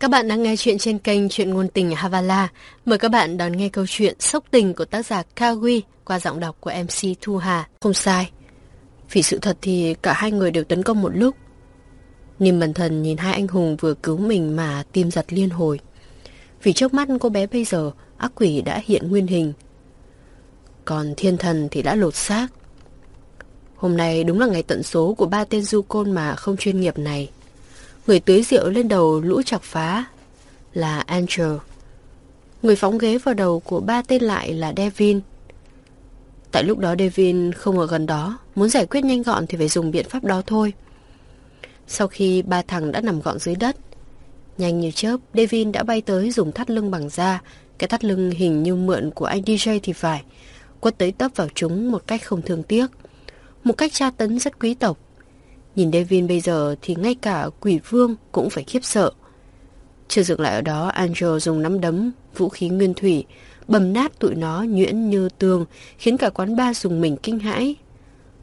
Các bạn đang nghe chuyện trên kênh Chuyện Ngôn Tình Havala. Mời các bạn đón nghe câu chuyện Sốc Tình của tác giả Kawi qua giọng đọc của MC Thu Hà. Không sai. Vì sự thật thì cả hai người đều tấn công một lúc. Niềm bần thần nhìn hai anh hùng vừa cứu mình mà tim giật liên hồi. Vì trước mắt cô bé bây giờ, ác quỷ đã hiện nguyên hình. Còn thiên thần thì đã lột xác. Hôm nay đúng là ngày tận số của ba tên du côn mà không chuyên nghiệp này. Người tưới rượu lên đầu lũ chọc phá là Angel. Người phóng ghế vào đầu của ba tên lại là Devin. Tại lúc đó Devin không ở gần đó, muốn giải quyết nhanh gọn thì phải dùng biện pháp đó thôi. Sau khi ba thằng đã nằm gọn dưới đất, nhanh như chớp, Devin đã bay tới dùng thắt lưng bằng da, cái thắt lưng hình như mượn của anh DJ thì phải, quất tới tấp vào chúng một cách không thương tiếc. Một cách tra tấn rất quý tộc. Nhìn Devin bây giờ thì ngay cả quỷ vương cũng phải khiếp sợ. Chưa dừng lại ở đó, Angel dùng nắm đấm, vũ khí nguyên thủy, bầm nát tụi nó nhuyễn như tường, khiến cả quán ba dùng mình kinh hãi.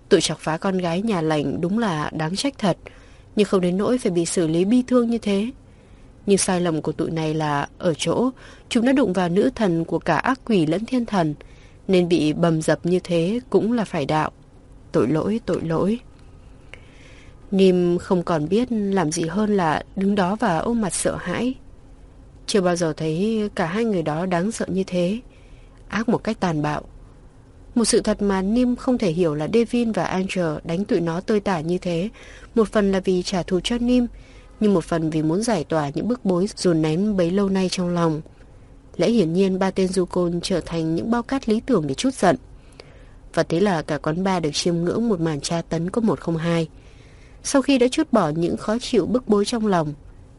Tụi chọc phá con gái nhà lành đúng là đáng trách thật, nhưng không đến nỗi phải bị xử lý bi thương như thế. Nhưng sai lầm của tụi này là ở chỗ chúng đã đụng vào nữ thần của cả ác quỷ lẫn thiên thần, nên bị bầm dập như thế cũng là phải đạo. Tội lỗi, tội lỗi. Nim không còn biết làm gì hơn là đứng đó và ôm mặt sợ hãi. Chưa bao giờ thấy cả hai người đó đáng sợ như thế. Ác một cách tàn bạo. Một sự thật mà Nim không thể hiểu là Devin và Angel đánh tụi nó tơi tả như thế. Một phần là vì trả thù cho Nim, nhưng một phần vì muốn giải tỏa những bức bối dồn nén bấy lâu nay trong lòng. Lẽ hiển nhiên ba tên du côn trở thành những bao cát lý tưởng để chút giận. Và thế là cả quán ba được chiêm ngưỡng một màn tra tấn có một không hai. Sau khi đã chút bỏ những khó chịu bức bối trong lòng,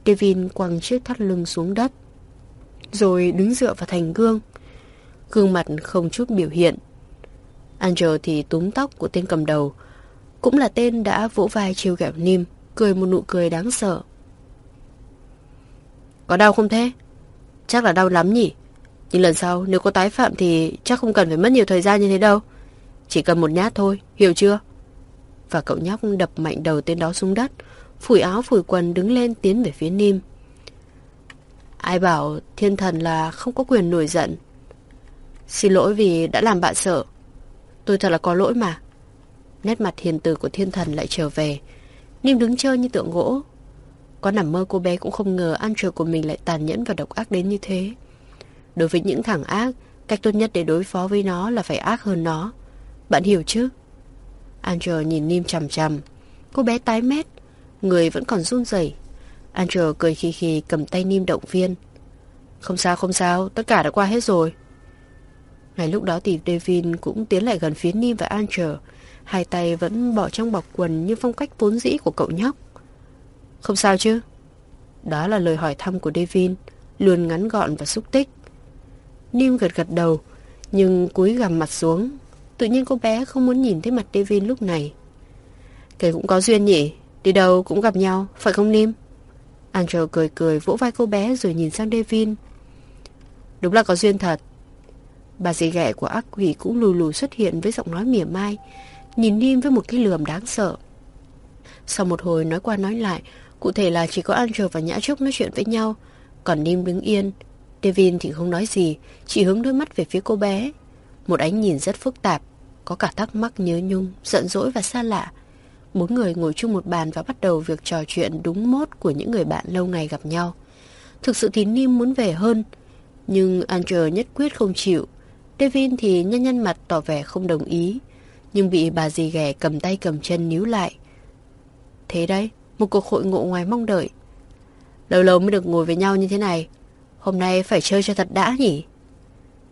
Devin quăng chiếc thắt lưng xuống đất. Rồi đứng dựa vào thành gương. Gương mặt không chút biểu hiện. Angel thì túm tóc của tên cầm đầu. Cũng là tên đã vỗ vai chiều gẹo Nim, cười một nụ cười đáng sợ. Có đau không thế? Chắc là đau lắm nhỉ? Nhưng lần sau nếu có tái phạm thì chắc không cần phải mất nhiều thời gian như thế đâu. Chỉ cần một nhát thôi, hiểu chưa? Và cậu nhóc đập mạnh đầu tên đó xuống đất. Phủi áo, phủi quần, đứng lên tiến về phía Nim. Ai bảo thiên thần là không có quyền nổi giận. Xin lỗi vì đã làm bạn sợ. Tôi thật là có lỗi mà. Nét mặt hiền từ của thiên thần lại trở về. Nim đứng chơi như tượng gỗ. Có nằm mơ cô bé cũng không ngờ Andrew của mình lại tàn nhẫn và độc ác đến như thế. Đối với những thằng ác, Cách tốt nhất để đối phó với nó là phải ác hơn nó. Bạn hiểu chứ? Angel nhìn Nim chằm chằm. Cô bé tái mét, người vẫn còn run rẩy. Angel cười khi khi cầm tay Nim động viên. Không sao, không sao, tất cả đã qua hết rồi. Ngay lúc đó thì Devin cũng tiến lại gần phía Nim và Angel. Hai tay vẫn bỏ trong bọc quần như phong cách vốn dĩ của cậu nhóc. Không sao chứ? Đó là lời hỏi thăm của Devin, luôn ngắn gọn và xúc tích. Nim gật gật đầu, nhưng cúi gằm mặt xuống, Tự nhiên cô bé không muốn nhìn thấy mặt Devin lúc này. Kể cũng có duyên nhỉ, đi đâu cũng gặp nhau, phải không Nim? Angel cười cười vỗ vai cô bé rồi nhìn sang Devin. Đúng là có duyên thật. Bà dì ghẻ của ác quỷ cũng lù lù xuất hiện với giọng nói mỉa mai, nhìn Nim với một cái lườm đáng sợ. Sau một hồi nói qua nói lại, cụ thể là chỉ có Angel và Nhã Trúc nói chuyện với nhau, còn Nim đứng yên. Devin thì không nói gì, chỉ hướng đôi mắt về phía cô bé. Một ánh nhìn rất phức tạp, có cả thắc mắc nhớ nhung, giận dỗi và xa lạ. Bốn người ngồi chung một bàn và bắt đầu việc trò chuyện đúng mốt của những người bạn lâu ngày gặp nhau. Thực sự thì Nim muốn về hơn, nhưng Andrew nhất quyết không chịu. Devin thì nhăn nhăn mặt tỏ vẻ không đồng ý, nhưng bị bà dì ghẻ cầm tay cầm chân níu lại. Thế đấy, một cuộc hội ngộ ngoài mong đợi. Lâu lâu mới được ngồi với nhau như thế này. Hôm nay phải chơi cho thật đã nhỉ?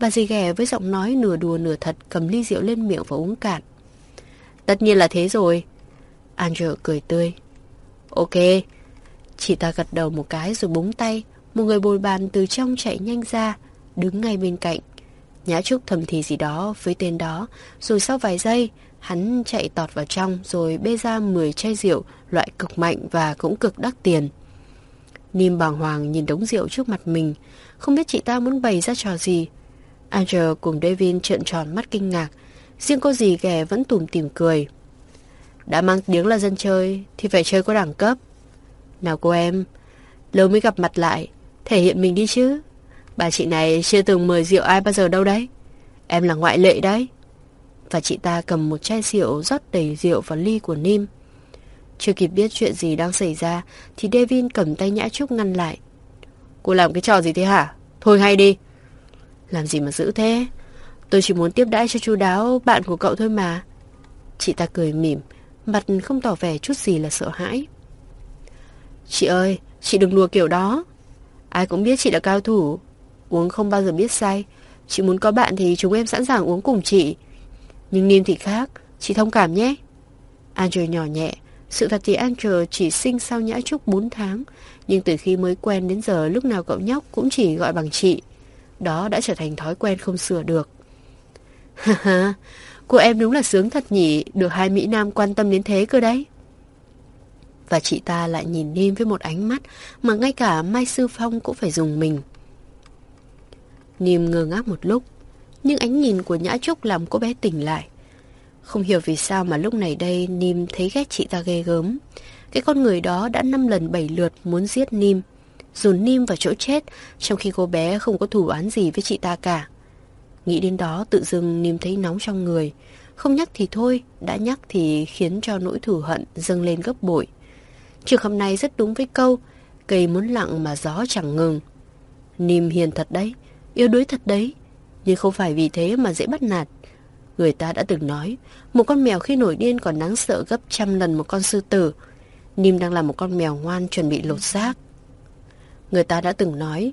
Bà dì ghẻ với giọng nói nửa đùa nửa thật cầm ly rượu lên miệng và uống cạn. Tất nhiên là thế rồi. andrew cười tươi. Ok. Chị ta gật đầu một cái rồi búng tay. Một người bồi bàn từ trong chạy nhanh ra, đứng ngay bên cạnh. Nhã Trúc thầm thì gì đó với tên đó, rồi sau vài giây, hắn chạy tọt vào trong rồi bê ra 10 chai rượu loại cực mạnh và cũng cực đắt tiền. Nim bàng hoàng nhìn đống rượu trước mặt mình, không biết chị ta muốn bày ra trò gì. Angel cùng Devin trợn tròn mắt kinh ngạc, riêng cô dì ghẻ vẫn tủm tỉm cười. Đã mang tiếng là dân chơi thì phải chơi có đẳng cấp. Nào cô em, lâu mới gặp mặt lại, Thể hiện mình đi chứ. Bà chị này chưa từng mời rượu ai bao giờ đâu đấy. Em là ngoại lệ đấy. Và chị ta cầm một chai rượu rót đầy rượu vào ly của Nim. Chưa kịp biết chuyện gì đang xảy ra thì Devin cầm tay Nhã Trúc ngăn lại. Cô làm cái trò gì thế hả? Thôi hay đi. Làm gì mà giữ thế? Tôi chỉ muốn tiếp đãi cho chú đáo bạn của cậu thôi mà. Chị ta cười mỉm, mặt không tỏ vẻ chút gì là sợ hãi. Chị ơi, chị đừng đùa kiểu đó. Ai cũng biết chị là cao thủ. Uống không bao giờ biết say. Chị muốn có bạn thì chúng em sẵn sàng uống cùng chị. Nhưng Nim thì khác, chị thông cảm nhé. Andrew nhỏ nhẹ. Sự thật thì Andrew chỉ sinh sau nhã trúc 4 tháng. Nhưng từ khi mới quen đến giờ lúc nào cậu nhóc cũng chỉ gọi bằng chị. Đó đã trở thành thói quen không sửa được. Ha ha, cô em đúng là sướng thật nhỉ, được hai Mỹ Nam quan tâm đến thế cơ đấy. Và chị ta lại nhìn Nim với một ánh mắt mà ngay cả Mai Sư Phong cũng phải dùng mình. Nim ngơ ngác một lúc, nhưng ánh nhìn của Nhã Trúc làm cô bé tỉnh lại. Không hiểu vì sao mà lúc này đây Nim thấy ghét chị ta ghê gớm. Cái con người đó đã năm lần bảy lượt muốn giết Nim, dồn Nim vào chỗ chết, trong khi cô bé không có thủ án gì với chị ta cả. Nghĩ đến đó tự dưng Nim thấy nóng trong người. Không nhắc thì thôi, đã nhắc thì khiến cho nỗi thù hận dâng lên gấp bội. Trường hợp này rất đúng với câu Cây muốn lặng mà gió chẳng ngừng Nim hiền thật đấy Yêu đuối thật đấy Nhưng không phải vì thế mà dễ bắt nạt Người ta đã từng nói Một con mèo khi nổi điên còn đáng sợ gấp trăm lần một con sư tử Nim đang là một con mèo ngoan chuẩn bị lột xác Người ta đã từng nói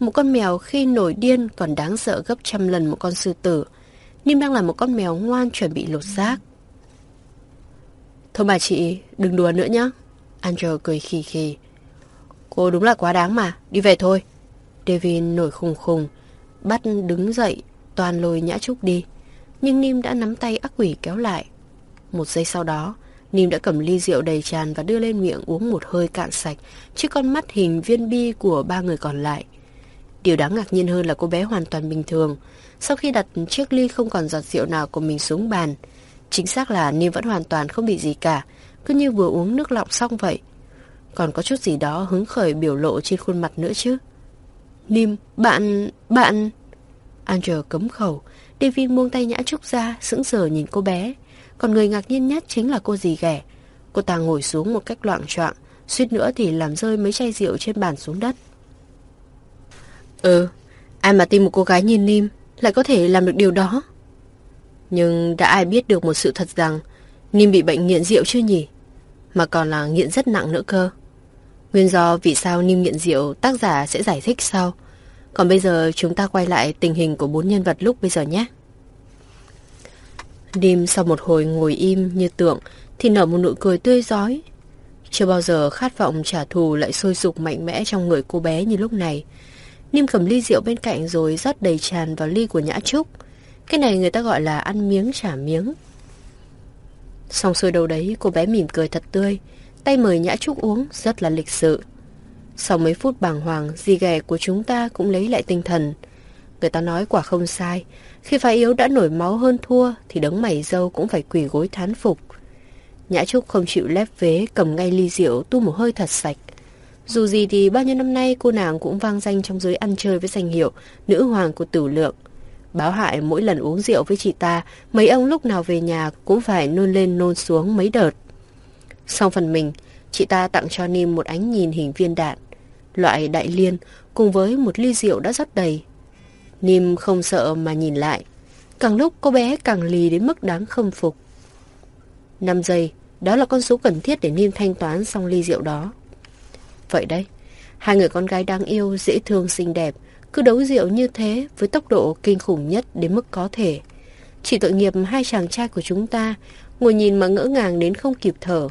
Một con mèo khi nổi điên còn đáng sợ gấp trăm lần một con sư tử Nim đang là một con mèo ngoan chuẩn bị lột xác Thôi bà chị, đừng đùa nữa nhé Angel cười khì khì. Cô đúng là quá đáng mà, đi về thôi. Devin nổi khùng khùng, bắt đứng dậy, toàn lôi nhã trúc đi. Nhưng Nim đã nắm tay ác quỷ kéo lại. Một giây sau đó, Nim đã cầm ly rượu đầy tràn và đưa lên miệng uống một hơi cạn sạch trước con mắt hình viên bi của ba người còn lại. Điều đáng ngạc nhiên hơn là cô bé hoàn toàn bình thường. Sau khi đặt chiếc ly không còn giọt rượu nào của mình xuống bàn, chính xác là Nim vẫn hoàn toàn không bị gì cả, cứ như vừa uống nước lọng xong vậy. Còn có chút gì đó hứng khởi biểu lộ trên khuôn mặt nữa chứ. Nim, bạn, bạn... Andrew cấm khẩu, David buông tay nhã trúc ra, sững sờ nhìn cô bé. Còn người ngạc nhiên nhất chính là cô dì ghẻ. Cô ta ngồi xuống một cách loạn choạng, suýt nữa thì làm rơi mấy chai rượu trên bàn xuống đất. Ừ, ai mà tin một cô gái như Nim lại có thể làm được điều đó. Nhưng đã ai biết được một sự thật rằng Nim bị bệnh nghiện rượu chưa nhỉ? Mà còn là nghiện rất nặng nữa cơ. Nguyên do vì sao Nim nghiện rượu tác giả sẽ giải thích sau. Còn bây giờ chúng ta quay lại tình hình của bốn nhân vật lúc bây giờ nhé. Nim sau một hồi ngồi im như tượng, thì nở một nụ cười tươi giói. Chưa bao giờ khát vọng trả thù lại sôi sục mạnh mẽ trong người cô bé như lúc này. Nim cầm ly rượu bên cạnh rồi rót đầy tràn vào ly của Nhã Trúc. Cái này người ta gọi là ăn miếng trả miếng. Xong xuôi đâu đấy, cô bé mỉm cười thật tươi Tay mời Nhã Trúc uống, rất là lịch sự Sau mấy phút bàng hoàng di ghẻ của chúng ta cũng lấy lại tinh thần Người ta nói quả không sai Khi phái yếu đã nổi máu hơn thua Thì đấng mày dâu cũng phải quỳ gối thán phục Nhã Trúc không chịu lép vế Cầm ngay ly rượu tu một hơi thật sạch Dù gì thì bao nhiêu năm nay cô nàng cũng vang danh trong giới ăn chơi với danh hiệu Nữ hoàng của tử lượng Báo hại mỗi lần uống rượu với chị ta, mấy ông lúc nào về nhà cũng phải nôn lên nôn xuống mấy đợt. xong phần mình, chị ta tặng cho Nim một ánh nhìn hình viên đạn, loại đại liên cùng với một ly rượu đã rót đầy. Nim không sợ mà nhìn lại. Càng lúc cô bé càng lì đến mức đáng khâm phục. 5 giây, đó là con số cần thiết để Nim thanh toán xong ly rượu đó. Vậy đấy, hai người con gái đáng yêu, dễ thương, xinh đẹp, cứ đấu rượu như thế với tốc độ kinh khủng nhất đến mức có thể. Chỉ tội nghiệp hai chàng trai của chúng ta ngồi nhìn mà ngỡ ngàng đến không kịp thở.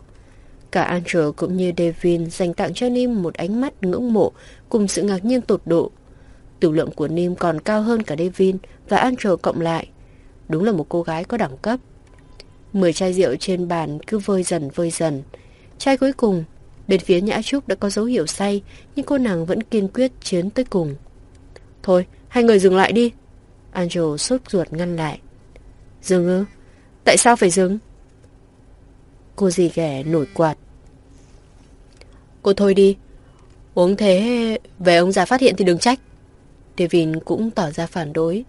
Cả Andrew cũng như Devin dành tặng cho Nim một ánh mắt ngưỡng mộ cùng sự ngạc nhiên tột độ. Tử lượng của Nim còn cao hơn cả Devin và Andrew cộng lại. Đúng là một cô gái có đẳng cấp. Mười chai rượu trên bàn cứ vơi dần vơi dần. Chai cuối cùng, bên phía Nhã Trúc đã có dấu hiệu say, nhưng cô nàng vẫn kiên quyết chiến tới cùng. Thôi, hai người dừng lại đi. Angel sốt ruột ngăn lại. Dừng ư? Tại sao phải dừng? Cô dì ghẻ nổi quạt. Cô thôi đi. Uống thế, về ông già phát hiện thì đừng trách. Devin cũng tỏ ra phản đối.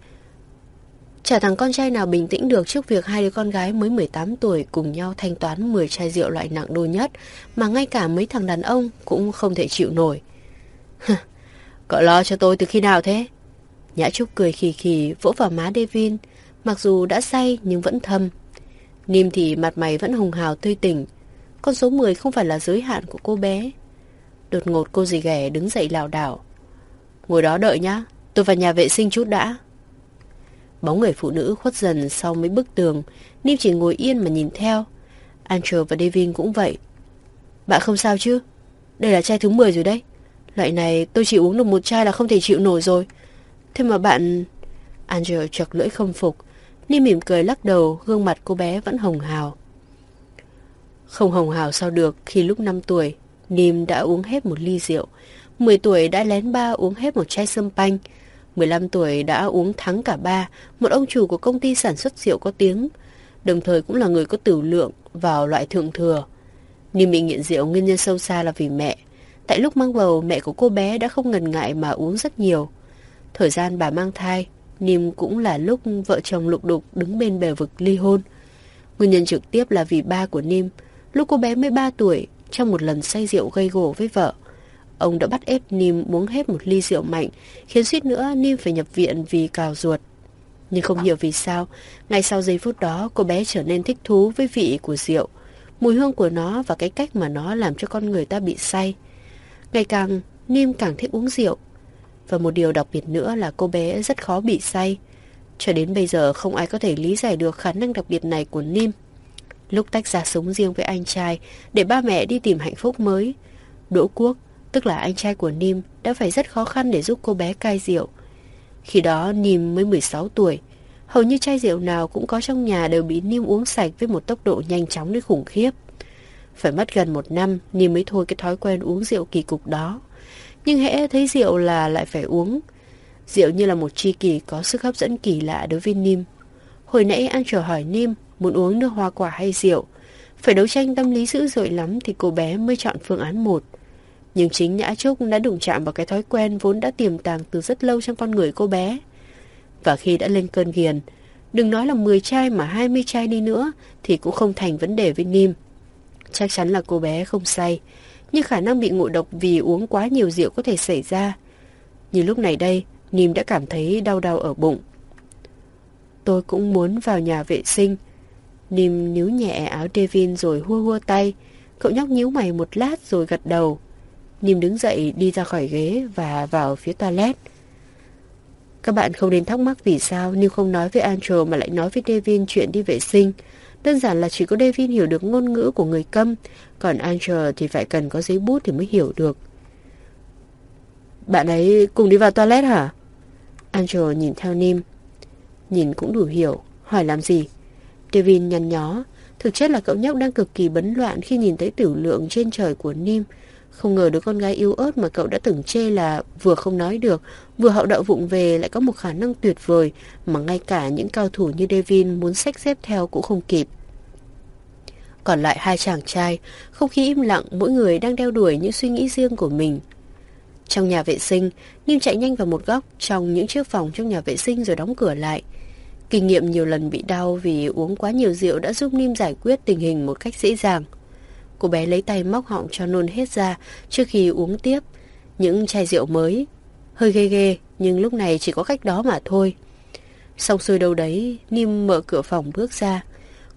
Chả thằng con trai nào bình tĩnh được trước việc hai đứa con gái mới 18 tuổi cùng nhau thanh toán 10 chai rượu loại nặng đô nhất mà ngay cả mấy thằng đàn ông cũng không thể chịu nổi. Cậu lo cho tôi từ khi nào thế? Nhã Trúc cười khì khì vỗ vào má Devin, mặc dù đã say nhưng vẫn thâm. Nim thì mặt mày vẫn hồng hào tươi tỉnh. Con số 10 không phải là giới hạn của cô bé. Đột ngột cô dì ghẻ đứng dậy lảo đảo. Ngồi đó đợi nhá, tôi vào nhà vệ sinh chút đã. Bóng người phụ nữ khuất dần sau mấy bức tường, Nim chỉ ngồi yên mà nhìn theo. Andrew và Devin cũng vậy. Bạn không sao chứ? Đây là chai thứ 10 rồi đấy. Loại này tôi chỉ uống được một chai là không thể chịu nổi rồi. Thế mà bạn... Angel chật lưỡi không phục. Nim mỉm cười lắc đầu, gương mặt cô bé vẫn hồng hào. Không hồng hào sao được khi lúc 5 tuổi, Nim đã uống hết một ly rượu. 10 tuổi đã lén ba uống hết một chai sâm panh. 15 tuổi đã uống thắng cả ba, một ông chủ của công ty sản xuất rượu có tiếng, đồng thời cũng là người có tử lượng vào loại thượng thừa. Niêm bị nghiện rượu nguyên nhân sâu xa là vì mẹ. Tại lúc mang bầu, mẹ của cô bé đã không ngần ngại mà uống rất nhiều. Thời gian bà mang thai, Niêm cũng là lúc vợ chồng lục đục đứng bên bờ vực ly hôn. Nguyên nhân trực tiếp là vì ba của Niêm, lúc cô bé mới 3 tuổi, trong một lần say rượu gây gổ với vợ. Ông đã bắt ép Nim uống hết một ly rượu mạnh, khiến suýt nữa Nim phải nhập viện vì cào ruột. Nhưng không hiểu vì sao, ngay sau giây phút đó cô bé trở nên thích thú với vị của rượu, mùi hương của nó và cái cách mà nó làm cho con người ta bị say. Ngày càng, Nim càng thích uống rượu. Và một điều đặc biệt nữa là cô bé rất khó bị say. Cho đến bây giờ không ai có thể lý giải được khả năng đặc biệt này của Nim. Lúc tách ra sống riêng với anh trai để ba mẹ đi tìm hạnh phúc mới, Đỗ Quốc, tức là anh trai của Nim, đã phải rất khó khăn để giúp cô bé cai rượu. Khi đó Nim mới 16 tuổi, hầu như chai rượu nào cũng có trong nhà đều bị Nim uống sạch với một tốc độ nhanh chóng đến khủng khiếp. Phải mất gần một năm Nim mới thôi cái thói quen uống rượu kỳ cục đó. Nhưng hễ thấy rượu là lại phải uống. Rượu như là một chi kỳ có sức hấp dẫn kỳ lạ đối với Nim. Hồi nãy anh trở hỏi Nim muốn uống nước hoa quả hay rượu. Phải đấu tranh tâm lý dữ dội lắm thì cô bé mới chọn phương án một. Nhưng chính Nhã Trúc đã đụng chạm vào cái thói quen vốn đã tiềm tàng từ rất lâu trong con người cô bé Và khi đã lên cơn ghiền Đừng nói là 10 chai mà 20 chai đi nữa Thì cũng không thành vấn đề với Nim Chắc chắn là cô bé không say, nhưng khả năng bị ngộ độc vì uống quá nhiều rượu có thể xảy ra. Như lúc này đây, Nim đã cảm thấy đau đau ở bụng. Tôi cũng muốn vào nhà vệ sinh. Nim níu nhẹ áo Devin rồi hua hua tay. Cậu nhóc nhíu mày một lát rồi gật đầu. Nìm đứng dậy đi ra khỏi ghế và vào phía toilet. Các bạn không nên thắc mắc vì sao Nìm không nói với Andrew mà lại nói với Devin chuyện đi vệ sinh. Đơn giản là chỉ có Devin hiểu được ngôn ngữ của người câm, còn Andrew thì phải cần có giấy bút thì mới hiểu được. Bạn ấy cùng đi vào toilet hả? Andrew nhìn theo Nim. Nhìn cũng đủ hiểu, hỏi làm gì? Devin nhăn nhó, thực chất là cậu nhóc đang cực kỳ bấn loạn khi nhìn thấy tiểu lượng trên trời của Nim. Không ngờ đứa con gái yếu ớt mà cậu đã từng chê là vừa không nói được, vừa hậu đậu vụng về lại có một khả năng tuyệt vời mà ngay cả những cao thủ như Devin muốn sách xếp theo cũng không kịp. Còn lại hai chàng trai, không khí im lặng, mỗi người đang đeo đuổi những suy nghĩ riêng của mình. Trong nhà vệ sinh, Nim chạy nhanh vào một góc trong những chiếc phòng trong nhà vệ sinh rồi đóng cửa lại. Kinh nghiệm nhiều lần bị đau vì uống quá nhiều rượu đã giúp Nim giải quyết tình hình một cách dễ dàng. Cô bé lấy tay móc họng cho nôn hết ra trước khi uống tiếp. Những chai rượu mới. Hơi ghê ghê, nhưng lúc này chỉ có cách đó mà thôi. Xong xuôi đâu đấy, Nim mở cửa phòng bước ra.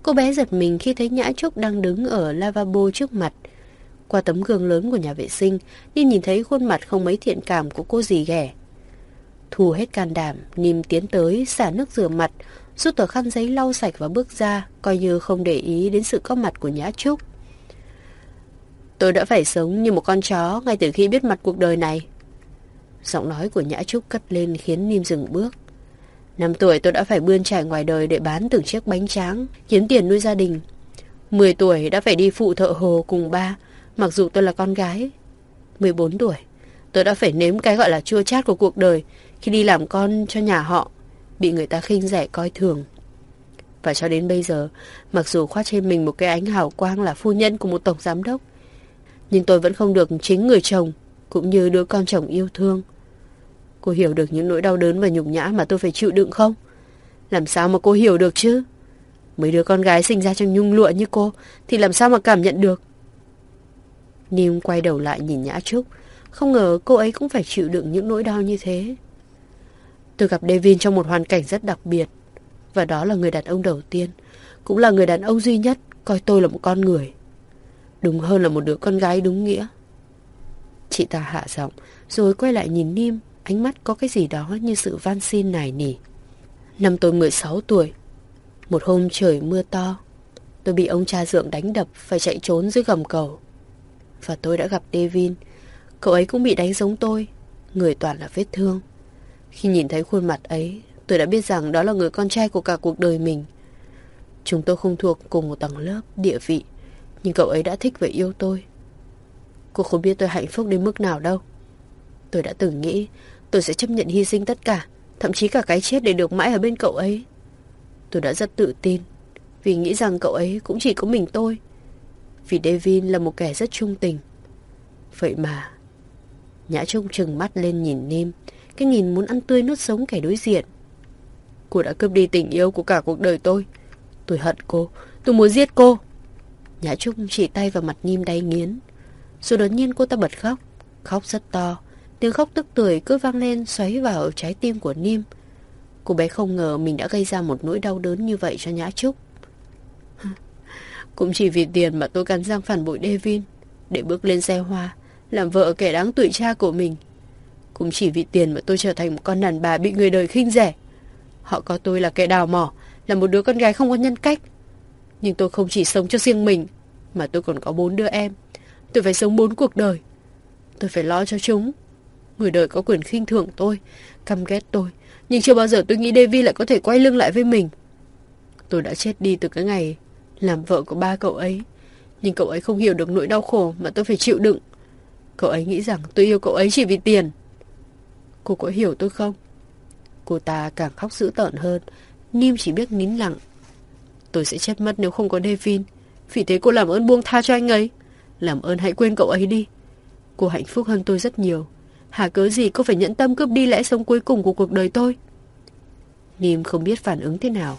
Cô bé giật mình khi thấy Nhã Trúc đang đứng ở lavabo trước mặt. Qua tấm gương lớn của nhà vệ sinh, Nim nhìn thấy khuôn mặt không mấy thiện cảm của cô dì ghẻ. Thu hết can đảm, Nim tiến tới, xả nước rửa mặt, rút tờ khăn giấy lau sạch và bước ra, coi như không để ý đến sự có mặt của Nhã Trúc. Tôi đã phải sống như một con chó ngay từ khi biết mặt cuộc đời này. Giọng nói của Nhã Trúc cất lên khiến Nim dừng bước. Năm tuổi tôi đã phải bươn trải ngoài đời để bán từng chiếc bánh tráng, kiếm tiền nuôi gia đình. Mười tuổi đã phải đi phụ thợ hồ cùng ba, mặc dù tôi là con gái. Mười bốn tuổi, tôi đã phải nếm cái gọi là chua chát của cuộc đời khi đi làm con cho nhà họ, bị người ta khinh rẻ coi thường. Và cho đến bây giờ, mặc dù khoác trên mình một cái ánh hào quang là phu nhân của một tổng giám đốc, nhưng tôi vẫn không được chính người chồng cũng như đứa con chồng yêu thương. Cô hiểu được những nỗi đau đớn và nhục nhã mà tôi phải chịu đựng không? Làm sao mà cô hiểu được chứ? Mấy đứa con gái sinh ra trong nhung lụa như cô thì làm sao mà cảm nhận được? Nim quay đầu lại nhìn Nhã Trúc, không ngờ cô ấy cũng phải chịu đựng những nỗi đau như thế. Tôi gặp Devin trong một hoàn cảnh rất đặc biệt, và đó là người đàn ông đầu tiên, cũng là người đàn ông duy nhất coi tôi là một con người. Đúng hơn là một đứa con gái đúng nghĩa. Chị ta hạ giọng, rồi quay lại nhìn Nim, ánh mắt có cái gì đó như sự van xin nài nỉ. Năm tôi 16 tuổi, một hôm trời mưa to, tôi bị ông cha dượng đánh đập phải chạy trốn dưới gầm cầu. Và tôi đã gặp Devin, cậu ấy cũng bị đánh giống tôi, người toàn là vết thương. Khi nhìn thấy khuôn mặt ấy, tôi đã biết rằng đó là người con trai của cả cuộc đời mình. Chúng tôi không thuộc cùng một tầng lớp, địa vị, nhưng cậu ấy đã thích và yêu tôi. Cô không biết tôi hạnh phúc đến mức nào đâu. Tôi đã từng nghĩ tôi sẽ chấp nhận hy sinh tất cả, thậm chí cả cái chết để được mãi ở bên cậu ấy. Tôi đã rất tự tin, vì nghĩ rằng cậu ấy cũng chỉ có mình tôi. Vì Devin là một kẻ rất trung tình. Vậy mà... Nhã Trung trừng mắt lên nhìn Nim, cái nhìn muốn ăn tươi nuốt sống kẻ đối diện. Cô đã cướp đi tình yêu của cả cuộc đời tôi. Tôi hận cô, tôi muốn giết cô. Dạ Nhã Trung chỉ tay vào mặt Nim đay nghiến. Rồi đột nhiên cô ta bật khóc, khóc rất to. Tiếng khóc tức tưởi cứ vang lên xoáy vào trái tim của Nim. Cô bé không ngờ mình đã gây ra một nỗi đau đớn như vậy cho Nhã Trúc. Cũng chỉ vì tiền mà tôi cắn răng phản bội Devin để bước lên xe hoa, làm vợ kẻ đáng tuổi cha của mình. Cũng chỉ vì tiền mà tôi trở thành một con đàn bà bị người đời khinh rẻ. Họ có tôi là kẻ đào mỏ, là một đứa con gái không có nhân cách. Nhưng tôi không chỉ sống cho riêng mình, mà tôi còn có bốn đứa em. Tôi phải sống bốn cuộc đời. Tôi phải lo cho chúng. Người đời có quyền khinh thường tôi, căm ghét tôi. Nhưng chưa bao giờ tôi nghĩ Devi lại có thể quay lưng lại với mình. Tôi đã chết đi từ cái ngày làm vợ của ba cậu ấy. Nhưng cậu ấy không hiểu được nỗi đau khổ mà tôi phải chịu đựng. Cậu ấy nghĩ rằng tôi yêu cậu ấy chỉ vì tiền. Cô có hiểu tôi không? Cô ta càng khóc dữ tợn hơn. Nim chỉ biết nín lặng. Tôi sẽ chết mất nếu không có Devin. Vì thế cô làm ơn buông tha cho anh ấy. Làm ơn hãy quên cậu ấy đi. Cô hạnh phúc hơn tôi rất nhiều. Hà cớ gì cô phải nhẫn tâm cướp đi lẽ sống cuối cùng của cuộc đời tôi? Nim không biết phản ứng thế nào.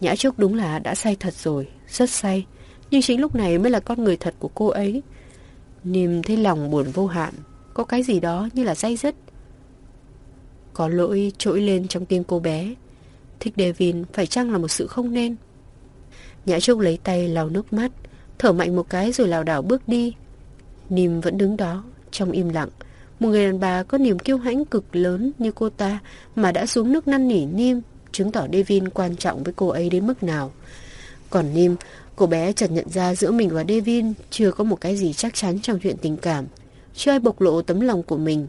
Nhã Trúc đúng là đã say thật rồi, rất say. Nhưng chính lúc này mới là con người thật của cô ấy. Nim thấy lòng buồn vô hạn. Có cái gì đó như là say dứt. Có lỗi trỗi lên trong tim cô bé. Thích Devin phải chăng là một sự không nên? Nhã Trúc lấy tay lau nước mắt, thở mạnh một cái rồi lảo đảo bước đi. Nìm vẫn đứng đó, trong im lặng. Một người đàn bà có niềm kiêu hãnh cực lớn như cô ta mà đã xuống nước năn nỉ Nim, chứng tỏ Devin quan trọng với cô ấy đến mức nào. Còn Nim, cô bé chợt nhận ra giữa mình và Devin chưa có một cái gì chắc chắn trong chuyện tình cảm. Chưa ai bộc lộ tấm lòng của mình.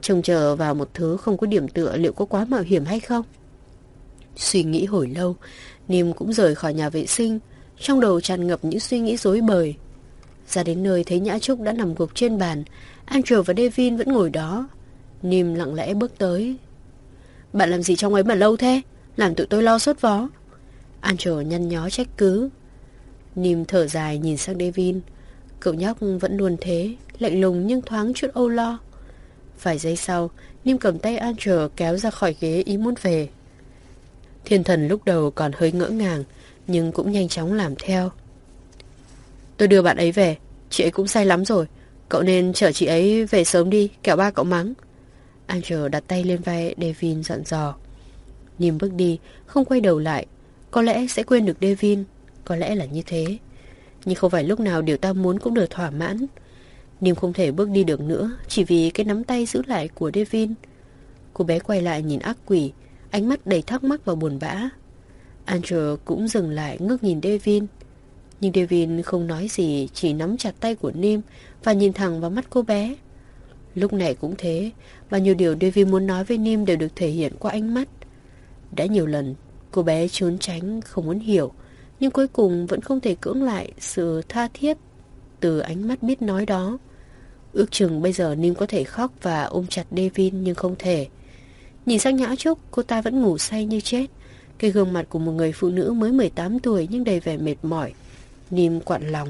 Trông chờ vào một thứ không có điểm tựa liệu có quá mạo hiểm hay không? Suy nghĩ hồi lâu, Nim cũng rời khỏi nhà vệ sinh, trong đầu tràn ngập những suy nghĩ rối bời. Ra đến nơi thấy Nhã Trúc đã nằm gục trên bàn, Andrew và Devin vẫn ngồi đó. Nim lặng lẽ bước tới. Bạn làm gì trong ấy mà lâu thế? Làm tụi tôi lo sốt vó. Andrew nhăn nhó trách cứ. Nim thở dài nhìn sang Devin. Cậu nhóc vẫn luôn thế, lạnh lùng nhưng thoáng chút âu lo. Vài giây sau, Nim cầm tay Andrew kéo ra khỏi ghế ý muốn về. Thiên thần lúc đầu còn hơi ngỡ ngàng, nhưng cũng nhanh chóng làm theo. Tôi đưa bạn ấy về, chị ấy cũng say lắm rồi. Cậu nên chở chị ấy về sớm đi, kẻo ba cậu mắng. Angel đặt tay lên vai Devin dặn dò. Nim bước đi, không quay đầu lại. Có lẽ sẽ quên được Devin, có lẽ là như thế. Nhưng không phải lúc nào điều ta muốn cũng được thỏa mãn. Nim không thể bước đi được nữa, chỉ vì cái nắm tay giữ lại của Devin. Cô bé quay lại nhìn ác quỷ, ánh mắt đầy thắc mắc và buồn bã. Andrew cũng dừng lại ngước nhìn Devin. Nhưng Devin không nói gì, chỉ nắm chặt tay của Nim và nhìn thẳng vào mắt cô bé. Lúc này cũng thế, và nhiều điều Devin muốn nói với Nim đều được thể hiện qua ánh mắt. Đã nhiều lần, cô bé trốn tránh, không muốn hiểu, nhưng cuối cùng vẫn không thể cưỡng lại sự tha thiết từ ánh mắt biết nói đó. Ước chừng bây giờ Nim có thể khóc và ôm chặt Devin nhưng không thể. Nhìn sang Nhã Trúc, cô ta vẫn ngủ say như chết. Cái gương mặt của một người phụ nữ mới 18 tuổi nhưng đầy vẻ mệt mỏi. Nìm quặn lòng.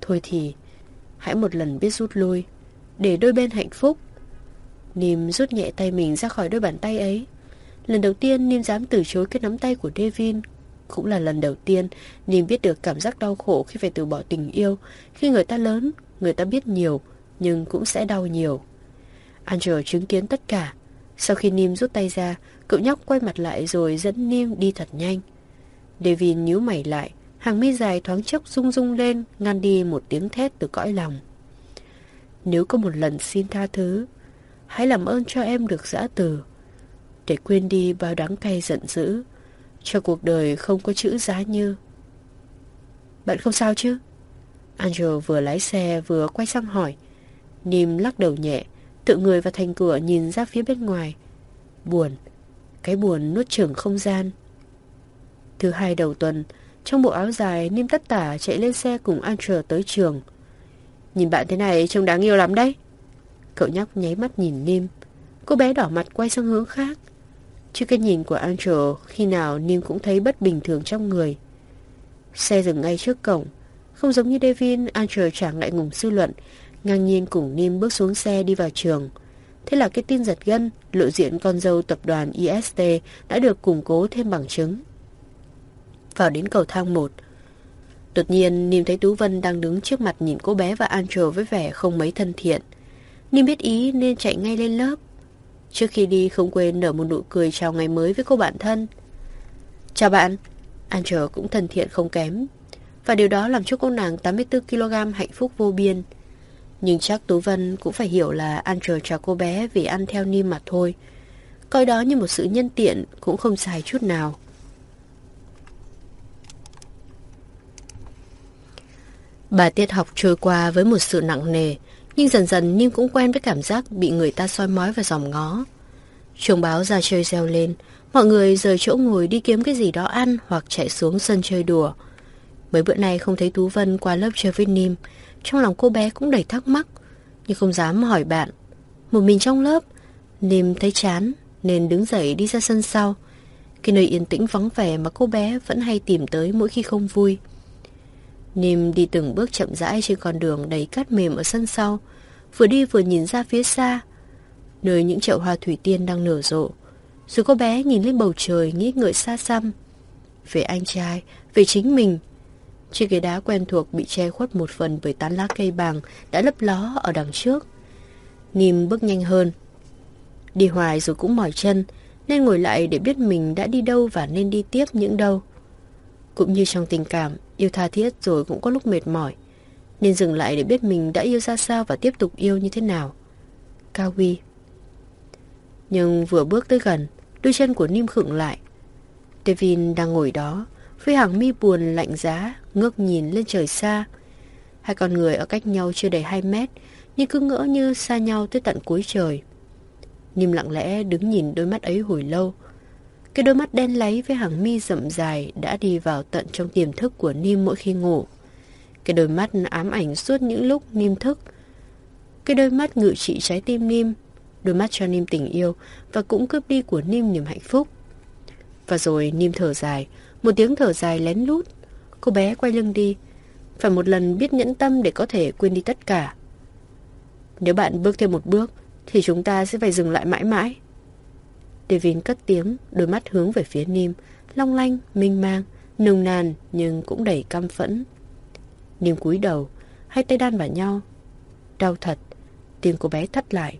Thôi thì, hãy một lần biết rút lui. để đôi bên hạnh phúc. Nìm rút nhẹ tay mình ra khỏi đôi bàn tay ấy. Lần đầu tiên Nìm dám từ chối cái nắm tay của Devin. Cũng là lần đầu tiên Nìm biết được cảm giác đau khổ khi phải từ bỏ tình yêu. Khi người ta lớn, người ta biết nhiều, nhưng cũng sẽ đau nhiều. Angel chứng kiến tất cả. Sau khi Nim rút tay ra, cậu nhóc quay mặt lại rồi dẫn Nim đi thật nhanh. Devin nhíu mày lại, hàng mi dài thoáng chốc rung rung lên, ngăn đi một tiếng thét từ cõi lòng. Nếu có một lần xin tha thứ, hãy làm ơn cho em được giã từ, để quên đi bao đắng cay giận dữ, cho cuộc đời không có chữ giá như. Bạn không sao chứ? Angel vừa lái xe vừa quay sang hỏi. Nim lắc đầu nhẹ, tự người vào thành cửa nhìn ra phía bên ngoài. Buồn, cái buồn nuốt chửng không gian. Thứ hai đầu tuần, trong bộ áo dài, niêm tất tả chạy lên xe cùng Andrew tới trường. Nhìn bạn thế này trông đáng yêu lắm đấy. Cậu nhóc nháy mắt nhìn niêm Cô bé đỏ mặt quay sang hướng khác. Trước cái nhìn của Andrew, khi nào niêm cũng thấy bất bình thường trong người. Xe dừng ngay trước cổng. Không giống như Devin, Andrew chẳng ngại ngùng sư luận, ngang nhiên cùng Nim bước xuống xe đi vào trường. Thế là cái tin giật gân, lộ diện con dâu tập đoàn IST đã được củng cố thêm bằng chứng. Vào đến cầu thang 1, Đột nhiên, Nim thấy Tú Vân đang đứng trước mặt nhìn cô bé và Angel với vẻ không mấy thân thiện. Nim biết ý nên chạy ngay lên lớp. Trước khi đi không quên nở một nụ cười chào ngày mới với cô bạn thân. Chào bạn. Angel cũng thân thiện không kém. Và điều đó làm cho cô nàng 84kg hạnh phúc vô biên. Nhưng chắc Tú Vân cũng phải hiểu là anh trời cho cô bé vì ăn theo ni mà thôi. Coi đó như một sự nhân tiện cũng không sai chút nào. Bà tiết học trôi qua với một sự nặng nề, nhưng dần dần Nim cũng quen với cảm giác bị người ta soi mói và dòm ngó. trường báo ra chơi reo lên, mọi người rời chỗ ngồi đi kiếm cái gì đó ăn hoặc chạy xuống sân chơi đùa. Mấy bữa nay không thấy Tú Vân qua lớp chơi với Nim, trong lòng cô bé cũng đầy thắc mắc, nhưng không dám hỏi bạn. Một mình trong lớp, niềm thấy chán nên đứng dậy đi ra sân sau, cái nơi yên tĩnh vắng vẻ mà cô bé vẫn hay tìm tới mỗi khi không vui. niềm đi từng bước chậm rãi trên con đường đầy cát mềm ở sân sau, vừa đi vừa nhìn ra phía xa, nơi những chậu hoa thủy tiên đang nở rộ. Rồi cô bé nhìn lên bầu trời nghĩ ngợi xa xăm. Về anh trai, về chính mình. Chiếc ghế đá quen thuộc bị che khuất một phần bởi tán lá cây bàng đã lấp ló ở đằng trước. Nìm bước nhanh hơn. Đi hoài rồi cũng mỏi chân, nên ngồi lại để biết mình đã đi đâu và nên đi tiếp những đâu. Cũng như trong tình cảm, yêu tha thiết rồi cũng có lúc mệt mỏi. Nên dừng lại để biết mình đã yêu ra sao và tiếp tục yêu như thế nào. Cao Huy Nhưng vừa bước tới gần, đôi chân của Nim khựng lại. Devin đang ngồi đó, Phi hàng mi buồn lạnh giá, ngước nhìn lên trời xa. Hai con người ở cách nhau chưa đầy 2 mét, nhưng cứ ngỡ như xa nhau tới tận cuối trời. Nim lặng lẽ đứng nhìn đôi mắt ấy hồi lâu, cái đôi mắt đen láy với hàng mi rậm dài đã đi vào tận trong tiềm thức của Nim mỗi khi ngủ. Cái đôi mắt ám ảnh suốt những lúc Nim thức. Cái đôi mắt ngự trị trái tim Nim, đôi mắt cho Nim tình yêu và cũng cướp đi của Nim niềm hạnh phúc. Và rồi Nim thở dài, một tiếng thở dài lén lút. Cô bé quay lưng đi, phải một lần biết nhẫn tâm để có thể quên đi tất cả. Nếu bạn bước thêm một bước, thì chúng ta sẽ phải dừng lại mãi mãi. Devin cất tiếng, đôi mắt hướng về phía Nim, long lanh, minh mang, nồng nàn nhưng cũng đầy căm phẫn. Nim cúi đầu, hai tay đan vào nhau. Đau thật, tiếng cô bé thắt lại.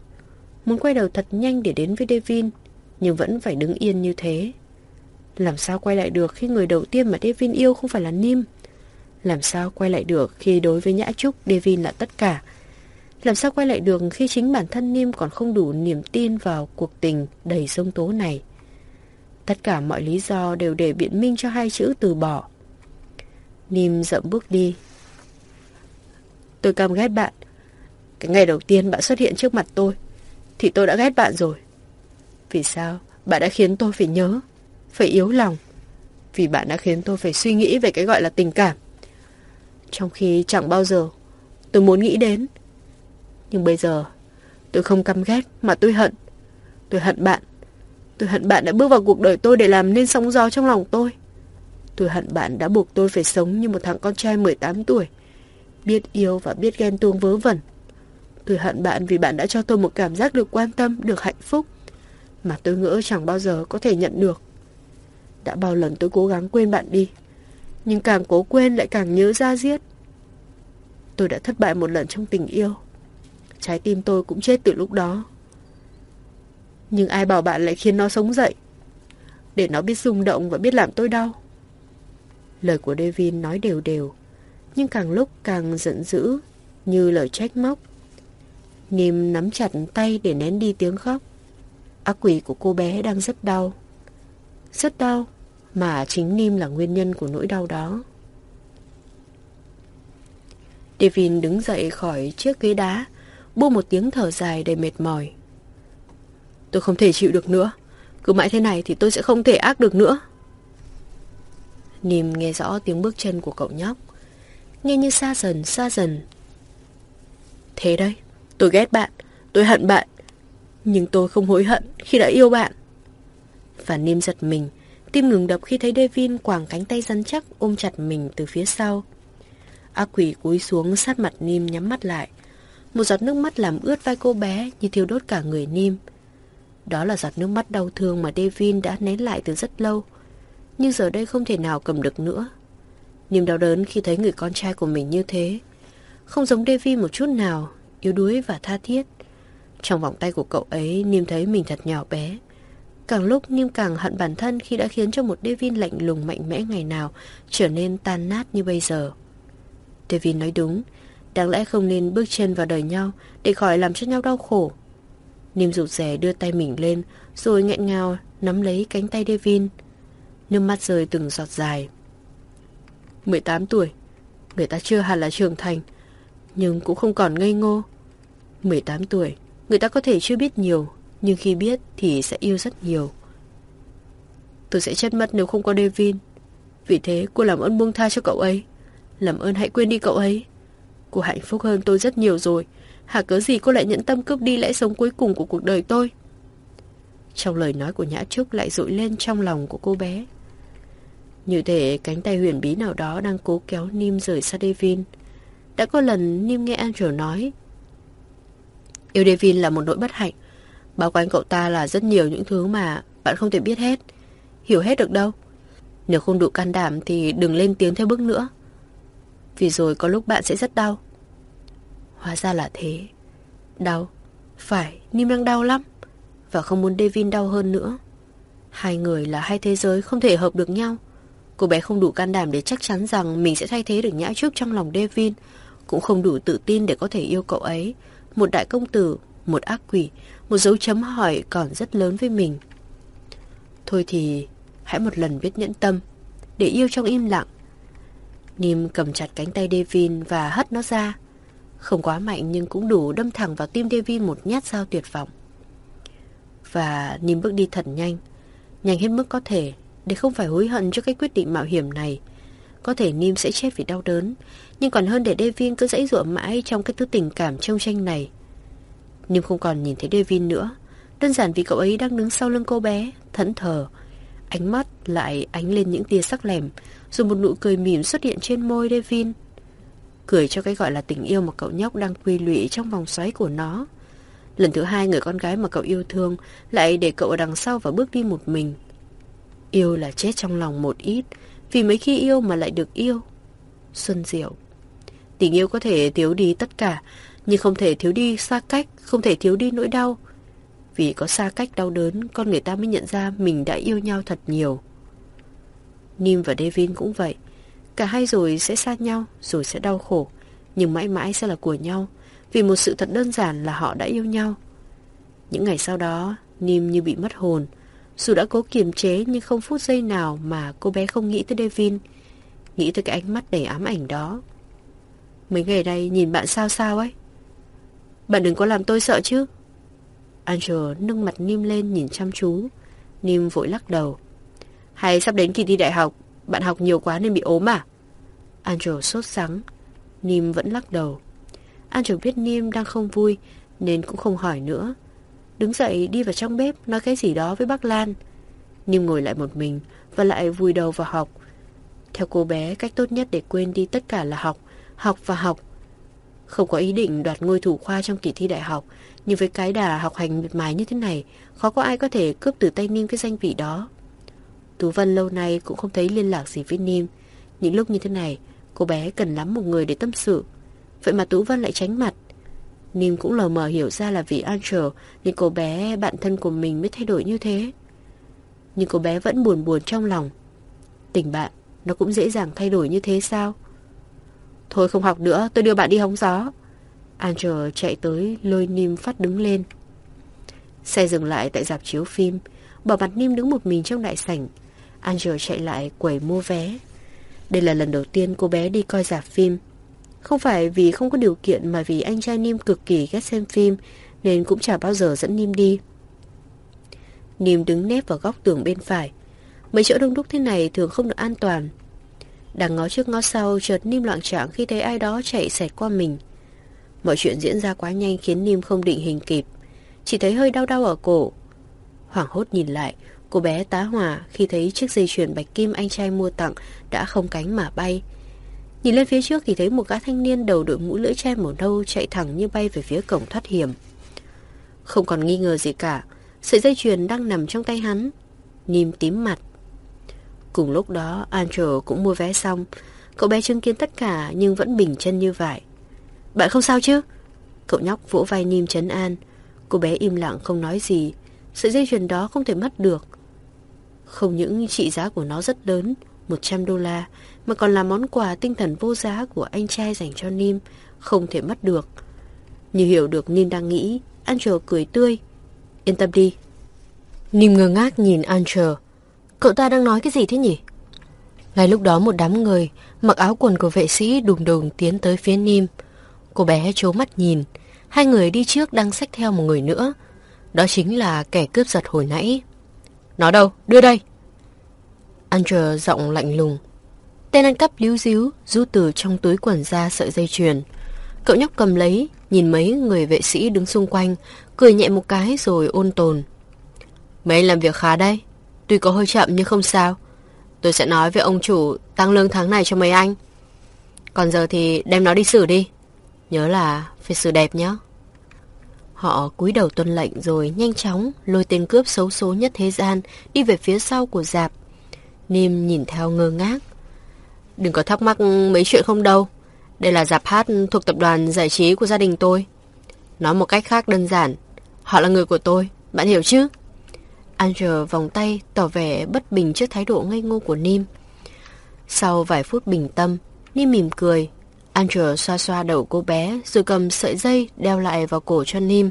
Muốn quay đầu thật nhanh để đến với Devin, nhưng vẫn phải đứng yên như thế. Làm sao quay lại được khi người đầu tiên mà Devin yêu không phải là Nim? Làm sao quay lại được khi đối với Nhã Trúc, Devin là tất cả? Làm sao quay lại được khi chính bản thân Nim còn không đủ niềm tin vào cuộc tình đầy sông tố này? Tất cả mọi lý do đều để biện minh cho hai chữ từ bỏ. Nim dậm bước đi. Tôi cam ghét bạn. Cái ngày đầu tiên bạn xuất hiện trước mặt tôi, thì tôi đã ghét bạn rồi. Vì sao? Bạn đã khiến tôi phải nhớ, phải yếu lòng. Vì bạn đã khiến tôi phải suy nghĩ về cái gọi là tình cảm. Trong khi chẳng bao giờ tôi muốn nghĩ đến nhưng bây giờ tôi không căm ghét mà tôi hận. Tôi hận bạn. Tôi hận bạn đã bước vào cuộc đời tôi để làm nên sóng gió trong lòng tôi. Tôi hận bạn đã buộc tôi phải sống như một thằng con trai 18 tuổi. Biết yêu và biết ghen tuông vớ vẩn. Tôi hận bạn vì bạn đã cho tôi một cảm giác được quan tâm, được hạnh phúc. Mà tôi ngỡ chẳng bao giờ có thể nhận được. Đã bao lần tôi cố gắng quên bạn đi. Nhưng càng cố quên lại càng nhớ ra giết. Tôi đã thất bại một lần trong tình yêu. Trái tim tôi cũng chết từ lúc đó. Nhưng ai bảo bạn lại khiến nó sống dậy Để nó biết rung động và biết làm tôi đau Lời của Devin nói đều đều, Nhưng càng lúc càng giận dữ Như lời trách móc Nìm nắm chặt tay để nén đi tiếng khóc Ác quỷ của cô bé đang rất đau Rất đau mà chính Nim là nguyên nhân của nỗi đau đó. Devin đứng dậy khỏi chiếc ghế đá, Buông một tiếng thở dài đầy mệt mỏi. Tôi không thể chịu được nữa. Cứ mãi thế này thì tôi sẽ không thể ác được nữa. Nìm nghe rõ tiếng bước chân của cậu nhóc. Nghe như xa dần xa dần. Thế đây Tôi ghét bạn, Tôi hận bạn. Nhưng tôi không hối hận khi đã yêu bạn. Và Nim giật mình Tim ngừng đập khi thấy Devin quàng cánh tay rắn chắc ôm chặt mình từ phía sau. Ác quỷ cúi xuống sát mặt Nim nhắm mắt lại. Một giọt nước mắt làm ướt vai cô bé như thiêu đốt cả người Nim. Đó là giọt nước mắt đau thương mà Devin đã nén lại từ rất lâu. Nhưng giờ đây không thể nào cầm được nữa. Nim đau đớn khi thấy người con trai của mình như thế. Không giống Devin một chút nào, yếu đuối và tha thiết. Trong vòng tay của cậu ấy, Nim thấy mình thật nhỏ bé. Càng lúc Nim càng hận bản thân khi đã khiến cho một Devin lạnh lùng mạnh mẽ ngày nào trở nên tan nát như bây giờ. Devin nói đúng, đáng lẽ không nên bước chân vào đời nhau để khỏi làm cho nhau đau khổ. Nim rụt rè đưa tay mình lên Rồi nghẹn ngào nắm lấy cánh tay Devin Nước mắt rơi từng giọt dài 18 tuổi Người ta chưa hẳn là trưởng thành Nhưng cũng không còn ngây ngô 18 tuổi Người ta có thể chưa biết nhiều nhưng khi biết thì sẽ yêu rất nhiều. Tôi sẽ chết mất nếu không có Devin. Vì thế, cô làm ơn buông tha cho cậu ấy. Làm ơn hãy quên đi cậu ấy. Cô hạnh phúc hơn tôi rất nhiều rồi. Hả cớ gì cô lại nhẫn tâm cướp đi lẽ sống cuối cùng của cuộc đời tôi? Trong lời nói của Nhã Trúc lại dội lên trong lòng của cô bé. Như thể cánh tay huyền bí nào đó đang cố kéo Nim rời xa Devin. Đã có lần Nim nghe Angel nói, Yêu Devin là một nỗi bất hạnh. Bao quanh cậu ta là rất nhiều những thứ mà bạn không thể biết hết Hiểu hết được đâu Nếu không đủ can đảm thì đừng lên tiếng theo bước nữa Vì rồi có lúc bạn sẽ rất đau Hóa ra là thế. Đau. Phải, Nim đang đau lắm. Và không muốn Devin đau hơn nữa. Hai người là hai thế giới không thể hợp được nhau. Cô bé không đủ can đảm để chắc chắn rằng mình sẽ thay thế được nhã trước trong lòng Devin. Cũng không đủ tự tin để có thể yêu cậu ấy. Một đại công tử, một ác quỷ, một dấu chấm hỏi còn rất lớn với mình. Thôi thì hãy một lần biết nhẫn tâm, để yêu trong im lặng. Nim cầm chặt cánh tay Devin và hất nó ra. Không quá mạnh nhưng cũng đủ đâm thẳng vào tim Devin một nhát dao tuyệt vọng. Và Nim bước đi thật nhanh, nhanh hết mức có thể để không phải hối hận cho cái quyết định mạo hiểm này. Có thể Nim sẽ chết vì đau đớn, nhưng còn hơn để Devin cứ dãy dụa mãi trong cái thứ tình cảm trong tranh này nhưng không còn nhìn thấy Devin nữa, đơn giản vì cậu ấy đang đứng sau lưng cô bé, thẫn thờ. Ánh mắt lại ánh lên những tia sắc lẻm, rồi một nụ cười mỉm xuất hiện trên môi Devin cười cho cái gọi là tình yêu mà cậu nhóc đang quy lụy trong vòng xoáy của nó. Lần thứ hai người con gái mà cậu yêu thương lại để cậu ở đằng sau và bước đi một mình. Yêu là chết trong lòng một ít, vì mấy khi yêu mà lại được yêu. Xuân Diệu Tình yêu có thể thiếu đi tất cả, nhưng không thể thiếu đi xa cách, không thể thiếu đi nỗi đau. Vì có xa cách đau đớn, con người ta mới nhận ra mình đã yêu nhau thật nhiều. Nim và Devin cũng vậy. Cả hai rồi sẽ xa nhau, rồi sẽ đau khổ, nhưng mãi mãi sẽ là của nhau, vì một sự thật đơn giản là họ đã yêu nhau. Những ngày sau đó, Nim như bị mất hồn. Dù đã cố kiềm chế nhưng không phút giây nào mà cô bé không nghĩ tới Devin, nghĩ tới cái ánh mắt đầy ám ảnh đó. Mấy ngày đây nhìn bạn sao sao ấy. Bạn đừng có làm tôi sợ chứ. Angel nâng mặt Nim lên nhìn chăm chú. Nim vội lắc đầu. Hay sắp đến kỳ thi đại học, bạn học nhiều quá nên bị ốm à? Angel sốt sắng. Nim vẫn lắc đầu. Angel biết Nim đang không vui nên cũng không hỏi nữa. Đứng dậy đi vào trong bếp nói cái gì đó với bác Lan. Nim ngồi lại một mình và lại vùi đầu vào học. Theo cô bé, cách tốt nhất để quên đi tất cả là học, học và học. Không có ý định đoạt ngôi thủ khoa trong kỳ thi đại học, nhưng với cái đà học hành miệt mài như thế này, khó có ai có thể cướp từ tay Nim cái danh vị đó. Tú Vân lâu nay cũng không thấy liên lạc gì với Nim. Những lúc như thế này, cô bé cần lắm một người để tâm sự. Vậy mà Tú Vân lại tránh mặt. Nim cũng lờ mờ hiểu ra là vì Angel nên cô bé bạn thân của mình mới thay đổi như thế. Nhưng cô bé vẫn buồn buồn trong lòng. Tình bạn, nó cũng dễ dàng thay đổi như thế sao? Thôi không học nữa, tôi đưa bạn đi hóng gió. Angel chạy tới lôi Nim phát đứng lên. Xe dừng lại tại dạp chiếu phim, bỏ mặt Nim đứng một mình trong đại sảnh. Angel chạy lại quẩy mua vé. Đây là lần đầu tiên cô bé đi coi dạp phim. Không phải vì không có điều kiện mà vì anh trai Nim cực kỳ ghét xem phim nên cũng chả bao giờ dẫn Nim đi. Nim đứng nép vào góc tường bên phải. Mấy chỗ đông đúc thế này thường không được an toàn. Đang ngó trước ngó sau chợt Nim loạn trạng khi thấy ai đó chạy xẹt qua mình. Mọi chuyện diễn ra quá nhanh khiến Nim không định hình kịp. Chỉ thấy hơi đau đau ở cổ. Hoảng hốt nhìn lại, cô bé tá hỏa khi thấy chiếc dây chuyền bạch kim anh trai mua tặng đã không cánh mà bay. Nhìn lên phía trước thì thấy một gã thanh niên đầu đội mũ lưỡi chai màu nâu chạy thẳng như bay về phía cổng thoát hiểm. Không còn nghi ngờ gì cả, sợi dây chuyền đang nằm trong tay hắn. Nim tím mặt. Cùng lúc đó, Angel cũng mua vé xong. Cậu bé chứng kiến tất cả nhưng vẫn bình chân như vậy. Bạn không sao chứ? Cậu nhóc vỗ vai Nim chấn an. Cô bé im lặng không nói gì. Sợi dây chuyền đó không thể mất được. Không những trị giá của nó rất lớn, 100 đô la, mà còn là món quà tinh thần vô giá của anh trai dành cho Nim, không thể mất được. Như hiểu được Nim đang nghĩ, Angel cười tươi. Yên tâm đi. Nim ngơ ngác nhìn Angel. Cậu ta đang nói cái gì thế nhỉ? Ngay lúc đó một đám người, mặc áo quần của vệ sĩ đùng đùng tiến tới phía Nim. Cô bé trố mắt nhìn, hai người đi trước đang xách theo một người nữa. Đó chính là kẻ cướp giật hồi nãy. Nó đâu? Đưa đây! Andrew giọng lạnh lùng. Tên ăn cắp líu díu, rút từ trong túi quần ra sợi dây chuyền. Cậu nhóc cầm lấy, nhìn mấy người vệ sĩ đứng xung quanh, cười nhẹ một cái rồi ôn tồn. Mấy anh làm việc khá đây. Tuy có hơi chậm nhưng không sao. Tôi sẽ nói với ông chủ tăng lương tháng này cho mấy anh. Còn giờ thì đem nó đi xử đi. Nhớ là phải xử đẹp nhé. Họ cúi đầu tuân lệnh rồi nhanh chóng lôi tên cướp xấu số nhất thế gian đi về phía sau của dạp. Nim nhìn theo ngơ ngác. Đừng có thắc mắc mấy chuyện không đâu. Đây là dạp hát thuộc tập đoàn giải trí của gia đình tôi. Nói một cách khác đơn giản, họ là người của tôi, bạn hiểu chứ? Angel vòng tay tỏ vẻ bất bình trước thái độ ngây ngô của Nim. Sau vài phút bình tâm, Nim mỉm cười. Angel xoa xoa đầu cô bé rồi cầm sợi dây đeo lại vào cổ cho Nim.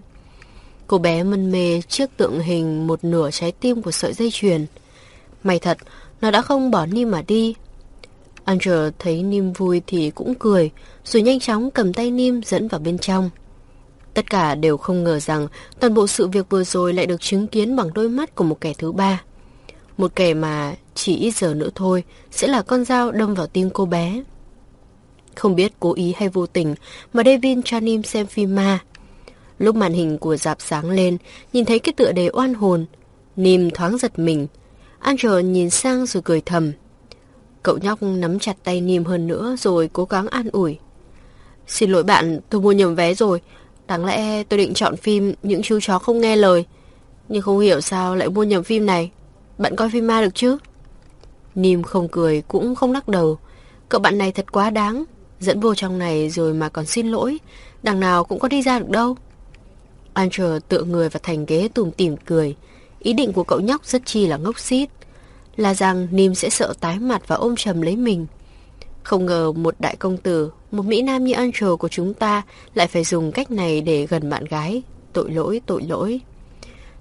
Cô bé mân mê chiếc tượng hình một nửa trái tim của sợi dây chuyền. May thật, nó đã không bỏ Nim mà đi. Angel thấy Nim vui thì cũng cười, rồi nhanh chóng cầm tay Nim dẫn vào bên trong. Tất cả đều không ngờ rằng toàn bộ sự việc vừa rồi lại được chứng kiến bằng đôi mắt của một kẻ thứ ba. Một kẻ mà chỉ ít giờ nữa thôi sẽ là con dao đâm vào tim cô bé. Không biết cố ý hay vô tình mà David Chanim xem phim ma. Lúc màn hình của dạp sáng lên, nhìn thấy cái tựa đề oan hồn, Nim thoáng giật mình. Angel nhìn sang rồi cười thầm. Cậu nhóc nắm chặt tay Nim hơn nữa rồi cố gắng an ủi. Xin lỗi bạn, tôi mua nhầm vé rồi. Đáng lẽ tôi định chọn phim Những chú chó không nghe lời. Nhưng không hiểu sao lại mua nhầm phim này. Bạn coi phim ma được chứ? Nìm không cười cũng không lắc đầu. Cậu bạn này thật quá đáng. Dẫn vô trong này rồi mà còn xin lỗi. Đằng nào cũng có đi ra được đâu. Andrew tựa người vào thành ghế tùm tìm cười. Ý định của cậu nhóc rất chi là ngốc xít. Là rằng Nìm sẽ sợ tái mặt và ôm chầm lấy mình. Không ngờ một đại công tử, một Mỹ Nam như Angel của chúng ta lại phải dùng cách này để gần bạn gái. Tội lỗi, tội lỗi.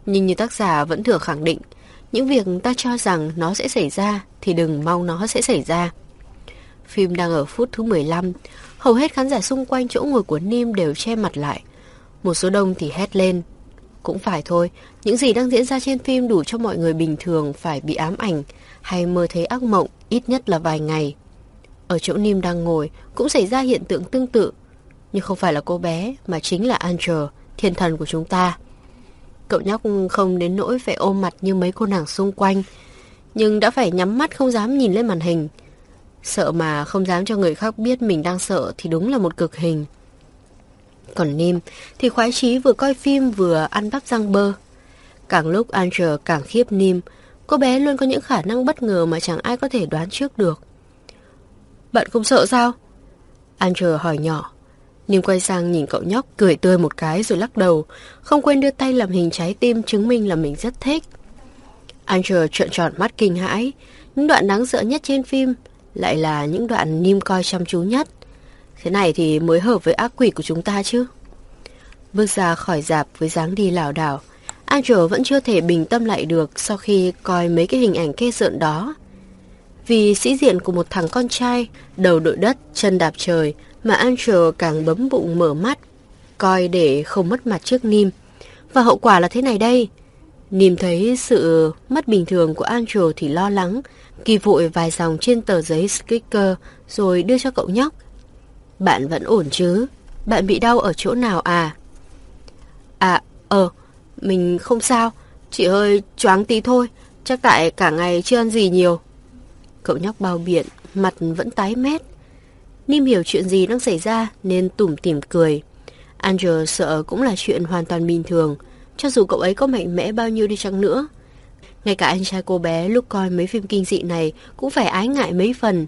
Nhưng như tác giả vẫn thường khẳng định, những việc ta cho rằng nó sẽ xảy ra thì đừng mong nó sẽ xảy ra. Phim đang ở phút thứ 15, hầu hết khán giả xung quanh chỗ ngồi của Nim đều che mặt lại. Một số đông thì hét lên. Cũng phải thôi, những gì đang diễn ra trên phim đủ cho mọi người bình thường phải bị ám ảnh hay mơ thấy ác mộng ít nhất là vài ngày. Ở chỗ Nim đang ngồi cũng xảy ra hiện tượng tương tự. Nhưng không phải là cô bé mà chính là Angel, thiên thần của chúng ta. Cậu nhóc không đến nỗi phải ôm mặt như mấy cô nàng xung quanh. Nhưng đã phải nhắm mắt không dám nhìn lên màn hình. Sợ mà không dám cho người khác biết mình đang sợ thì đúng là một cực hình. Còn Nim thì khoái chí vừa coi phim vừa ăn bắp răng bơ. Càng lúc Angel càng khiếp Nim, cô bé luôn có những khả năng bất ngờ mà chẳng ai có thể đoán trước được. Bạn không sợ sao? Andrew hỏi nhỏ. Nim quay sang nhìn cậu nhóc cười tươi một cái rồi lắc đầu, không quên đưa tay làm hình trái tim chứng minh là mình rất thích. Andrew trợn tròn mắt kinh hãi, những đoạn đáng sợ nhất trên phim lại là những đoạn Nim coi chăm chú nhất. Thế này thì mới hợp với ác quỷ của chúng ta chứ. Bước ra khỏi dạp với dáng đi lảo đảo, Andrew vẫn chưa thể bình tâm lại được sau khi coi mấy cái hình ảnh kê sợn đó. Vì sĩ diện của một thằng con trai, đầu đội đất, chân đạp trời, mà Angel càng bấm bụng mở mắt, coi để không mất mặt trước Nim. Và hậu quả là thế này đây. Nim thấy sự mất bình thường của Angel thì lo lắng, kỳ vội vài dòng trên tờ giấy sticker rồi đưa cho cậu nhóc. Bạn vẫn ổn chứ? Bạn bị đau ở chỗ nào à? À, ờ, mình không sao, chỉ hơi choáng tí thôi, chắc tại cả ngày chưa ăn gì nhiều. Cậu nhóc bao biện, mặt vẫn tái mét. Nim hiểu chuyện gì đang xảy ra nên tủm tỉm cười. Angel sợ cũng là chuyện hoàn toàn bình thường, cho dù cậu ấy có mạnh mẽ bao nhiêu đi chăng nữa. Ngay cả anh trai cô bé lúc coi mấy phim kinh dị này cũng phải ái ngại mấy phần.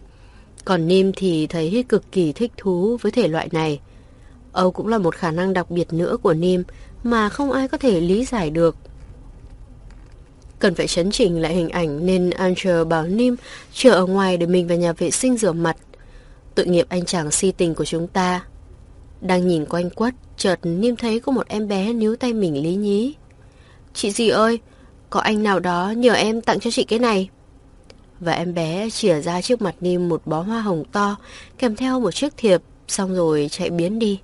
Còn Nim thì thấy cực kỳ thích thú với thể loại này. Âu cũng là một khả năng đặc biệt nữa của Nim mà không ai có thể lý giải được. Cần phải chấn chỉnh lại hình ảnh nên Angel bảo Nim chờ ở ngoài để mình vào nhà vệ sinh rửa mặt. Tội nghiệp anh chàng si tình của chúng ta. Đang nhìn quanh quất, chợt Nim thấy có một em bé níu tay mình lý nhí. Chị gì ơi, có anh nào đó nhờ em tặng cho chị cái này. Và em bé chìa ra trước mặt Nim một bó hoa hồng to, kèm theo một chiếc thiệp, xong rồi chạy biến đi.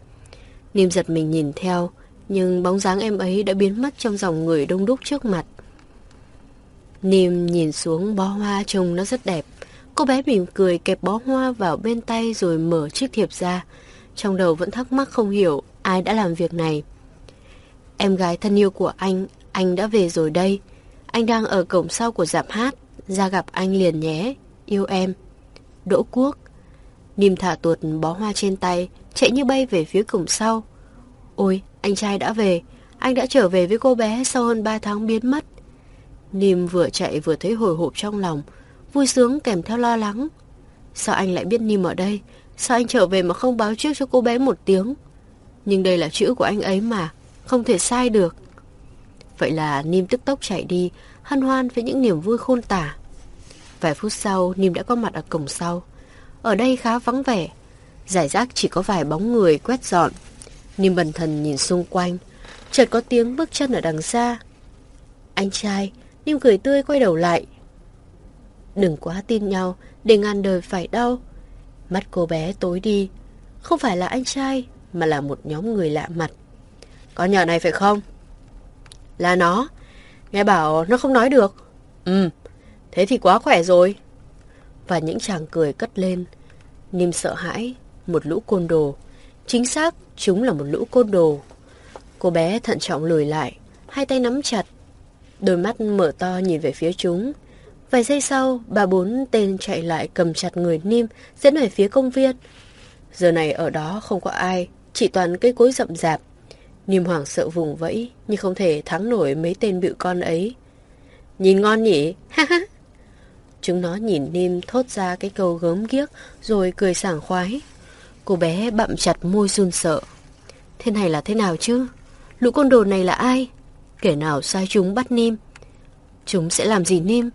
Nim giật mình nhìn theo, nhưng bóng dáng em ấy đã biến mất trong dòng người đông đúc trước mặt niềm nhìn xuống bó hoa trông nó rất đẹp. Cô bé mỉm cười kẹp bó hoa vào bên tay rồi mở chiếc thiệp ra. Trong đầu vẫn thắc mắc không hiểu ai đã làm việc này. Em gái thân yêu của anh, anh đã về rồi đây. Anh đang ở cổng sau của dạp hát. Ra gặp anh liền nhé. Yêu em. Đỗ Quốc. niềm thả tuột bó hoa trên tay, chạy như bay về phía cổng sau. Ôi, anh trai đã về. Anh đã trở về với cô bé sau hơn 3 tháng biến mất. Nim vừa chạy vừa thấy hồi hộp trong lòng, vui sướng kèm theo lo lắng. Sao anh lại biết Nim ở đây? Sao anh trở về mà không báo trước cho cô bé một tiếng? Nhưng đây là chữ của anh ấy mà, không thể sai được. Vậy là Nim tức tốc chạy đi, hân hoan với những niềm vui khôn tả. Vài phút sau, Nim đã có mặt ở cổng sau. Ở đây khá vắng vẻ, giải rác chỉ có vài bóng người quét dọn. Nim bần thần nhìn xung quanh, chợt có tiếng bước chân ở đằng xa. Anh trai, Nim cười tươi quay đầu lại. Đừng quá tin nhau, để ngàn đời phải đau. Mắt cô bé tối đi, không phải là anh trai, mà là một nhóm người lạ mặt. Con nhỏ này phải không? Là nó. Nghe bảo nó không nói được. Ừ, thế thì quá khỏe rồi. Và những chàng cười cất lên. Nim sợ hãi, một lũ côn đồ. Chính xác, chúng là một lũ côn đồ. Cô bé thận trọng lùi lại, hai tay nắm chặt. Đôi mắt mở to nhìn về phía chúng. Vài giây sau, bà bốn tên chạy lại cầm chặt người Nim dẫn về phía công viên. Giờ này ở đó không có ai, chỉ toàn cây cối rậm rạp. Nim hoảng sợ vùng vẫy, nhưng không thể thắng nổi mấy tên bự con ấy. Nhìn ngon nhỉ? Ha ha! Chúng nó nhìn Nim thốt ra cái câu gớm ghiếc rồi cười sảng khoái. Cô bé bậm chặt môi run sợ. Thế này là thế nào chứ? Lũ con đồ này là ai? Kẻ nào sai chúng bắt Nim? Chúng sẽ làm gì Nim?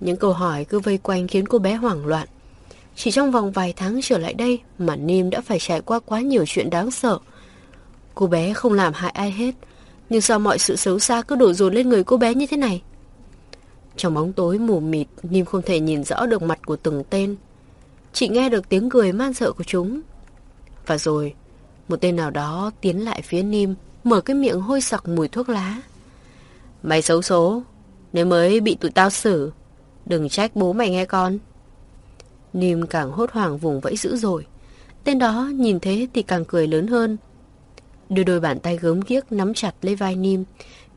Những câu hỏi cứ vây quanh khiến cô bé hoảng loạn. Chỉ trong vòng vài tháng trở lại đây mà Nim đã phải trải qua quá nhiều chuyện đáng sợ. Cô bé không làm hại ai hết, nhưng sao mọi sự xấu xa cứ đổ dồn lên người cô bé như thế này? Trong bóng tối mù mịt, Nim không thể nhìn rõ được mặt của từng tên. Chỉ nghe được tiếng cười man sợ của chúng. Và rồi, một tên nào đó tiến lại phía Nim, mở cái miệng hôi sặc mùi thuốc lá. Mày xấu số, nếu mới bị tụi tao xử, đừng trách bố mày nghe con. Nìm càng hốt hoảng vùng vẫy dữ rồi. Tên đó nhìn thế thì càng cười lớn hơn. Đưa đôi bàn tay gớm ghiếc nắm chặt lấy vai Nim,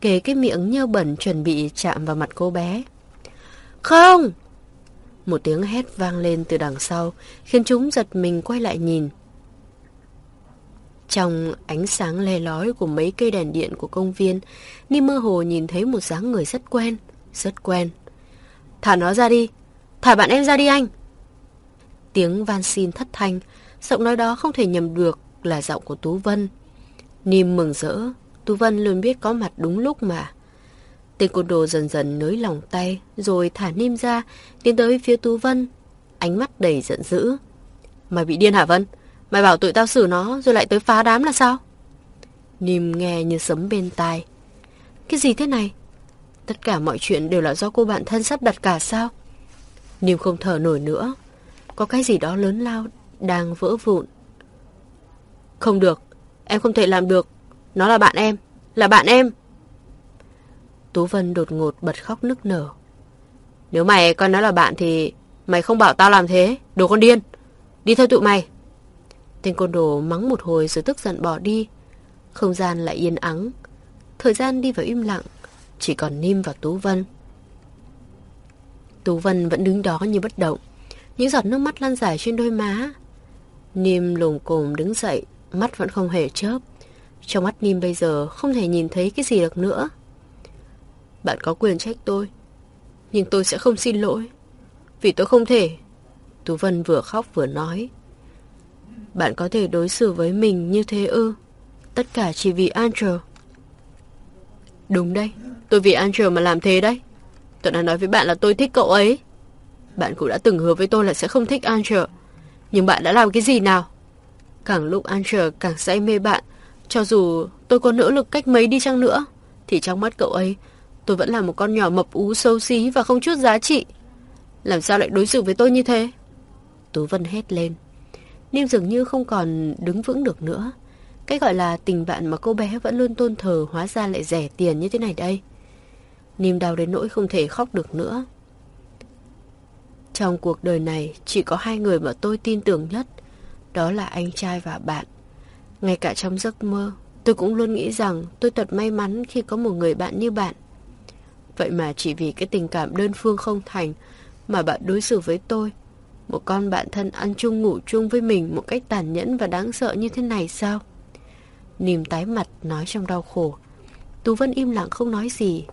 kề cái miệng nhơ bẩn chuẩn bị chạm vào mặt cô bé. Không! Một tiếng hét vang lên từ đằng sau, khiến chúng giật mình quay lại nhìn. Trong ánh sáng le lói của mấy cây đèn điện của công viên, Ni mơ hồ nhìn thấy một dáng người rất quen, rất quen. Thả nó ra đi, thả bạn em ra đi anh. Tiếng van xin thất thanh, giọng nói đó không thể nhầm được là giọng của Tú Vân. Ni mừng rỡ, Tú Vân luôn biết có mặt đúng lúc mà. Tên côn đồ dần dần nới lỏng tay, rồi thả Nim ra, tiến tới phía Tú Vân, ánh mắt đầy giận dữ. Mày bị điên hả Vân? Mày bảo tụi tao xử nó rồi lại tới phá đám là sao? Nìm nghe như sấm bên tai. Cái gì thế này? Tất cả mọi chuyện đều là do cô bạn thân sắp đặt cả sao? Nìm không thở nổi nữa. Có cái gì đó lớn lao đang vỡ vụn. Không được, em không thể làm được. Nó là bạn em, là bạn em. Tú Vân đột ngột bật khóc nức nở. Nếu mày coi nó là bạn thì mày không bảo tao làm thế, đồ con điên. Đi theo tụi mày. Tên côn đồ mắng một hồi rồi tức giận bỏ đi. Không gian lại yên ắng. Thời gian đi vào im lặng. Chỉ còn Nim và Tú Vân. Tú Vân vẫn đứng đó như bất động. Những giọt nước mắt lan dài trên đôi má. Nim lồm cồm đứng dậy. Mắt vẫn không hề chớp. Trong mắt Nim bây giờ không thể nhìn thấy cái gì được nữa. Bạn có quyền trách tôi. Nhưng tôi sẽ không xin lỗi. Vì tôi không thể. Tú Vân vừa khóc vừa nói. Bạn có thể đối xử với mình như thế ư? Tất cả chỉ vì Andrew. Đúng đây, tôi vì Andrew mà làm thế đấy. Tôi đã nói với bạn là tôi thích cậu ấy. Bạn cũng đã từng hứa với tôi là sẽ không thích Andrew. Nhưng bạn đã làm cái gì nào? Càng lúc Andrew càng say mê bạn, cho dù tôi có nỗ lực cách mấy đi chăng nữa, thì trong mắt cậu ấy, tôi vẫn là một con nhỏ mập ú xấu xí và không chút giá trị. Làm sao lại đối xử với tôi như thế? Tú Vân hét lên. Niêm dường như không còn đứng vững được nữa. Cái gọi là tình bạn mà cô bé vẫn luôn tôn thờ hóa ra lại rẻ tiền như thế này đây. Niêm đau đến nỗi không thể khóc được nữa. Trong cuộc đời này chỉ có hai người mà tôi tin tưởng nhất. Đó là anh trai và bạn. Ngay cả trong giấc mơ, tôi cũng luôn nghĩ rằng tôi thật may mắn khi có một người bạn như bạn. Vậy mà chỉ vì cái tình cảm đơn phương không thành mà bạn đối xử với tôi một con bạn thân ăn chung ngủ chung với mình một cách tàn nhẫn và đáng sợ như thế này sao? Nìm tái mặt nói trong đau khổ. Tú Vân im lặng không nói gì.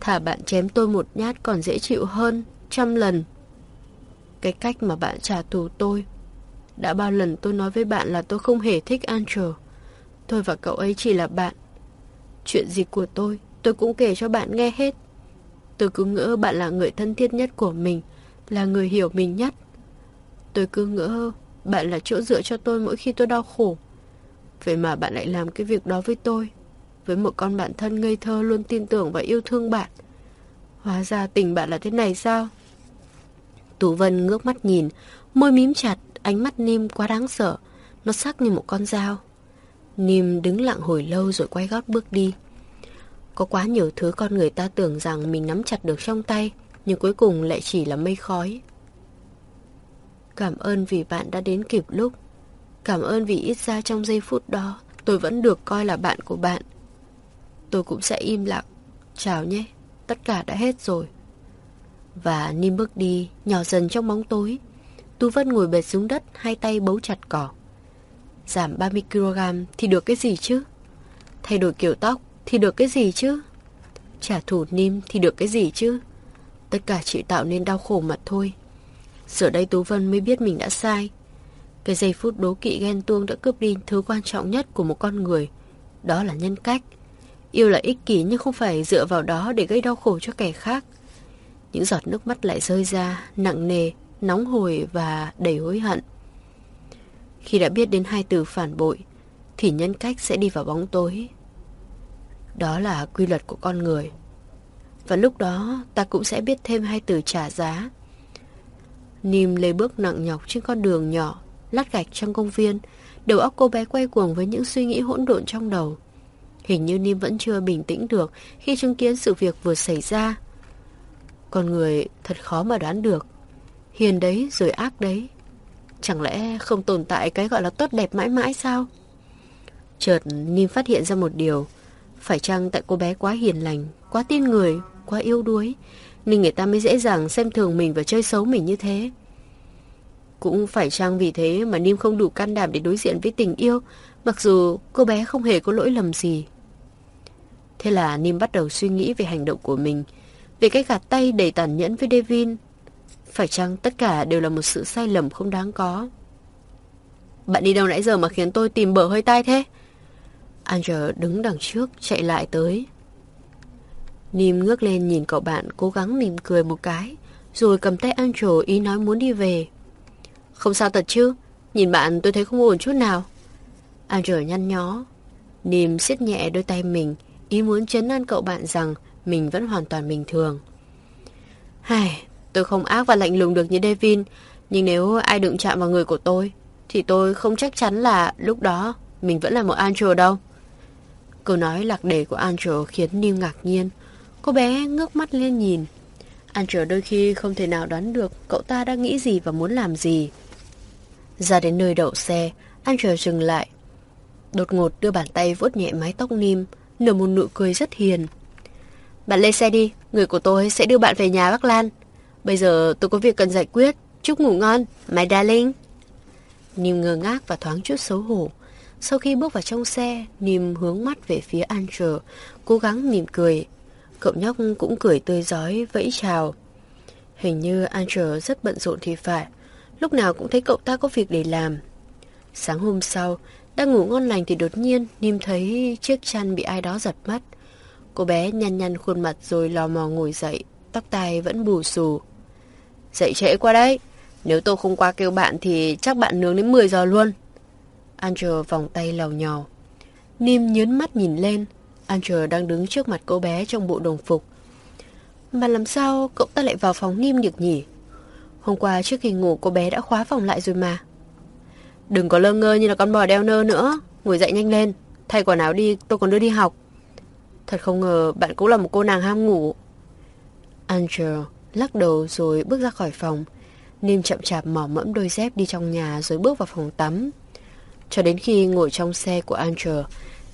Thả bạn chém tôi một nhát còn dễ chịu hơn trăm lần. Cái cách mà bạn trả thù tôi. Đã bao lần tôi nói với bạn là tôi không hề thích Angel. Tôi và cậu ấy chỉ là bạn. Chuyện gì của tôi, tôi cũng kể cho bạn nghe hết. Tôi cứ ngỡ bạn là người thân thiết nhất của mình là người hiểu mình nhất. Tôi cứ ngỡ bạn là chỗ dựa cho tôi mỗi khi tôi đau khổ. Vậy mà bạn lại làm cái việc đó với tôi, với một con bạn thân ngây thơ luôn tin tưởng và yêu thương bạn. Hóa ra tình bạn là thế này sao? Tú Vân ngước mắt nhìn, môi mím chặt, ánh mắt Nim quá đáng sợ, nó sắc như một con dao. Nim đứng lặng hồi lâu rồi quay gót bước đi. Có quá nhiều thứ con người ta tưởng rằng mình nắm chặt được trong tay, nhưng cuối cùng lại chỉ là mây khói. Cảm ơn vì bạn đã đến kịp lúc. Cảm ơn vì ít ra trong giây phút đó tôi vẫn được coi là bạn của bạn. Tôi cũng sẽ im lặng. Chào nhé, tất cả đã hết rồi. Và Nim bước đi, nhỏ dần trong bóng tối. Tu Vân ngồi bệt xuống đất, hai tay bấu chặt cỏ. Giảm 30kg thì được cái gì chứ? Thay đổi kiểu tóc thì được cái gì chứ? Trả thù Nim thì được cái gì chứ? Tất cả chỉ tạo nên đau khổ mà thôi. Giờ đây Tú Vân mới biết mình đã sai. Cái giây phút đố kỵ ghen tuông đã cướp đi thứ quan trọng nhất của một con người. Đó là nhân cách. Yêu là ích kỷ nhưng không phải dựa vào đó để gây đau khổ cho kẻ khác. Những giọt nước mắt lại rơi ra Nặng nề, nóng hồi và đầy hối hận. Khi đã biết đến hai từ phản bội Thì nhân cách sẽ đi vào bóng tối. Đó là quy luật của con người và lúc đó, ta cũng sẽ biết thêm hai từ trả giá. Nìm lê bước nặng nhọc trên con đường nhỏ, Lát gạch trong công viên. Đầu óc cô bé quay cuồng với những suy nghĩ hỗn độn trong đầu. Hình như Nim vẫn chưa bình tĩnh được Khi chứng kiến sự việc vừa xảy ra. Con người thật khó mà đoán được. Hiền đấy, rồi ác đấy. Chẳng lẽ không tồn tại cái gọi là tốt đẹp mãi mãi sao? Chợt Nim phát hiện ra một điều. Phải chăng tại cô bé quá hiền lành, Quá tin người? Quá yếu đuối Nên người ta mới dễ dàng xem thường mình và chơi xấu mình như thế Cũng phải chăng vì thế mà Nim không đủ can đảm để đối diện với tình yêu, mặc dù cô bé không hề có lỗi lầm gì. Thế là Nim bắt đầu suy nghĩ về hành động của mình, về cái gạt tay đầy tàn nhẫn với Devin. Phải chăng tất cả đều là một sự sai lầm không đáng có? Bạn đi đâu nãy giờ mà khiến tôi tìm bờ hơi tai thế? Angel đứng đằng trước chạy lại tới. Nim ngước lên nhìn cậu bạn cố gắng mỉm cười một cái, rồi cầm tay Angel ý nói muốn đi về. Không sao thật chứ, nhìn bạn tôi thấy không ổn chút nào. Angel nhăn nhó. Nim siết nhẹ đôi tay mình, ý muốn chấn an cậu bạn rằng mình vẫn hoàn toàn bình thường. Hài, tôi không ác và lạnh lùng được như Devin, nhưng nếu ai đụng chạm vào người của tôi, thì tôi không chắc chắn là lúc đó mình vẫn là một Angel đâu. Câu nói lạc đề của Angel khiến Nim ngạc nhiên. Cô bé ngước mắt lên nhìn. Angel đôi khi không thể nào đoán được cậu ta đang nghĩ gì và muốn làm gì. Ra đến nơi đậu xe, Angel dừng lại. Đột ngột đưa bàn tay vuốt nhẹ mái tóc Nim, nở một nụ cười rất hiền. Bạn lên xe đi, người của tôi sẽ đưa bạn về nhà bác Lan. Bây giờ tôi có việc cần giải quyết. Chúc ngủ ngon, my darling. Nim ngơ ngác và thoáng chút xấu hổ. Sau khi bước vào trong xe, Nim hướng mắt về phía Angel, cố gắng mỉm cười. Cậu nhóc cũng cười tươi giói, vẫy chào. Hình như Angel rất bận rộn thì phải. Lúc nào cũng thấy cậu ta có việc để làm. Sáng hôm sau, đang ngủ ngon lành thì đột nhiên Nim thấy chiếc chăn bị ai đó giật mất. Cô bé nhăn nhăn khuôn mặt rồi lò mò ngồi dậy, tóc tai vẫn bù xù. Dậy trễ qua đấy, nếu tôi không qua kêu bạn thì chắc bạn nướng đến 10 giờ luôn. Angel vòng tay lầu nhò. Nim nhớn mắt nhìn lên. Andrew đang đứng trước mặt cô bé trong bộ đồng phục. Mà làm sao cậu ta lại vào phòng Nim được nhỉ? Hôm qua trước khi ngủ cô bé đã khóa phòng lại rồi mà. Đừng có lơ ngơ như là con bò đeo nơ nữa. Ngồi dậy nhanh lên. Thay quần áo đi, tôi còn đưa đi học. Thật không ngờ bạn cũng là một cô nàng ham ngủ. Angel lắc đầu rồi bước ra khỏi phòng. Nim chậm chạp mỏ mẫm đôi dép đi trong nhà rồi bước vào phòng tắm. Cho đến khi ngồi trong xe của Angel,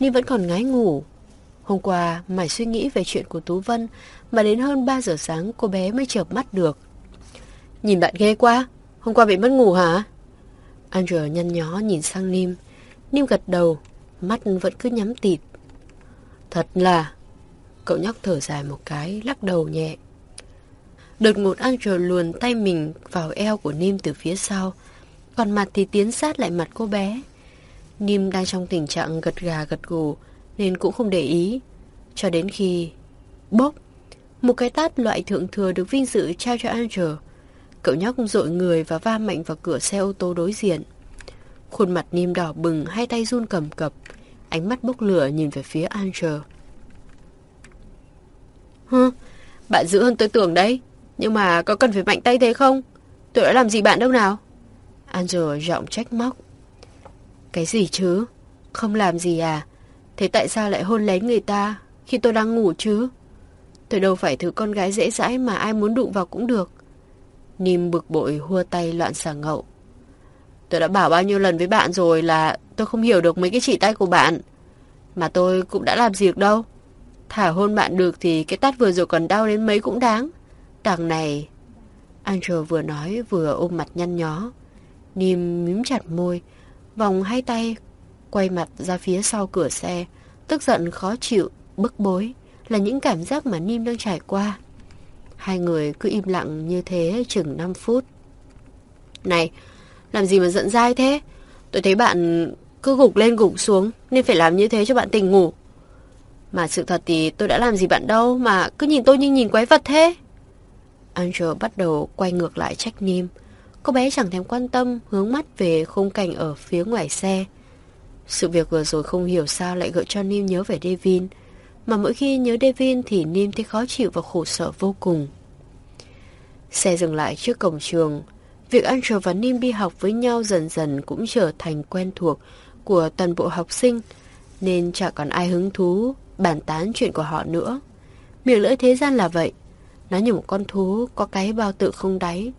Nim vẫn còn ngái ngủ. Hôm qua, mải suy nghĩ về chuyện của Tú Vân, mà đến hơn 3 giờ sáng cô bé mới chợp mắt được. Nhìn bạn ghê quá, hôm qua bị mất ngủ hả? Andrew nhăn nhó nhìn sang Nim. Nim gật đầu, mắt vẫn cứ nhắm tịt. Thật là... Cậu nhóc thở dài một cái, lắc đầu nhẹ. Đột ngột Andrew luồn tay mình vào eo của Nim từ phía sau, còn mặt thì tiến sát lại mặt cô bé. Nim đang trong tình trạng gật gà gật gù nên cũng không để ý. Cho đến khi... bốc Một cái tát loại thượng thừa được vinh dự trao cho Angel. Cậu nhóc dội người và va mạnh vào cửa xe ô tô đối diện. Khuôn mặt niêm đỏ bừng, hai tay run cầm cập. Ánh mắt bốc lửa nhìn về phía Angel. Hừ, bạn dữ hơn tôi tưởng đấy. Nhưng mà có cần phải mạnh tay thế không? Tôi đã làm gì bạn đâu nào? Angel giọng trách móc. Cái gì chứ? Không làm gì à? Thế tại sao lại hôn lén người ta khi tôi đang ngủ chứ? Tôi đâu phải thứ con gái dễ dãi mà ai muốn đụng vào cũng được. Nìm bực bội hua tay loạn xà ngậu. Tôi đã bảo bao nhiêu lần với bạn rồi là tôi không hiểu được mấy cái chỉ tay của bạn. Mà tôi cũng đã làm gì được đâu. Thả hôn bạn được thì cái tát vừa rồi còn đau đến mấy cũng đáng. Đằng này... Angel vừa nói vừa ôm mặt nhăn nhó. Nìm mím chặt môi, vòng hai tay, quay mặt ra phía sau cửa xe. Tức giận khó chịu, bức bối là những cảm giác mà Nim đang trải qua. Hai người cứ im lặng như thế chừng 5 phút. Này, làm gì mà giận dai thế? Tôi thấy bạn cứ gục lên gục xuống nên phải làm như thế cho bạn tỉnh ngủ. Mà sự thật thì tôi đã làm gì bạn đâu mà cứ nhìn tôi như nhìn quái vật thế. Angel bắt đầu quay ngược lại trách Nim. Cô bé chẳng thèm quan tâm, hướng mắt về khung cảnh ở phía ngoài xe. Sự việc vừa rồi không hiểu sao lại gợi cho Nim nhớ về Devin. Mà mỗi khi nhớ Devin thì Nim thấy khó chịu và khổ sở vô cùng. Xe dừng lại trước cổng trường. Việc Andrew và Nim đi học với nhau dần dần cũng trở thành quen thuộc của toàn bộ học sinh, nên chẳng còn ai hứng thú bàn tán chuyện của họ nữa. Miệng lưỡi thế gian là vậy. Nó như một con thú có cái bao tự không đáy.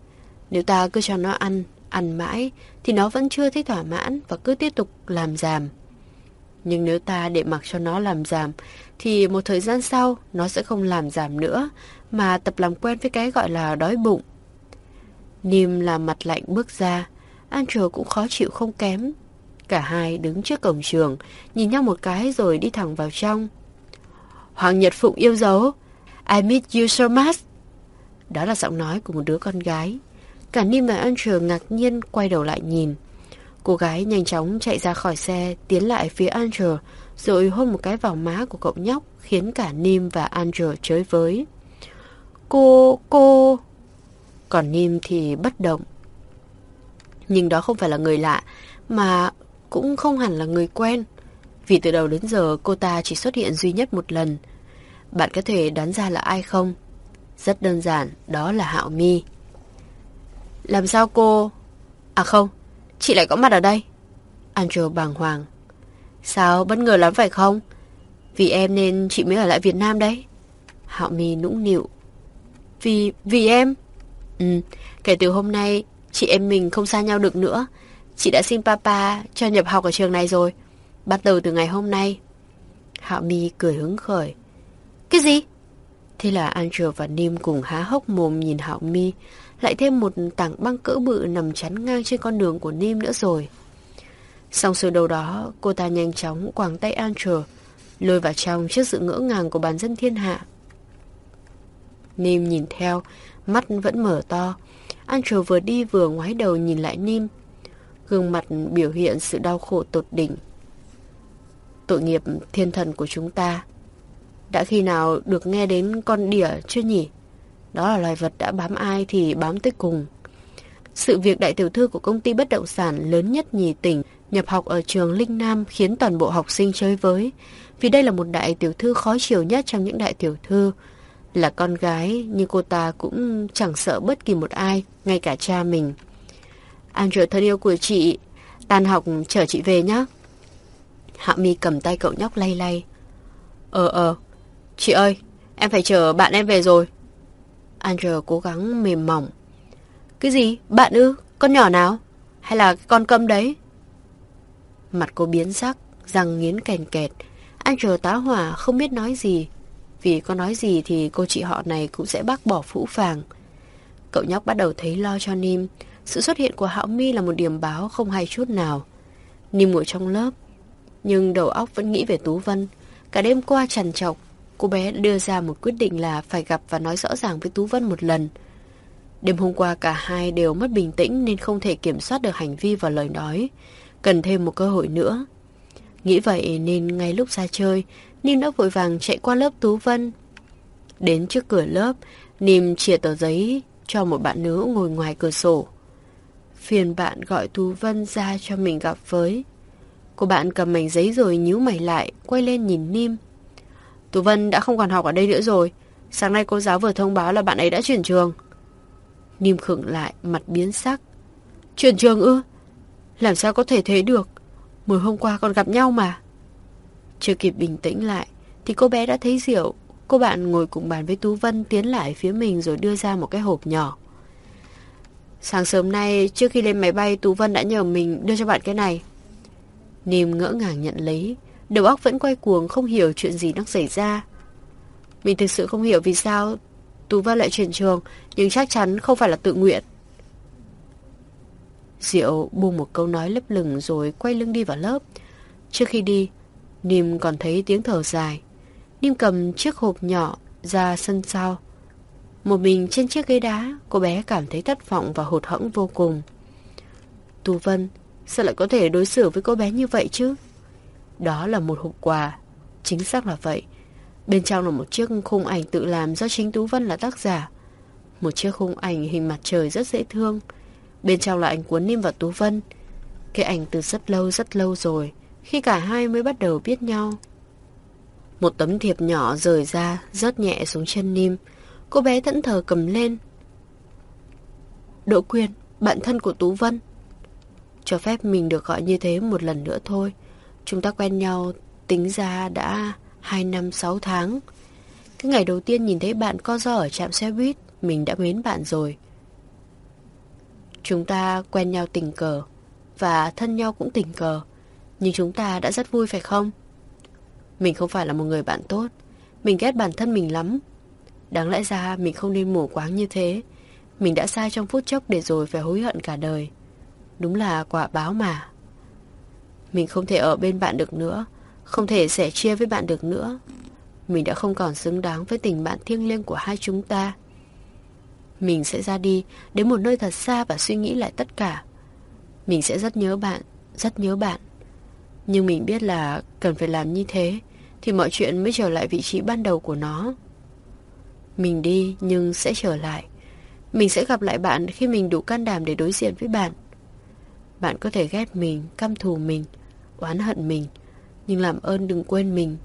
Nếu ta cứ cho nó ăn, ăn mãi, thì nó vẫn chưa thấy thỏa mãn và cứ tiếp tục làm giảm. Nhưng nếu ta để mặc cho nó làm giảm, thì một thời gian sau nó sẽ không làm giảm nữa, mà tập làm quen với cái gọi là đói bụng. Nim làm mặt lạnh bước ra, Andrew cũng khó chịu không kém. Cả hai đứng trước cổng trường, nhìn nhau một cái rồi đi thẳng vào trong. Hoàng Nhật Phụng yêu dấu. I miss you so much. Đó là giọng nói của một đứa con gái. Cả Nim và Andrew ngạc nhiên quay đầu lại nhìn. Cô gái nhanh chóng chạy ra khỏi xe, tiến lại phía Andrew, rồi hôn một cái vào má của cậu nhóc, khiến cả Nim và Andrew chới với. Cô, cô... Còn Nim thì bất động. Nhưng đó không phải là người lạ, mà cũng không hẳn là người quen. Vì từ đầu đến giờ cô ta chỉ xuất hiện duy nhất một lần. Bạn có thể đoán ra là ai không? Rất đơn giản, đó là Hạo Mi. Làm sao cô... À không, chị lại có mặt ở đây. Andrew bàng hoàng. Sao, bất ngờ lắm phải không? Vì em nên chị mới ở lại Việt Nam đấy. Hạo Mi nũng nịu. Vì... vì em? Ừ, kể từ hôm nay, chị em mình không xa nhau được nữa. Chị đã xin papa cho nhập học ở trường này rồi. Bắt đầu từ ngày hôm nay. Hạo Mi cười hứng khởi. Cái gì? Thế là Andrew và Nim cùng há hốc mồm nhìn Hạo Mi, lại thêm một tảng băng cỡ bự nằm chắn ngang trên con đường của Nim nữa rồi. Xong xuôi đầu đó, cô ta nhanh chóng quàng tay Andrew, lôi vào trong trước sự ngỡ ngàng của bản dân thiên hạ. Nim nhìn theo, mắt vẫn mở to. Andrew vừa đi vừa ngoái đầu nhìn lại Nim. Gương mặt biểu hiện sự đau khổ tột đỉnh. Tội nghiệp thiên thần của chúng ta đã khi nào được nghe đến con đỉa chưa nhỉ? Đó là loài vật đã bám ai thì bám tới cùng. Sự việc đại tiểu thư của công ty bất động sản lớn nhất nhì tỉnh nhập học ở trường Linh Nam khiến toàn bộ học sinh chơi với. Vì đây là một đại tiểu thư khó chịu nhất trong những đại tiểu thư. Là con gái nhưng cô ta cũng chẳng sợ bất kỳ một ai, ngay cả cha mình. Andrew thân yêu của chị, tan học chở chị về nhé. Hạ mi cầm tay cậu nhóc lay lay. Ờ ờ, Chị ơi, em phải chờ bạn em về rồi. Andrew cố gắng mềm mỏng. Cái gì? Bạn ư? Con nhỏ nào? Hay là con câm đấy? Mặt cô biến sắc, răng nghiến kèn kẹt. Andrew tá hỏa không biết nói gì. Vì có nói gì thì cô chị họ này cũng sẽ bác bỏ phũ phàng. Cậu nhóc bắt đầu thấy lo cho Nim. Sự xuất hiện của Hạo Mi là một điểm báo không hay chút nào. Nim ngồi trong lớp, nhưng đầu óc vẫn nghĩ về Tú Vân. Cả đêm qua trằn trọc, cô bé đưa ra một quyết định là phải gặp và nói rõ ràng với Tú Vân một lần. Đêm hôm qua cả hai đều mất bình tĩnh nên không thể kiểm soát được hành vi và lời nói. Cần thêm một cơ hội nữa. Nghĩ vậy nên ngay lúc ra chơi, Nìm đã vội vàng chạy qua lớp Tú Vân. Đến trước cửa lớp, Nìm chia tờ giấy cho một bạn nữ ngồi ngoài cửa sổ. Phiền bạn gọi Tú Vân ra cho mình gặp với. Cô bạn cầm mảnh giấy rồi nhíu mày lại, quay lên nhìn Nìm. Tú Vân đã không còn học ở đây nữa rồi. Sáng nay cô giáo vừa thông báo là bạn ấy đã chuyển trường. Nim khựng lại, mặt biến sắc. Chuyển trường ư? Làm sao có thể thế được? Mới hôm qua còn gặp nhau mà. Chưa kịp bình tĩnh lại, thì cô bé đã thấy diệu, Cô bạn ngồi cùng bàn với Tú Vân tiến lại phía mình rồi đưa ra một cái hộp nhỏ. Sáng sớm nay, trước khi lên máy bay, Tú Vân đã nhờ mình đưa cho bạn cái này. Nim ngỡ ngàng nhận lấy, Đầu óc vẫn quay cuồng không hiểu chuyện gì đang xảy ra. Mình thực sự không hiểu vì sao Tú Vân lại chuyển trường, nhưng chắc chắn không phải là tự nguyện. Diệu buông một câu nói lấp lửng rồi quay lưng đi vào lớp. Trước khi đi, Nim còn thấy tiếng thở dài. Nim cầm chiếc hộp nhỏ ra sân sau. Một mình trên chiếc ghế đá, cô bé cảm thấy thất vọng và hụt hẫng vô cùng. Tú Vân, sao lại có thể đối xử với cô bé như vậy chứ? Đó là một hộp quà. Chính xác là vậy. Bên trong là một chiếc khung ảnh tự làm do chính Tú Vân là tác giả. Một chiếc khung ảnh hình mặt trời rất dễ thương. Bên trong là ảnh cuốn Nim và Tú Vân. Cái ảnh từ rất lâu rất lâu rồi, khi cả hai mới bắt đầu biết nhau. Một tấm thiệp nhỏ rời ra, rớt nhẹ xuống chân Nim. Cô bé thẫn thờ cầm lên. Đỗ Quyên, bạn thân của Tú Vân. Cho phép mình được gọi như thế một lần nữa thôi. Chúng ta quen nhau tính ra đã 2 năm 6 tháng. Cái ngày đầu tiên nhìn thấy bạn co do ở trạm xe buýt, mình đã mến bạn rồi. Chúng ta quen nhau tình cờ, và thân nhau cũng tình cờ. Nhưng chúng ta đã rất vui phải không? Mình không phải là một người bạn tốt. Mình ghét bản thân mình lắm. Đáng lẽ ra mình không nên mù quáng như thế. Mình đã sai trong phút chốc để rồi phải hối hận cả đời. Đúng là quả báo mà. Mình không thể ở bên bạn được nữa, không thể sẻ chia với bạn được nữa. Mình đã không còn xứng đáng với tình bạn thiêng liêng của hai chúng ta. Mình sẽ ra đi đến một nơi thật xa và suy nghĩ lại tất cả. Mình sẽ rất nhớ bạn, rất nhớ bạn. Nhưng mình biết là cần phải làm như thế thì mọi chuyện mới trở lại vị trí ban đầu của nó. Mình đi nhưng sẽ trở lại. Mình sẽ gặp lại bạn khi mình đủ can đảm để đối diện với bạn. Bạn có thể ghét mình, căm thù mình, oán hận mình, nhưng làm ơn đừng quên mình.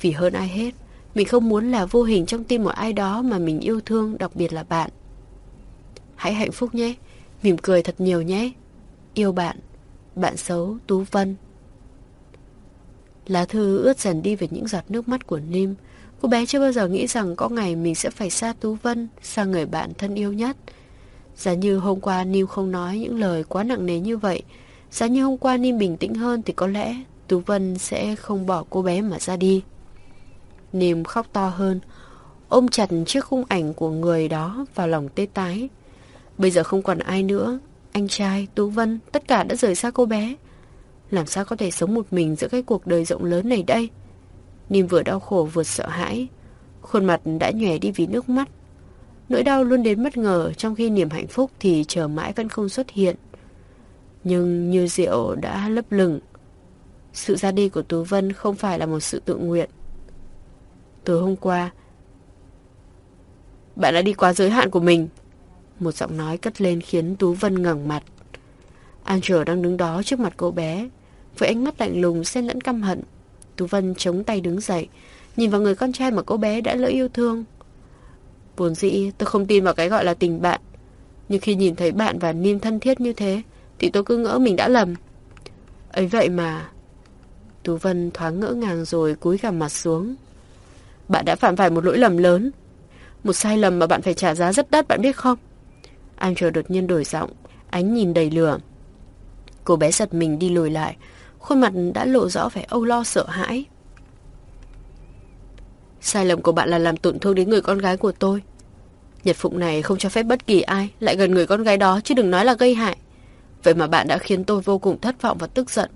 Vì hơn ai hết, mình không muốn là vô hình trong tim một ai đó mà mình yêu thương, đặc biệt là bạn. Hãy hạnh phúc nhé, mỉm cười thật nhiều nhé. Yêu bạn, bạn xấu Tú Vân. Lá thư ướt dần đi về những giọt nước mắt của Nim. Cô bé chưa bao giờ nghĩ rằng có ngày mình sẽ phải xa Tú Vân, xa người bạn thân yêu nhất. Giả như hôm qua Nim không nói những lời quá nặng nề như vậy, Giá như hôm qua Nim bình tĩnh hơn thì có lẽ Tú Vân sẽ không bỏ cô bé mà ra đi. niềm khóc to hơn, ôm chặt chiếc khung ảnh của người đó vào lòng tê tái. Bây giờ không còn ai nữa, anh trai, Tú Vân, tất cả đã rời xa cô bé. Làm sao có thể sống một mình giữa cái cuộc đời rộng lớn này đây? niềm vừa đau khổ vừa sợ hãi. Khuôn mặt đã nhòe đi vì nước mắt. Nỗi đau luôn đến bất ngờ trong khi niềm hạnh phúc thì chờ mãi vẫn không xuất hiện. Nhưng như rượu đã lấp lửng. Sự ra đi của Tú Vân không phải là một sự tự nguyện. Từ hôm qua, bạn đã đi quá giới hạn của mình. Một giọng nói cất lên khiến Tú Vân ngẩng mặt. Angel đang đứng đó trước mặt cô bé, với ánh mắt lạnh lùng xen lẫn căm hận. Tú Vân chống tay đứng dậy, nhìn vào người con trai mà cô bé đã lỡ yêu thương. Vốn dĩ tôi không tin vào cái gọi là tình bạn, nhưng khi nhìn thấy bạn và Nim thân thiết như thế, thì tôi cứ ngỡ mình đã lầm. ấy vậy mà... Tú Vân thoáng ngỡ ngàng rồi cúi gằm mặt xuống. Bạn đã phạm phải một lỗi lầm lớn. Một sai lầm mà bạn phải trả giá rất đắt bạn biết không? Angel đột nhiên đổi giọng, ánh nhìn đầy lửa. Cô bé giật mình đi lùi lại, khuôn mặt đã lộ rõ vẻ âu lo sợ hãi. Sai lầm của bạn là làm tổn thương đến người con gái của tôi. Nhật Phụng này không cho phép bất kỳ ai lại gần người con gái đó chứ đừng nói là gây hại. Vậy mà bạn đã khiến tôi vô cùng thất vọng và tức giận.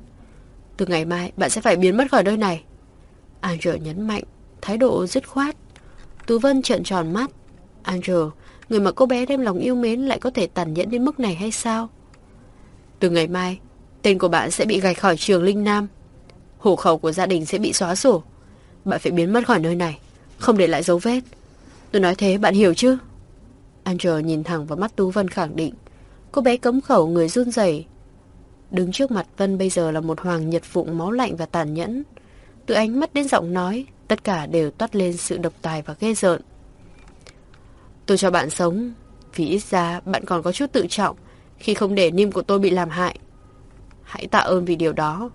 Từ ngày mai bạn sẽ phải biến mất khỏi nơi này. Angel nhấn mạnh, thái độ dứt khoát. Tú Vân trợn tròn mắt. Angel, người mà cô bé đem lòng yêu mến lại có thể tàn nhẫn đến mức này hay sao? Từ ngày mai, tên của bạn sẽ bị gạch khỏi trường Linh Nam. Hộ khẩu của gia đình sẽ bị xóa sổ. Bạn phải biến mất khỏi nơi này, không để lại dấu vết. Tôi nói thế bạn hiểu chứ? Angel nhìn thẳng vào mắt Tú Vân khẳng định. Cô bé cấm khẩu người run rẩy. Đứng trước mặt Vân bây giờ là một hoàng nhật phụng máu lạnh và tàn nhẫn. Từ ánh mắt đến giọng nói, tất cả đều toát lên sự độc tài và ghê rợn. Tôi cho bạn sống, vì ít ra bạn còn có chút tự trọng khi không để Nim của tôi bị làm hại. Hãy tạ ơn vì điều đó.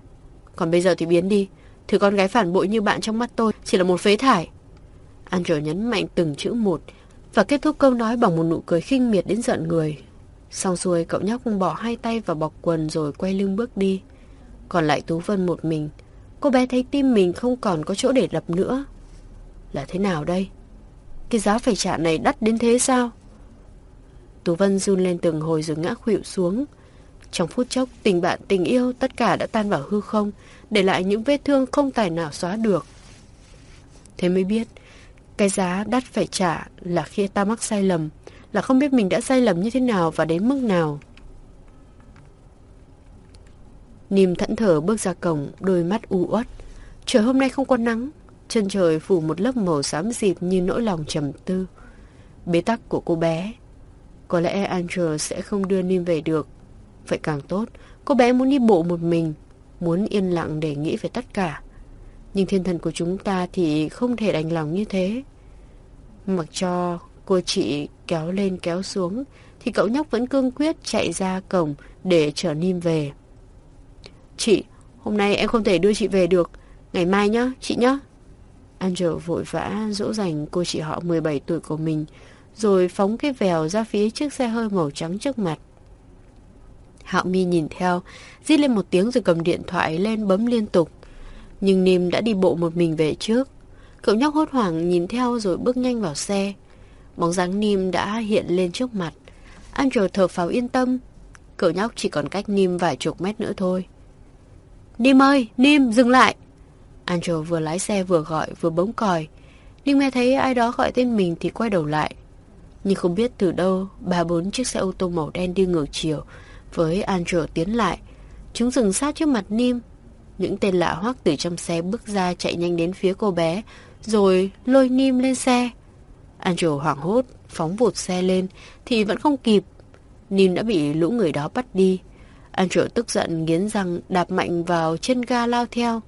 Còn bây giờ thì biến đi, thứ con gái phản bội như bạn trong mắt tôi chỉ là một phế thải. Andrew nhấn mạnh từng chữ một và kết thúc câu nói bằng một nụ cười khinh miệt đến giận người. Xong xuôi cậu nhóc bỏ hai tay vào bọc quần rồi quay lưng bước đi. Còn lại Tú Vân một mình. Cô bé thấy tim mình không còn có chỗ để đập nữa. Là thế nào đây? Cái giá phải trả này đắt đến thế sao? Tú Vân run lên từng hồi rồi ngã khuỵu xuống. Trong phút chốc, tình bạn, tình yêu, tất cả đã tan vào hư không, để lại những vết thương không tài nào xóa được. Thế mới biết, cái giá đắt phải trả là khi ta mắc sai lầm, là không biết mình đã sai lầm như thế nào và đến mức nào. Nìm thẫn thở bước ra cổng, đôi mắt u uất. Trời hôm nay không có nắng, chân trời phủ một lớp màu xám xịt như nỗi lòng trầm tư. Bế tắc của cô bé. Có lẽ Angel sẽ không đưa Nim về được. Vậy càng tốt, cô bé muốn đi bộ một mình, muốn yên lặng để nghĩ về tất cả. Nhưng thiên thần của chúng ta thì không thể đành lòng như thế. Mặc cho cô chị kéo lên kéo xuống, thì cậu nhóc vẫn cương quyết chạy ra cổng để chở Nim về. Chị, hôm nay em không thể đưa chị về được. Ngày mai nhá, chị nhá. Angel vội vã dỗ dành cô chị họ 17 tuổi của mình, rồi phóng cái vèo ra phía chiếc xe hơi màu trắng trước mặt. Hạo Mi nhìn theo, rít lên một tiếng rồi cầm điện thoại lên bấm liên tục. Nhưng Nim đã đi bộ một mình về trước. Cậu nhóc hốt hoảng nhìn theo rồi bước nhanh vào xe. Bóng dáng Nim đã hiện lên trước mặt. Angel thở phào yên tâm. Cậu nhóc chỉ còn cách Nim vài chục mét nữa thôi. Nim ơi, Nim, dừng lại. Angel vừa lái xe vừa gọi vừa bấm còi. Nim nghe thấy ai đó gọi tên mình thì quay đầu lại. Nhưng không biết từ đâu, ba bốn chiếc xe ô tô màu đen đi ngược chiều với Angel tiến lại. Chúng dừng sát trước mặt Nim. Những tên lạ hoắc từ trong xe bước ra chạy nhanh đến phía cô bé, rồi lôi Nim lên xe. Angel hoảng hốt, phóng vụt xe lên, thì vẫn không kịp. Nim đã bị lũ người đó bắt đi. Angel tức giận nghiến răng đạp mạnh vào chân ga lao theo.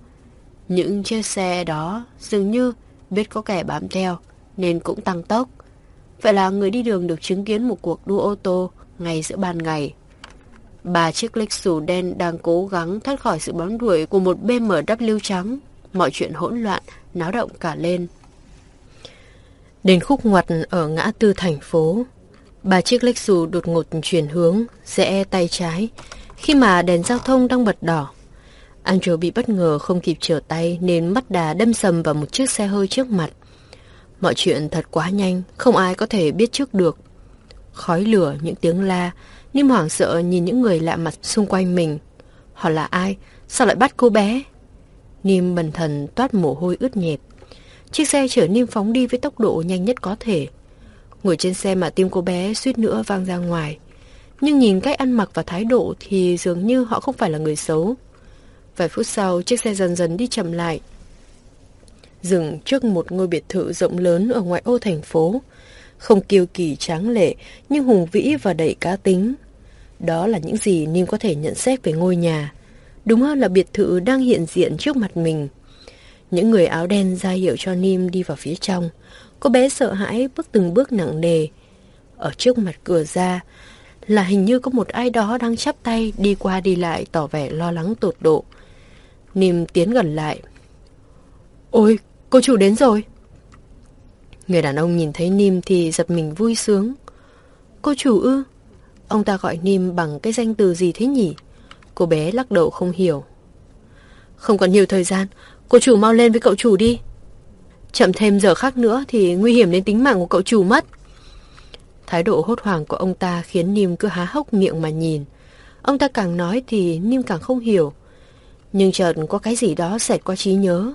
Những chiếc xe đó dường như biết có kẻ bám theo, nên cũng tăng tốc. Vậy là người đi đường được chứng kiến một cuộc đua ô tô ngay giữa ban ngày. Ba chiếc lịch sử đen đang cố gắng thoát khỏi sự bám đuổi của một BMW trắng. Mọi chuyện hỗn loạn, náo động cả lên. Đến khúc ngoặt ở ngã tư thành phố, bà chiếc Lexus đột ngột chuyển hướng, rẽ tay trái, khi mà đèn giao thông đang bật đỏ. Andrew bị bất ngờ không kịp trở tay nên mắt đà đâm sầm vào một chiếc xe hơi trước mặt. Mọi chuyện thật quá nhanh, không ai có thể biết trước được. Khói lửa, những tiếng la, Nim hoảng sợ nhìn những người lạ mặt xung quanh mình. Họ là ai? Sao lại bắt cô bé? Nim bần thần toát mồ hôi ướt nhẹp. Chiếc xe chở Nim phóng đi với tốc độ nhanh nhất có thể. Ngồi trên xe mà tim cô bé suýt nữa vang ra ngoài. Nhưng nhìn cách ăn mặc và thái độ thì dường như họ không phải là người xấu. Vài phút sau, chiếc xe dần dần đi chậm lại. Dừng trước một ngôi biệt thự rộng lớn ở ngoại ô thành phố. Không kiêu kỳ tráng lệ, nhưng hùng vĩ và đầy cá tính. Đó là những gì Nim có thể nhận xét về ngôi nhà. Đúng hơn là biệt thự đang hiện diện trước mặt mình. Những người áo đen ra hiệu cho Nim đi vào phía trong. Cô bé sợ hãi bước từng bước nặng nề. Ở trước mặt cửa ra là hình như có một ai đó đang chắp tay đi qua đi lại tỏ vẻ lo lắng tột độ. Nim tiến gần lại. Ôi, cô chủ đến rồi. Người đàn ông nhìn thấy Nim thì giật mình vui sướng. Cô chủ ư? Ông ta gọi Nim bằng cái danh từ gì thế nhỉ? Cô bé lắc đầu không hiểu. Không còn nhiều thời gian, cô chủ mau lên với cậu chủ đi. Chậm thêm giờ khác nữa thì nguy hiểm đến tính mạng của cậu chủ mất. Thái độ hốt hoảng của ông ta khiến Nim cứ há hốc miệng mà nhìn. Ông ta càng nói thì Nim càng không hiểu. Nhưng chợt có cái gì đó xẹt qua trí nhớ.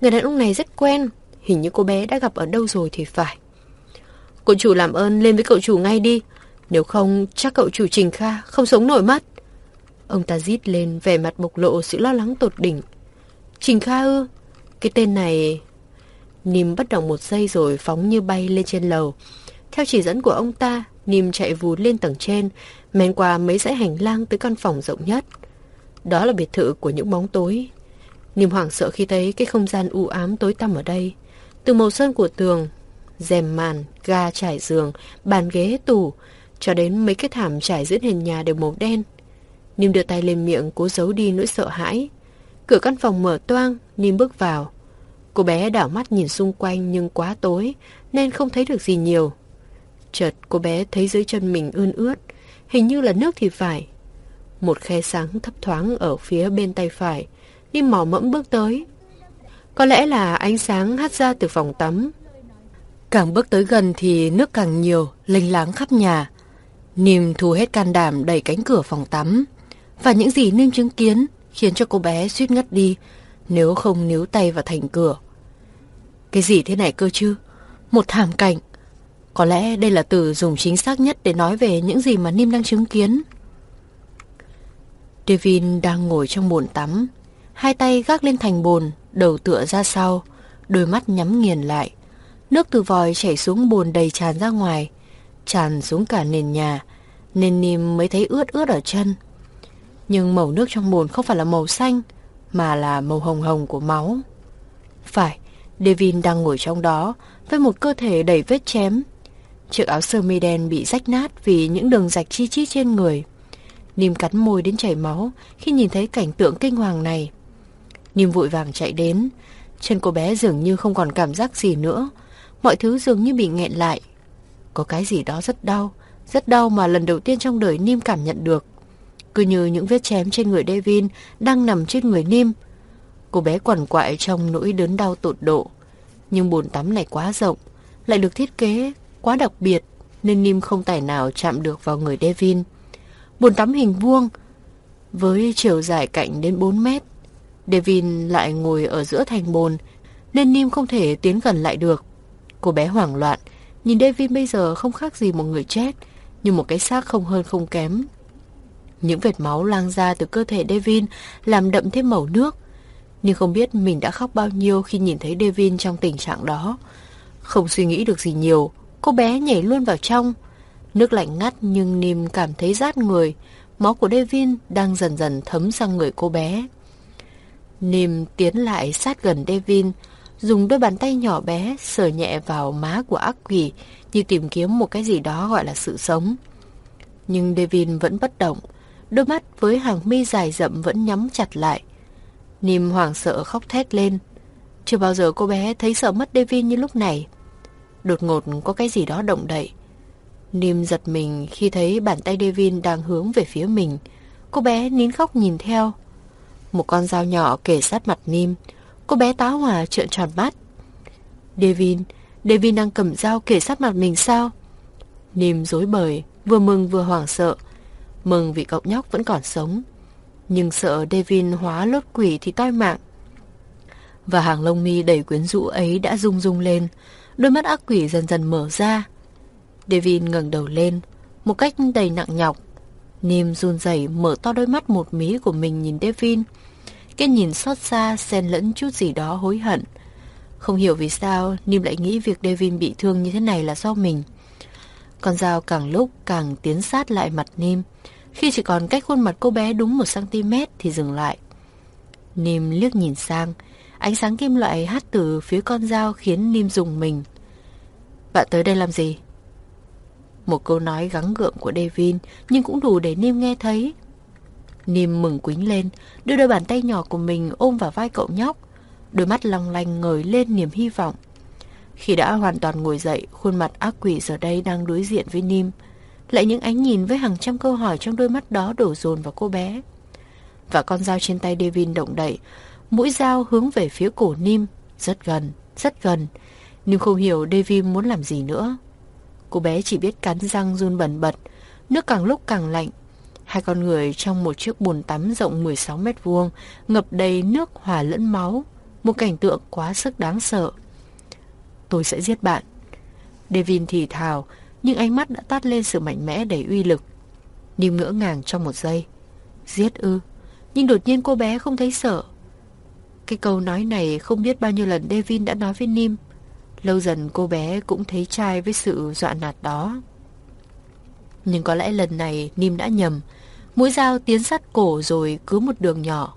Người đàn ông này rất quen, hình như cô bé đã gặp ở đâu rồi thì phải. Cô chủ làm ơn lên với cậu chủ ngay đi, nếu không chắc cậu chủ Trình Kha không sống nổi mất. Ông ta rít lên vẻ mặt bộc lộ sự lo lắng tột đỉnh. Trình Kha ư? Cái tên này... Nìm bất động một giây rồi phóng như bay lên trên lầu. Theo chỉ dẫn của ông ta, Nìm chạy vùn lên tầng trên, men qua mấy dãy hành lang tới căn phòng rộng nhất. Đó là biệt thự của những bóng tối. Nìm hoảng sợ khi thấy cái không gian u ám tối tăm ở đây. Từ màu sơn của tường, rèm màn, ga trải giường, bàn ghế, tủ, cho đến mấy cái thảm trải giữa nền nhà đều màu đen. Nìm đưa tay lên miệng cố giấu đi nỗi sợ hãi. Cửa căn phòng mở toang, Nim bước vào. Cô bé đảo mắt nhìn xung quanh nhưng quá tối nên không thấy được gì nhiều. Chợt cô bé thấy dưới chân mình ươn ướt, hình như là nước thì phải. Một khe sáng thấp thoáng ở phía bên tay phải, Nim mò mẫm bước tới. Có lẽ là ánh sáng hắt ra từ phòng tắm. Càng bước tới gần thì nước càng nhiều, lênh láng khắp nhà. Nim thu hết can đảm đẩy cánh cửa phòng tắm. Và những gì Nim chứng kiến khiến cho cô bé suýt ngất đi nếu không níu tay vào thành cửa. Cái gì thế này cơ chứ? Một thảm cảnh. Có lẽ đây là từ dùng chính xác nhất để nói về những gì mà Nim đang chứng kiến. Devin đang ngồi trong bồn tắm, hai tay gác lên thành bồn, đầu tựa ra sau, đôi mắt nhắm nghiền lại. Nước từ vòi chảy xuống bồn đầy tràn ra ngoài, tràn xuống cả nền nhà, nên Nim mới thấy ướt ướt ở chân. Nhưng màu nước trong bồn không phải là màu xanh, mà là màu hồng hồng của máu. Phải, Devin đang ngồi trong đó, với một cơ thể đầy vết chém. Chiếc áo sơ mi đen bị rách nát vì những đường rạch chi chít trên người. Nìm cắn môi đến chảy máu khi nhìn thấy cảnh tượng kinh hoàng này. Nìm vội vàng chạy đến. Chân cô bé dường như không còn cảm giác gì nữa. Mọi thứ dường như bị nghẹn lại. Có cái gì đó rất đau. Rất đau mà lần đầu tiên trong đời Nim cảm nhận được. Cứ như những vết chém trên người Devin đang nằm trên người Nim. Cô bé quằn quại trong nỗi đớn đau tột độ. Nhưng bồn tắm này quá rộng, lại được thiết kế quá đặc biệt nên Nim không tài nào chạm được vào người Devin. bồn tắm hình vuông, với chiều dài cạnh đến 4 mét. Devin lại ngồi ở giữa thành bồn, nên Nim không thể tiến gần lại được. Cô bé hoảng loạn, nhìn Devin bây giờ không khác gì một người chết, như một cái xác không hơn không kém. Những vệt máu lan ra từ cơ thể Devin làm đậm thêm màu nước. Nhưng không biết mình đã khóc bao nhiêu khi nhìn thấy Devin trong tình trạng đó. Không suy nghĩ được gì nhiều, cô bé nhảy luôn vào trong. Nước lạnh ngắt nhưng Nim cảm thấy rát người. Máu của Devin đang dần dần thấm sang người cô bé. Nim tiến lại sát gần Devin, dùng đôi bàn tay nhỏ bé sờ nhẹ vào má của ác quỷ như tìm kiếm một cái gì đó gọi là sự sống. Nhưng Devin vẫn bất động, đôi mắt với hàng mi dài rậm vẫn nhắm chặt lại. Nìm hoảng sợ khóc thét lên. Chưa bao giờ cô bé thấy sợ mất Devin như lúc này. Đột ngột có cái gì đó động đậy. Nìm giật mình khi thấy bàn tay Devin đang hướng về phía mình. Cô bé nín khóc nhìn theo. Một con dao nhỏ kề sát mặt Nìm. Cô bé táo hỏa trợn tròn mắt. Devin, Devin đang cầm dao kề sát mặt mình sao? Nìm dối bời, vừa mừng vừa hoảng sợ. Mừng vì cậu nhóc vẫn còn sống. Nhưng sợ Devin hóa lốt quỷ thì toi mạng. Và hàng lông mi đầy quyến rũ ấy đã rung rung lên. Đôi mắt ác quỷ dần dần mở ra. Devin ngẩng đầu lên, một cách đầy nặng nhọc. Nim run rẩy mở to đôi mắt một mí của mình nhìn Devin. Cái nhìn xót xa xen lẫn chút gì đó hối hận. Không hiểu vì sao Nim lại nghĩ việc Devin bị thương như thế này là do mình. Con dao càng lúc càng tiến sát lại mặt Nim. Khi chỉ còn cách khuôn mặt cô bé đúng một cm thì dừng lại. Nim liếc nhìn sang, ánh sáng kim loại hát từ phía con dao khiến Nim dùng mình. Bạn tới đây làm gì? Một câu nói gắng gượng của Devin nhưng cũng đủ để Nim nghe thấy. Nim mừng quính lên, đưa đôi bàn tay nhỏ của mình ôm vào vai cậu nhóc. Đôi mắt long lanh ngời lên niềm hy vọng. Khi đã hoàn toàn ngồi dậy, khuôn mặt ác quỷ giờ đây đang đối diện với Nim. Lại những ánh nhìn với hàng trăm câu hỏi trong đôi mắt đó đổ dồn vào cô bé. Và con dao trên tay Devin động đậy, mũi dao hướng về phía cổ Nim, rất gần, rất gần. Nim không hiểu Devin muốn làm gì nữa. Cô bé chỉ biết cắn răng run bẩn bật, nước càng lúc càng lạnh. Hai con người trong một chiếc bồn tắm rộng 16 mét vuông, ngập đầy nước hòa lẫn máu, một cảnh tượng quá sức đáng sợ. Tôi sẽ giết bạn. Devin thì thào, nhưng ánh mắt đã tắt lên sự mạnh mẽ đầy uy lực. Nim ngỡ ngàng trong một giây. Giết ư? Nhưng đột nhiên cô bé không thấy sợ. Cái câu nói này không biết bao nhiêu lần Devin đã nói với Nim. Lâu dần cô bé cũng thấy trai với sự dọa nạt đó. Nhưng có lẽ lần này Nim đã nhầm. Mũi dao tiến sát cổ rồi cứ một đường nhỏ.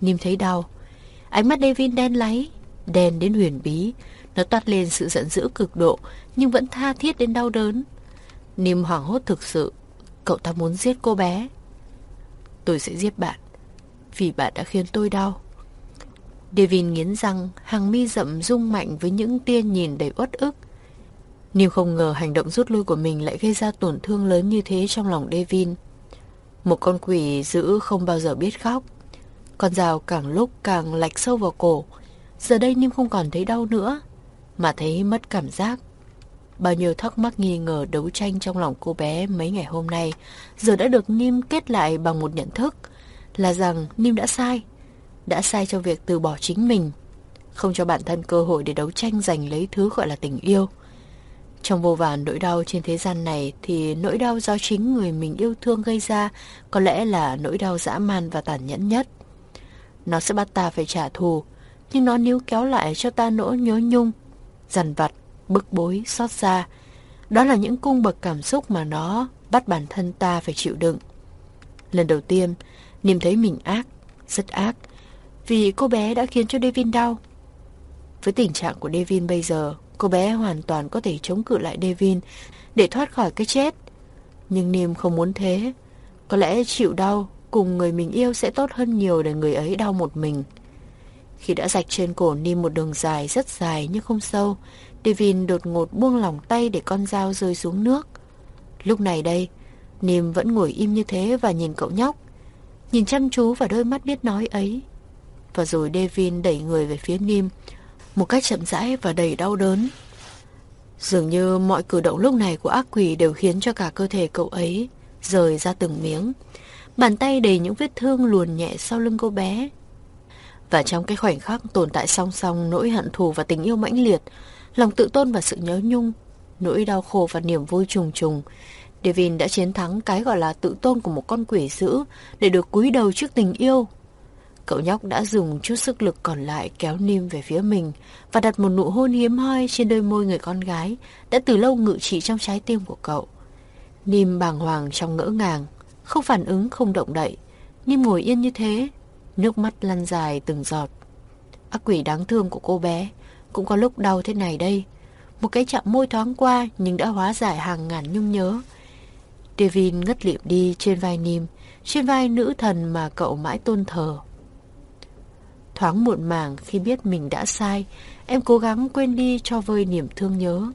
Nim thấy đau. Ánh mắt Devin đen láy, đen đến huyền bí. Nó toát lên sự giận dữ cực độ, nhưng vẫn tha thiết đến đau đớn. Niêm hoảng hốt thực sự. Cậu ta muốn giết cô bé. Tôi sẽ giết bạn, vì bạn đã khiến tôi đau. Devin nghiến răng, hàng mi rậm rung mạnh với những tia nhìn đầy uất ức. Niêm không ngờ hành động rút lui của mình lại gây ra tổn thương lớn như thế trong lòng Devin. Một con quỷ dữ không bao giờ biết khóc. Con dao càng lúc càng lạch sâu vào cổ. Giờ đây Niêm không còn thấy đau nữa, mà thấy mất cảm giác. Bao nhiêu thắc mắc nghi ngờ đấu tranh trong lòng cô bé mấy ngày hôm nay giờ đã được Nim kết lại bằng một nhận thức là rằng Nim đã sai đã sai cho việc từ bỏ chính mình, không cho bản thân cơ hội để đấu tranh giành lấy thứ gọi là tình yêu. Trong vô vàn nỗi đau trên thế gian này thì nỗi đau do chính người mình yêu thương gây ra có lẽ là nỗi đau dã man và tàn nhẫn nhất. Nó sẽ bắt ta phải trả thù, nhưng nó níu kéo lại cho ta nỗi nhớ nhung, dằn vặt, bức bối, xót xa. Đó là những cung bậc cảm xúc mà nó bắt bản thân ta phải chịu đựng. Lần đầu tiên, Niềm thấy mình ác, rất ác, vì cô bé đã khiến cho Devin đau. Với tình trạng của Devin bây giờ, cô bé hoàn toàn có thể chống cự lại Devin để thoát khỏi cái chết. Nhưng niềm không muốn thế. Có lẽ chịu đau cùng người mình yêu sẽ tốt hơn nhiều để người ấy đau một mình. Khi đã rạch trên cổ Niêm một đường dài rất dài nhưng không sâu, Devin đột ngột buông lỏng tay để con dao rơi xuống nước. Lúc này đây, Niềm vẫn ngồi im như thế và nhìn cậu nhóc. Nhìn chăm chú vào đôi mắt biết nói ấy. Và rồi Devin đẩy người về phía Nim Một cách chậm rãi và đầy đau đớn Dường như mọi cử động lúc này của ác quỷ đều khiến cho cả cơ thể cậu ấy rời ra từng miếng. Bàn tay đầy những vết thương luồn nhẹ sau lưng cô bé. Và trong cái khoảnh khắc tồn tại song song nỗi hận thù và tình yêu mãnh liệt, lòng tự tôn và sự nhớ nhung, nỗi đau khổ và niềm vui trùng trùng, Devin đã chiến thắng cái gọi là tự tôn của một con quỷ dữ để được cúi đầu trước tình yêu. Cậu nhóc đã dùng chút sức lực còn lại kéo Nim về phía mình và đặt một nụ hôn hiếm hoi trên đôi môi người con gái đã từ lâu ngự trị trong trái tim của cậu. Nim bàng hoàng trong ngỡ ngàng, không phản ứng, không động đậy. Nim ngồi yên như thế, nước mắt lăn dài từng giọt. Ác quỷ đáng thương của cô bé cũng có lúc đau thế này đây. Một cái chạm môi thoáng qua nhưng đã hóa giải hàng ngàn nhung nhớ. Devin ngất liệm đi trên vai Nim, trên vai nữ thần mà cậu mãi tôn thờ. Thoáng muộn màng khi biết mình đã sai, em cố gắng quên đi cho vơi niềm thương nhớ.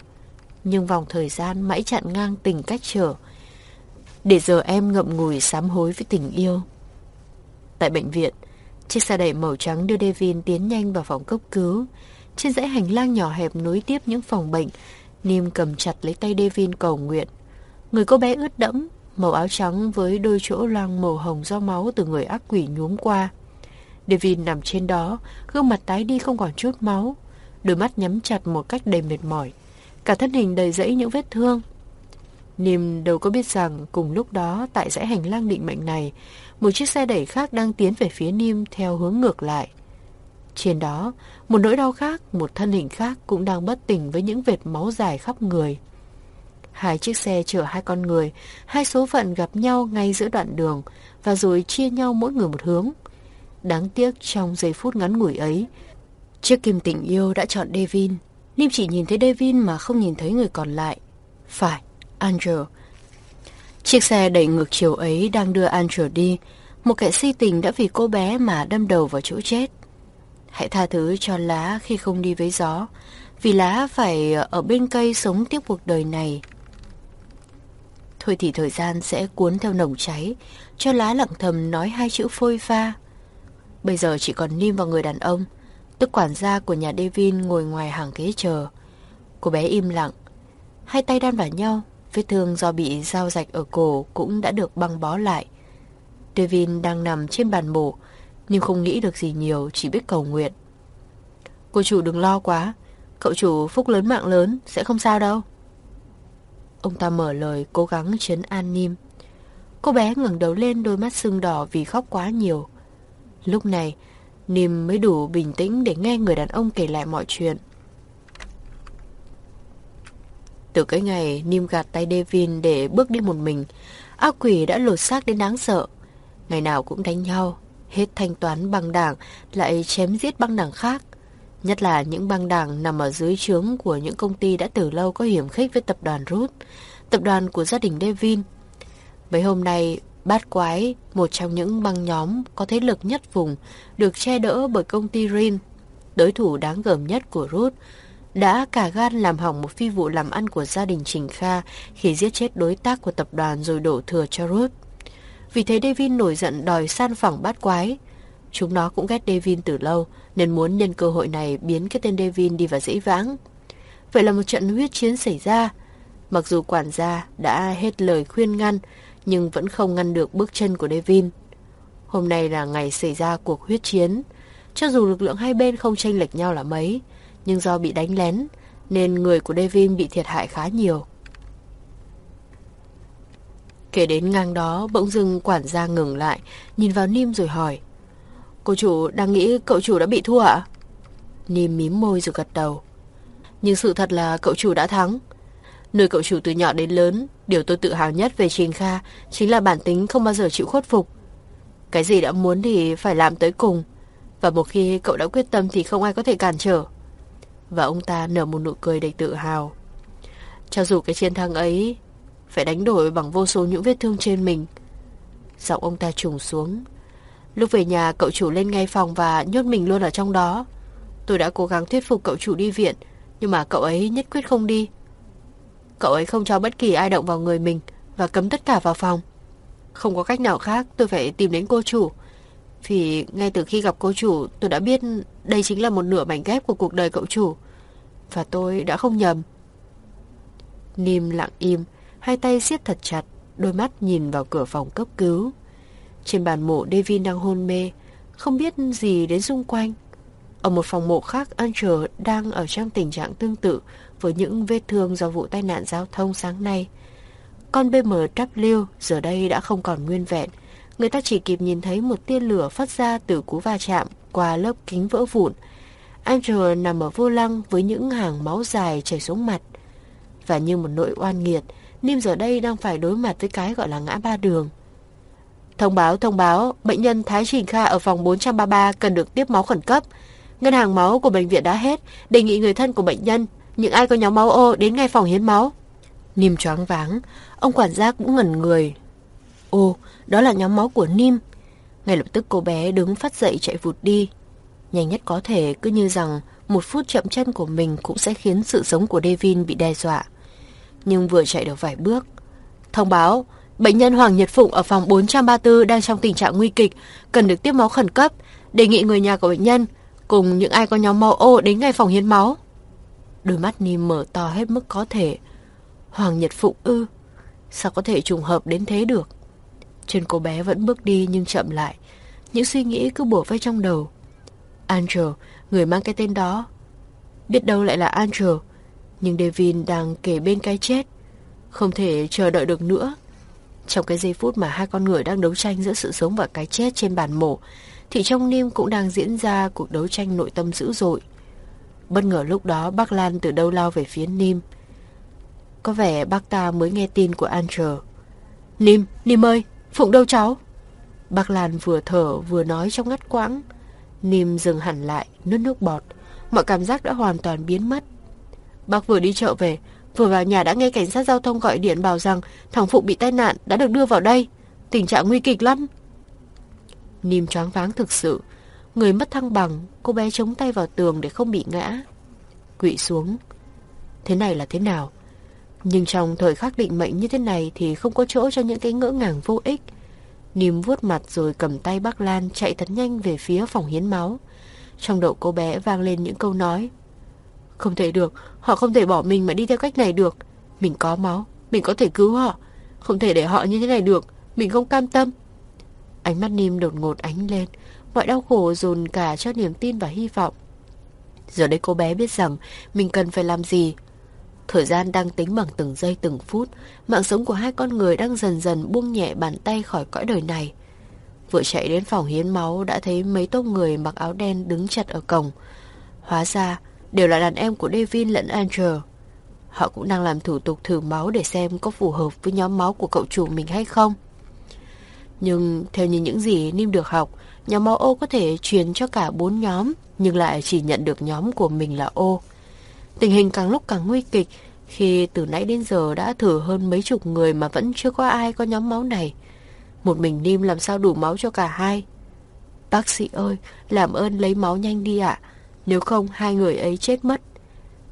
Nhưng vòng thời gian mãi chặn ngang tình cách trở, để giờ em ngậm ngùi sám hối với tình yêu. Tại bệnh viện, chiếc xe đẩy màu trắng đưa Devin tiến nhanh vào phòng cấp cứu. Trên dãy hành lang nhỏ hẹp nối tiếp những phòng bệnh, Nim cầm chặt lấy tay Devin cầu nguyện. Người cô bé ướt đẫm, màu áo trắng với đôi chỗ loang màu hồng do máu từ người ác quỷ nhuốm qua. Devin nằm trên đó, gương mặt tái đi không còn chút máu, đôi mắt nhắm chặt một cách đầy mệt mỏi, cả thân hình đầy rẫy những vết thương. Nim đâu có biết rằng cùng lúc đó tại dãy hành lang định mệnh này, một chiếc xe đẩy khác đang tiến về phía Nim theo hướng ngược lại. Trên đó, một nỗi đau khác, một thân hình khác cũng đang bất tỉnh với những vệt máu dài khắp người. Hai chiếc xe chở hai con người, hai số phận gặp nhau ngay giữa đoạn đường và rồi chia nhau mỗi người một hướng. Đáng tiếc trong giây phút ngắn ngủi ấy, chiếc kim tình yêu đã chọn Devin. Nim chỉ nhìn thấy Devin mà không nhìn thấy người còn lại. Phải, Andrew. Chiếc xe đẩy ngược chiều ấy đang đưa Andrew đi. Một kẻ si tình đã vì cô bé mà đâm đầu vào chỗ chết. Hãy tha thứ cho lá khi không đi với gió, vì lá phải ở bên cây sống tiếp cuộc đời này. Thôi thì thời gian sẽ cuốn theo nồng cháy, cho lá lặng thầm nói hai chữ phôi pha. Bây giờ chỉ còn Nim và người đàn ông, tức quản gia của nhà Devin ngồi ngoài hàng ghế chờ. Cô bé im lặng, hai tay đan vào nhau, vết thương do bị dao rạch ở cổ cũng đã được băng bó lại. Devin đang nằm trên bàn mổ, nhưng không nghĩ được gì nhiều, chỉ biết cầu nguyện. Cô chủ đừng lo quá, cậu chủ phúc lớn mạng lớn, sẽ không sao đâu. Ông ta mở lời cố gắng chấn an Nim. Cô bé ngẩng đầu lên đôi mắt sưng đỏ vì khóc quá nhiều. Lúc này, Nim mới đủ bình tĩnh để nghe người đàn ông kể lại mọi chuyện. Từ cái ngày Nim gạt tay Devin để bước đi một mình, ác quỷ đã lột xác đến đáng sợ. Ngày nào cũng đánh nhau, hết thanh toán băng đảng lại chém giết băng đảng khác. Nhất là những băng đảng nằm ở dưới trướng của những công ty đã từ lâu có hiểm khích với tập đoàn Root, tập đoàn của gia đình Devin. Mấy hôm nay, Bát Quái, một trong những băng nhóm có thế lực nhất vùng, được che đỡ bởi công ty Rin, đối thủ đáng gờm nhất của Root, đã cả gan làm hỏng một phi vụ làm ăn của gia đình Trình Kha khi giết chết đối tác của tập đoàn rồi đổ thừa cho Root. Vì thế Devin nổi giận đòi san phẳng bát quái. Chúng nó cũng ghét Devin từ lâu, nên muốn nhân cơ hội này biến cái tên Devin đi vào dễ vãng. Vậy là một trận huyết chiến xảy ra. Mặc dù quản gia đã hết lời khuyên ngăn, nhưng vẫn không ngăn được bước chân của Devin. Hôm nay là ngày xảy ra cuộc huyết chiến. Cho dù lực lượng hai bên không tranh lệch nhau là mấy, nhưng do bị đánh lén, nên người của Devin bị thiệt hại khá nhiều. Kể đến ngang đó, bỗng dưng quản gia ngừng lại, nhìn vào Nim rồi hỏi. Cô chủ đang nghĩ cậu chủ đã bị thua ạ? Nim mím môi rồi gật đầu. Nhưng sự thật là cậu chủ đã thắng. Nơi cậu chủ từ nhỏ đến lớn, điều tôi tự hào nhất về Trình Kha chính là bản tính không bao giờ chịu khuất phục. Cái gì đã muốn thì phải làm tới cùng. Và một khi cậu đã quyết tâm thì không ai có thể cản trở. Và ông ta nở một nụ cười đầy tự hào. Cho dù cái chiến thắng ấy phải đánh đổi bằng vô số những vết thương trên mình. Giọng ông ta trùng xuống, Lúc về nhà cậu chủ lên ngay phòng và nhốt mình luôn ở trong đó. Tôi đã cố gắng thuyết phục cậu chủ đi viện, nhưng mà cậu ấy nhất quyết không đi. Cậu ấy không cho bất kỳ ai động vào người mình và cấm tất cả vào phòng. Không có cách nào khác tôi phải tìm đến cô chủ. Vì ngay từ khi gặp cô chủ tôi đã biết đây chính là một nửa mảnh ghép của cuộc đời cậu chủ. Và tôi đã không nhầm. Nìm lặng im, hai tay siết thật chặt. đôi mắt nhìn vào cửa phòng cấp cứu. Trên bàn mộ David đang hôn mê, không biết gì đến xung quanh. Ở một phòng mộ khác, Andrew đang ở trong tình trạng tương tự với những vết thương do vụ tai nạn giao thông sáng nay. Con BMW giờ đây đã không còn nguyên vẹn. Người ta chỉ kịp nhìn thấy một tia lửa phát ra từ cú va chạm qua lớp kính vỡ vụn. Andrew nằm ở vô lăng với những hàng máu dài chảy xuống mặt. Và như một nội oan nghiệt, Nim giờ đây đang phải đối mặt với cái gọi là ngã ba đường. Thông báo, thông báo, bệnh nhân Thái Trình Kha ở phòng 433 cần được tiếp máu khẩn cấp. Ngân hàng máu của bệnh viện đã hết, đề nghị người thân của bệnh nhân, những ai có nhóm máu ô đến ngay phòng hiến máu. Nim choáng váng, ông quản gia cũng ngẩn người. Ô, đó là nhóm máu của Nim. Ngay lập tức cô bé đứng phát dậy chạy vụt đi. Nhanh nhất có thể cứ như rằng một phút chậm chân của mình cũng sẽ khiến sự sống của Devin bị đe dọa. Nhưng vừa chạy được vài bước. Thông báo, bệnh nhân Hoàng Nhật Phụng ở phòng 434 đang trong tình trạng nguy kịch, cần được tiếp máu khẩn cấp. Đề nghị người nhà của bệnh nhân cùng những ai có nhóm máu O đến ngay phòng hiến máu. Đôi mắt ni mở to hết mức có thể. Hoàng Nhật Phụng ư? Sao có thể trùng hợp đến thế được? Chân cô bé vẫn bước đi nhưng chậm lại. Những suy nghĩ cứ bủa vây trong đầu. Angel, người mang cái tên đó. Biết đâu lại là Angel. Nhưng Devin đang kể bên cái chết. Không thể chờ đợi được nữa. Trong cái giây phút mà hai con người đang đấu tranh giữa sự sống và cái chết trên bàn mổ, thì trong Nim cũng đang diễn ra cuộc đấu tranh nội tâm dữ dội. Bất ngờ lúc đó bác Lan từ đâu lao về phía Nim. Có vẻ bác ta mới nghe tin của Angel. Nim, Nim ơi, Phụng đâu cháu? Bác Lan vừa thở vừa nói trong ngắt quãng. Nim dừng hẳn lại, nuốt nước bọt. Mọi cảm giác đã hoàn toàn biến mất. Bác vừa đi chợ về, vừa vào nhà đã nghe cảnh sát giao thông gọi điện bảo rằng thằng Phụng bị tai nạn đã được đưa vào đây. Tình trạng nguy kịch lắm. Nìm choáng váng thực sự. Người mất thăng bằng, cô bé chống tay vào tường để không bị ngã. Quỵ xuống. Thế này là thế nào? Nhưng trong thời khắc định mệnh như thế này thì không có chỗ cho những cái ngỡ ngàng vô ích. Nìm vuốt mặt rồi cầm tay bác Lan chạy thật nhanh về phía phòng hiến máu. Trong đầu cô bé vang lên những câu nói. Không thể được, họ không thể bỏ mình mà đi theo cách này được. Mình có máu, mình có thể cứu họ. Không thể để họ như thế này được, mình không cam tâm. Ánh mắt Nim đột ngột ánh lên, mọi đau khổ dồn cả cho niềm tin và hy vọng. Giờ đây cô bé biết rằng mình cần phải làm gì Thời gian đang tính bằng từng giây từng phút, mạng sống của hai con người đang dần dần buông nhẹ bàn tay khỏi cõi đời này. Vừa chạy đến phòng hiến máu đã thấy mấy tông người mặc áo đen đứng chặt ở cổng. Hóa ra, đều là đàn em của Devin lẫn Angel. Họ cũng đang làm thủ tục thử máu để xem có phù hợp với nhóm máu của cậu chủ mình hay không. Nhưng theo như những gì Nim được học, nhóm máu O có thể truyền cho cả bốn nhóm, nhưng lại chỉ nhận được nhóm của mình là O. Tình hình càng lúc càng nguy kịch khi từ nãy đến giờ đã thử hơn mấy chục người mà vẫn chưa có ai có nhóm máu này. Một mình Nim làm sao đủ máu cho cả hai. Bác sĩ ơi, làm ơn lấy máu nhanh đi ạ. Nếu không hai người ấy chết mất.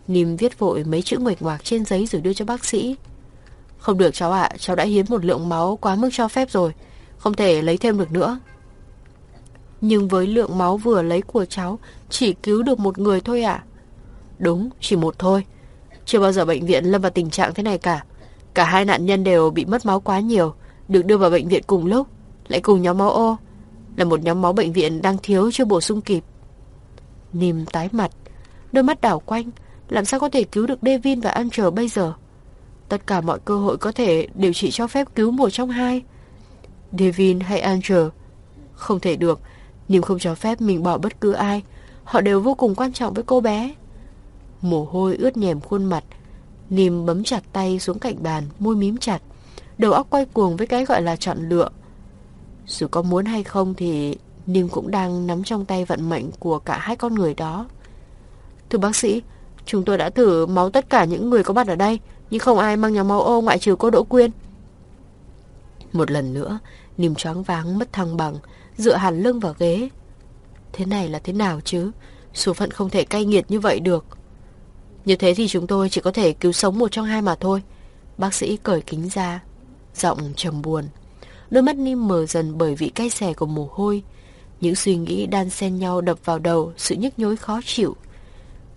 Nìm viết vội mấy chữ nguệch ngoạc trên giấy rồi đưa cho bác sĩ. Không được cháu ạ, cháu đã hiến một lượng máu quá mức cho phép rồi. Không thể lấy thêm được nữa. Nhưng với lượng máu vừa lấy của cháu, chỉ cứu được một người thôi ạ. Đúng, chỉ một thôi. Chưa bao giờ bệnh viện lâm vào tình trạng thế này cả. Cả hai nạn nhân đều bị mất máu quá nhiều, được đưa vào bệnh viện cùng lúc, lại cùng nhóm máu O. Là một nhóm máu bệnh viện đang thiếu chưa bổ sung kịp. Nìm tái mặt, đôi mắt đảo quanh, làm sao có thể cứu được Devin và Angel bây giờ? Tất cả mọi cơ hội có thể đều chỉ cho phép cứu một trong hai. Devin hay Angel? Không thể được, Nìm không cho phép mình bỏ bất cứ ai. Họ đều vô cùng quan trọng với cô bé. Mồ hôi ướt nhèm khuôn mặt Nìm bấm chặt tay xuống cạnh bàn Môi mím chặt Đầu óc quay cuồng với cái gọi là chọn lựa Dù có muốn hay không thì Nìm cũng đang nắm trong tay vận mệnh Của cả hai con người đó Thưa bác sĩ Chúng tôi đã thử máu tất cả những người có mặt ở đây Nhưng không ai mang nhóm máu ô ngoại trừ cô Đỗ Quyên Một lần nữa Nìm choáng váng mất thăng bằng Dựa hẳn lưng vào ghế Thế này là thế nào chứ Số phận không thể cay nghiệt như vậy được như thế thì chúng tôi chỉ có thể cứu sống một trong hai mà thôi. Bác sĩ cởi kính ra, giọng trầm buồn. Đôi mắt Nim mờ dần bởi vị cay xè của mồ hôi. Những suy nghĩ đan xen nhau đập vào đầu, sự nhức nhối khó chịu.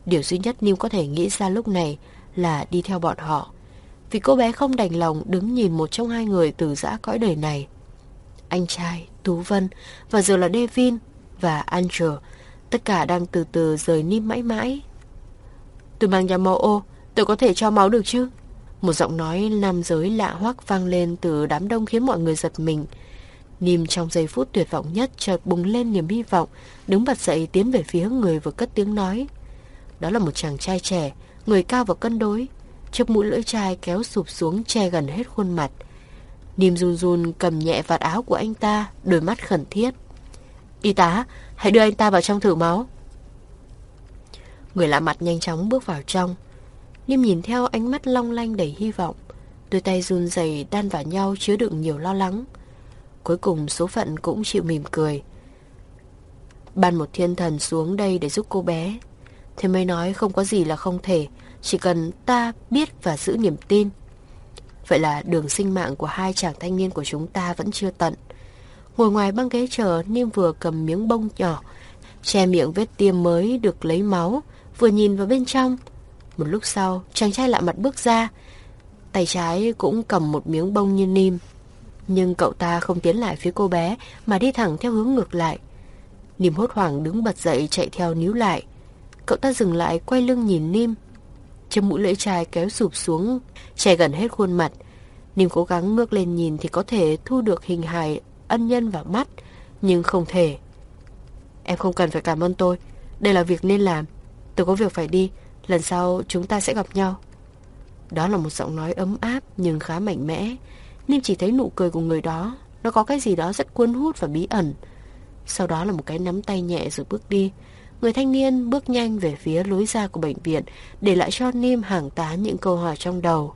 Điều duy nhất niu có thể nghĩ ra lúc này là đi theo bọn họ. vì cô bé không đành lòng đứng nhìn một trong hai người từ giã cõi đời này. Anh trai, Tú Vân và giờ là Devin và Angel, tất cả đang từ từ rời Nim mãi mãi. Tôi mang nhà máu ô, tôi có thể cho máu được chứ? Một giọng nói nam giới lạ hoắc vang lên từ đám đông khiến mọi người giật mình. Nìm trong giây phút tuyệt vọng nhất chợt bùng lên niềm hy vọng, đứng bật dậy tiến về phía người vừa cất tiếng nói. Đó là một chàng trai trẻ, người cao và cân đối, chiếc mũi lưỡi chai kéo sụp xuống che gần hết khuôn mặt. Nìm run run cầm nhẹ vạt áo của anh ta, đôi mắt khẩn thiết. Y tá, hãy đưa anh ta vào trong thử máu. Người lạ mặt nhanh chóng bước vào trong. Nìm nhìn theo ánh mắt long lanh đầy hy vọng. Đôi tay run rẩy đan vào nhau chứa đựng nhiều lo lắng. Cuối cùng số phận cũng chịu mỉm cười. Ban một thiên thần xuống đây để giúp cô bé. Thế mới nói không có gì là không thể, chỉ cần ta biết và giữ niềm tin. Vậy là đường sinh mạng của hai chàng thanh niên của chúng ta vẫn chưa tận. Ngồi ngoài băng ghế chờ, Niêm vừa cầm miếng bông nhỏ, che miệng vết tiêm mới được lấy máu, vừa nhìn vào bên trong. Một lúc sau, chàng trai lạ mặt bước ra, tay trái cũng cầm một miếng bông như Niêm. Nhưng cậu ta không tiến lại phía cô bé mà đi thẳng theo hướng ngược lại. Nìm hốt hoảng đứng bật dậy chạy theo níu lại. Cậu ta dừng lại quay lưng nhìn Niêm Chiếc mũi lưỡi chai kéo sụp xuống, che gần hết khuôn mặt. Nìm cố gắng ngước lên nhìn thì có thể thu được hình hài ân nhân vào mắt, nhưng không thể. Em không cần phải cảm ơn tôi, đây là việc nên làm. Tôi có việc phải đi, lần sau chúng ta sẽ gặp nhau. Đó là một giọng nói ấm áp nhưng khá mạnh mẽ. Nim chỉ thấy nụ cười của người đó, nó có cái gì đó rất cuốn hút và bí ẩn. Sau đó là một cái nắm tay nhẹ rồi bước đi. Người thanh niên bước nhanh về phía lối ra của bệnh viện, để lại cho Nim hàng tá những câu hỏi trong đầu.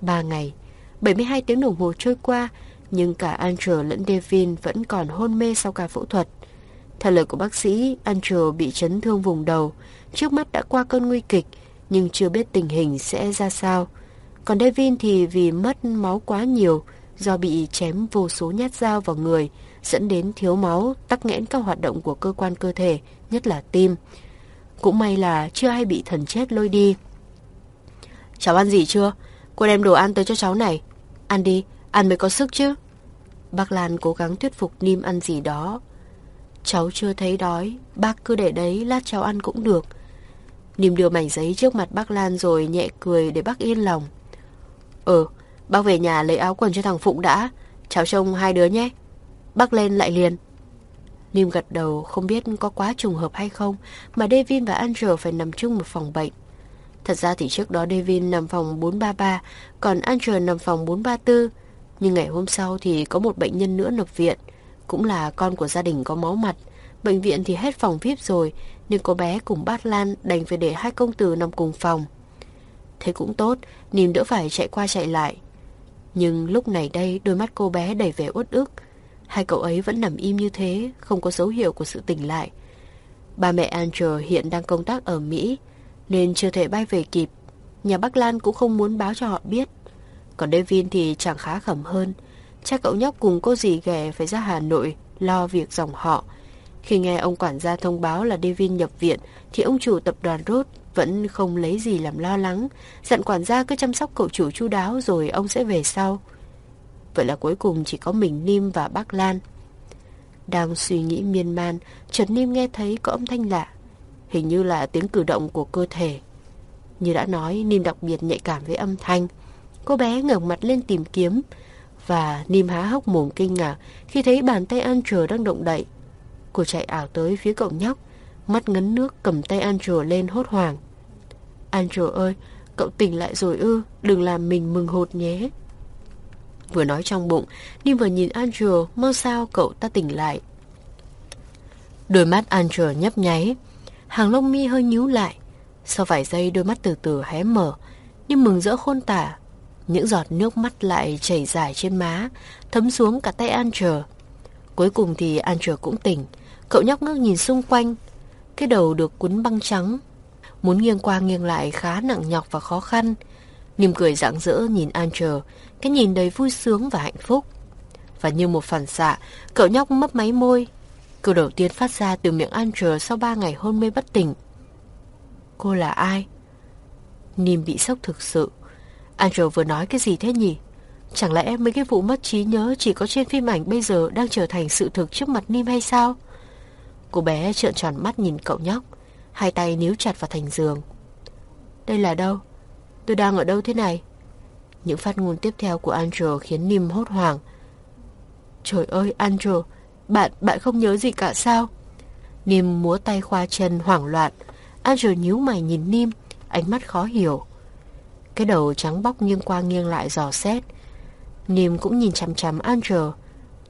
Ba ngày, 72 tiếng đồng hồ trôi qua, nhưng cả Andrew lẫn Devin vẫn còn hôn mê sau ca phẫu thuật. Theo lời của bác sĩ, Andrew bị chấn thương vùng đầu, trước mắt đã qua cơn nguy kịch, nhưng chưa biết tình hình sẽ ra sao. Còn Devin thì vì mất máu quá nhiều, do bị chém vô số nhát dao vào người, dẫn đến thiếu máu, tắc nghẽn các hoạt động của cơ quan cơ thể, nhất là tim. Cũng may là chưa ai bị thần chết lôi đi. Cháu ăn gì chưa? Cô đem đồ ăn tới cho cháu này. Ăn đi, ăn mới có sức chứ. Bác Lan cố gắng thuyết phục Nim ăn gì đó. Cháu chưa thấy đói, bác cứ để đấy, lát cháu ăn cũng được. Nìm đưa mảnh giấy trước mặt bác Lan rồi nhẹ cười để bác yên lòng. Ừ, bác về nhà lấy áo quần cho thằng Phụng đã, cháu trông hai đứa nhé. Bác lên lại liền. Nim gật đầu không biết có quá trùng hợp hay không mà Devin và Angel phải nằm chung một phòng bệnh. Thật ra thì trước đó Devin nằm phòng 433, còn Angel nằm phòng 434. Nhưng ngày hôm sau thì có một bệnh nhân nữa nhập viện, cũng là con của gia đình có máu mặt. Bệnh viện thì hết phòng VIP rồi, nên cô bé cùng Bác Lan đành phải để hai công tử nằm cùng phòng. Thế cũng tốt, niềm đỡ phải chạy qua chạy lại. Nhưng lúc này đây đôi mắt cô bé đầy vẻ uất ức. Hai cậu ấy vẫn nằm im như thế, không có dấu hiệu của sự tỉnh lại. Ba mẹ Angel hiện đang công tác ở Mỹ, nên chưa thể bay về kịp. Nhà Bắc Lan cũng không muốn báo cho họ biết. Còn Devin thì chẳng khá khẩm hơn. Cha cậu nhóc cùng cô dì ghẻ phải ra Hà Nội lo việc dòng họ. Khi nghe ông quản gia thông báo là Devin nhập viện thì ông chủ tập đoàn Rốt vẫn không lấy gì làm lo lắng. Dặn quản gia cứ chăm sóc cậu chủ chu đáo rồi ông sẽ về sau. Vậy là cuối cùng chỉ có mình Nim và bác Lan. Đang suy nghĩ miên man, Trần Nim nghe thấy có âm thanh lạ. Hình như là tiếng cử động của cơ thể. Như đã nói, Nim đặc biệt nhạy cảm với âm thanh. Cô bé ngẩng mặt lên tìm kiếm. Và Nim há hốc mồm kinh ngạc khi thấy bàn tay Andrew đang động đậy. Cô chạy ảo tới phía cậu nhóc, mắt ngấn nước cầm tay Andrew lên hốt hoảng. Andrew ơi, cậu tỉnh lại rồi ư, đừng làm mình mừng hột nhé. Vừa nói trong bụng, Nim vừa nhìn Andrew mong sao cậu ta tỉnh lại. Đôi mắt Andrew nhấp nháy, hàng lông mi hơi nhíu lại. Sau vài giây đôi mắt từ từ hé mở, nhưng mừng rỡ khôn tả. Những giọt nước mắt lại chảy dài trên má, thấm xuống cả tay Andrew. Cuối cùng thì Andrew cũng tỉnh, cậu nhóc ngước nhìn xung quanh. Cái đầu được cuốn băng trắng, muốn nghiêng qua nghiêng lại khá nặng nhọc và khó khăn. Niềm cười rạng rỡ nhìn Angel, cái nhìn đầy vui sướng và hạnh phúc. Và như một phản xạ, cậu nhóc mấp máy môi. Câu đầu tiên phát ra từ miệng Angel sau ba ngày hôn mê bất tỉnh. Cô là ai? Nìm bị sốc thực sự. Angel vừa nói cái gì thế nhỉ? Chẳng lẽ mấy cái vụ mất trí nhớ chỉ có trên phim ảnh bây giờ đang trở thành sự thực trước mặt Nim hay sao? Cô bé trợn tròn mắt nhìn cậu nhóc, hai tay níu chặt vào thành giường. Đây là đâu? Tôi đang ở đâu thế này? Những phát ngôn tiếp theo của Andrew khiến Nim hốt hoảng. Trời ơi, Andrew, bạn, bạn không nhớ gì cả sao? Nim múa tay khoa chân hoảng loạn. Andrew nhíu mày nhìn Nim, ánh mắt khó hiểu. Cái đầu trắng bóc nghiêng qua nghiêng lại dò xét. Nim cũng nhìn chằm chằm Andrew.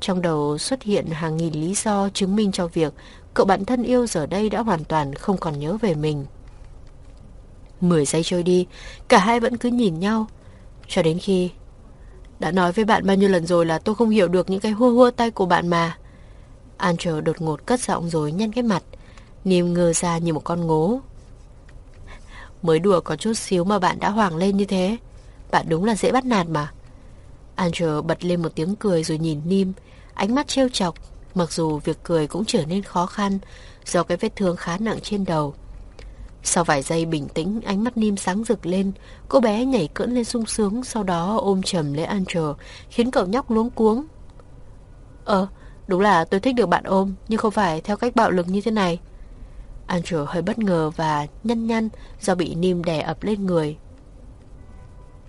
Trong đầu xuất hiện hàng nghìn lý do chứng minh cho việc cậu bạn thân yêu giờ đây đã hoàn toàn không còn nhớ về mình. Mười giây trôi đi, cả hai vẫn cứ nhìn nhau. Cho đến khi... Đã nói với bạn bao nhiêu lần rồi là tôi không hiểu được những cái hua hua tay của bạn mà. Andrew đột ngột cất giọng rồi nhăn cái mặt. Niêm ngơ ra như một con ngố. Mới đùa có chút xíu mà bạn đã hoảng lên như thế. Bạn đúng là dễ bắt nạt mà. Andrew bật lên một tiếng cười rồi nhìn Nim, ánh mắt trêu chọc, mặc dù việc cười cũng trở nên khó khăn do cái vết thương khá nặng trên đầu. Sau vài giây bình tĩnh, ánh mắt Nim sáng rực lên, cô bé nhảy cỡn lên sung sướng, sau đó ôm chầm lấy Angel, khiến cậu nhóc luống cuống. Ờ, đúng là tôi thích được bạn ôm, nhưng không phải theo cách bạo lực như thế này. Angel hơi bất ngờ và nhăn nhăn do bị Nim đè ập lên người.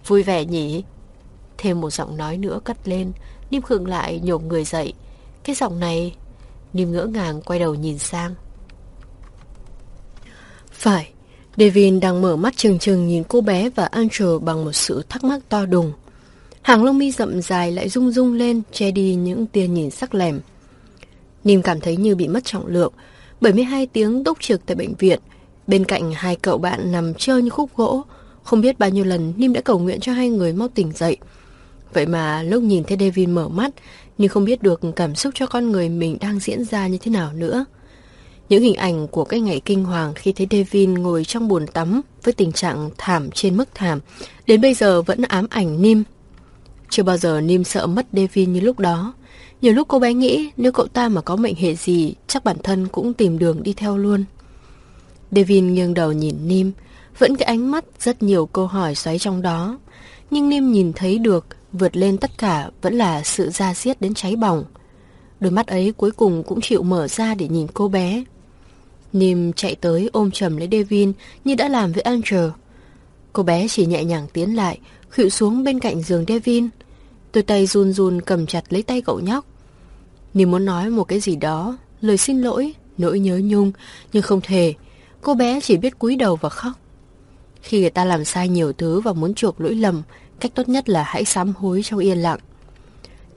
Vui vẻ nhỉ? Thêm một giọng nói nữa cất lên, Nim khựng lại nhổm người dậy. Cái giọng này, Nim ngỡ ngàng quay đầu nhìn sang. Phải, Devin đang mở mắt trừng trừng nhìn cô bé và Angel bằng một sự thắc mắc to đùng. Hàng lông mi rậm dài lại rung rung lên, che đi những tia nhìn sắc lẻm. Nim cảm thấy như bị mất trọng lượng, 72 tiếng túc trực tại bệnh viện. Bên cạnh hai cậu bạn nằm chơi như khúc gỗ. Không biết bao nhiêu lần Nim đã cầu nguyện cho hai người mau tỉnh dậy. Vậy mà lúc nhìn thấy Devin mở mắt, nhưng không biết được cảm xúc cho con người mình đang diễn ra như thế nào nữa. Những hình ảnh của cái ngày kinh hoàng khi thấy Devin ngồi trong bồn tắm với tình trạng thảm trên mức thảm, đến bây giờ vẫn ám ảnh Nim. Chưa bao giờ Nim sợ mất Devin như lúc đó. Nhiều lúc cô bé nghĩ nếu cậu ta mà có mệnh hệ gì, chắc bản thân cũng tìm đường đi theo luôn. Devin nghiêng đầu nhìn Nim, vẫn cái ánh mắt rất nhiều câu hỏi xoáy trong đó. Nhưng Nim nhìn thấy được, vượt lên tất cả vẫn là sự ra diết đến cháy bỏng. Đôi mắt ấy cuối cùng cũng chịu mở ra để nhìn cô bé. Nim chạy tới ôm chầm lấy Devin như đã làm với Angel. Cô bé chỉ nhẹ nhàng tiến lại, khuỵu xuống bên cạnh giường Devin. Đôi tay run run cầm chặt lấy tay cậu nhóc. Nim muốn nói một cái gì đó, lời xin lỗi, nỗi nhớ nhung, nhưng không thể. Cô bé chỉ biết cúi đầu và khóc. Khi người ta làm sai nhiều thứ và muốn chuộc lỗi lầm, cách tốt nhất là hãy sám hối trong yên lặng.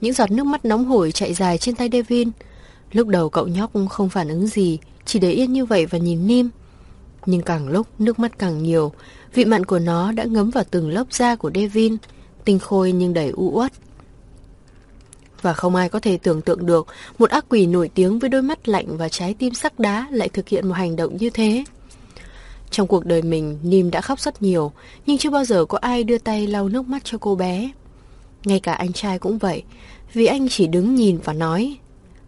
Những giọt nước mắt nóng hổi chạy dài trên tay Devin. Lúc đầu cậu nhóc không phản ứng gì, chỉ để yên như vậy và nhìn Nim. Nhưng càng lúc nước mắt càng nhiều, vị mặn của nó đã ngấm vào từng lớp da của Devin, tinh khôi nhưng đầy u uất. Và không ai có thể tưởng tượng được một ác quỷ nổi tiếng với đôi mắt lạnh và trái tim sắc đá lại thực hiện một hành động như thế. Trong cuộc đời mình, Nim đã khóc rất nhiều, nhưng chưa bao giờ có ai đưa tay lau nước mắt cho cô bé. Ngay cả anh trai cũng vậy, vì anh chỉ đứng nhìn và nói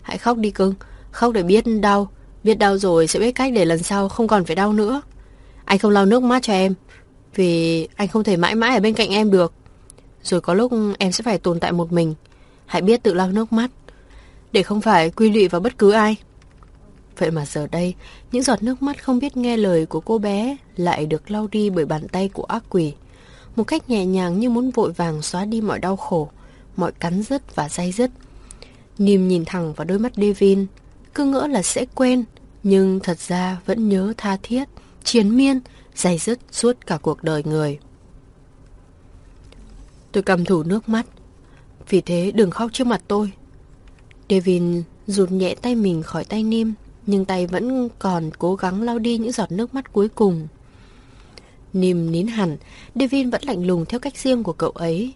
Hãy khóc đi cưng, khóc để biết đau, biết đau rồi sẽ biết cách để lần sau không còn phải đau nữa. Anh không lau nước mắt cho em, vì anh không thể mãi mãi ở bên cạnh em được. Rồi có lúc em sẽ phải tồn tại một mình. Hãy biết tự lau nước mắt, để không phải quy lụy vào bất cứ ai. Vậy mà giờ đây, những giọt nước mắt không biết nghe lời của cô bé lại được lau đi bởi bàn tay của ác quỷ. Một cách nhẹ nhàng như muốn vội vàng xóa đi mọi đau khổ, mọi cắn rứt và day dứt. Nìm nhìn thẳng vào đôi mắt Devin, cứ ngỡ là sẽ quên, nhưng thật ra vẫn nhớ tha thiết, chiến miên, day dứt suốt cả cuộc đời người. Tôi cầm thủ nước mắt, vì thế đừng khóc trước mặt tôi. Devin rụt nhẹ tay mình khỏi tay Nim, nhưng tay vẫn còn cố gắng lau đi những giọt nước mắt cuối cùng. Nìm nín hẳn, Devin vẫn lạnh lùng theo cách riêng của cậu ấy.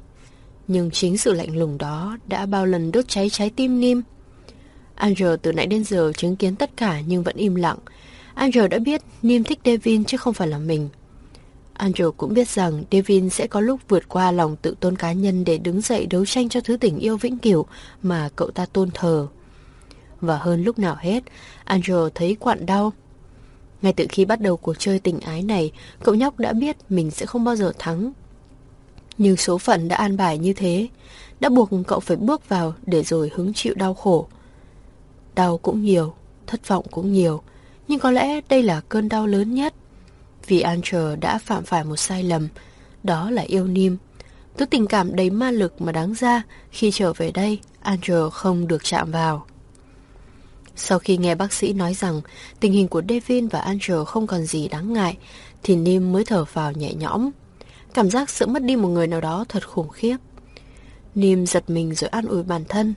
Nhưng chính sự lạnh lùng đó đã bao lần đốt cháy trái tim Nim. Angel từ nãy đến giờ chứng kiến tất cả nhưng vẫn im lặng. Angel đã biết Nim thích Devin chứ không phải là mình. Angel cũng biết rằng Devin sẽ có lúc vượt qua lòng tự tôn cá nhân để đứng dậy đấu tranh cho thứ tình yêu vĩnh cửu mà cậu ta tôn thờ. Và hơn lúc nào hết, Angel thấy quặn đau. Ngay từ khi bắt đầu cuộc chơi tình ái này, cậu nhóc đã biết mình sẽ không bao giờ thắng. Nhưng số phận đã an bài như thế, đã buộc cậu phải bước vào để rồi hứng chịu đau khổ. Đau cũng nhiều, thất vọng cũng nhiều, nhưng có lẽ đây là cơn đau lớn nhất. Vì Andrew đã phạm phải một sai lầm, đó là yêu Nim. Thứ tình cảm đầy ma lực mà đáng ra khi trở về đây, Andrew không được chạm vào. Sau khi nghe bác sĩ nói rằng tình hình của Devin và Angel không còn gì đáng ngại, thì Nim mới thở vào nhẹ nhõm. Cảm giác sự mất đi một người nào đó thật khủng khiếp. Nim giật mình rồi an ủi bản thân.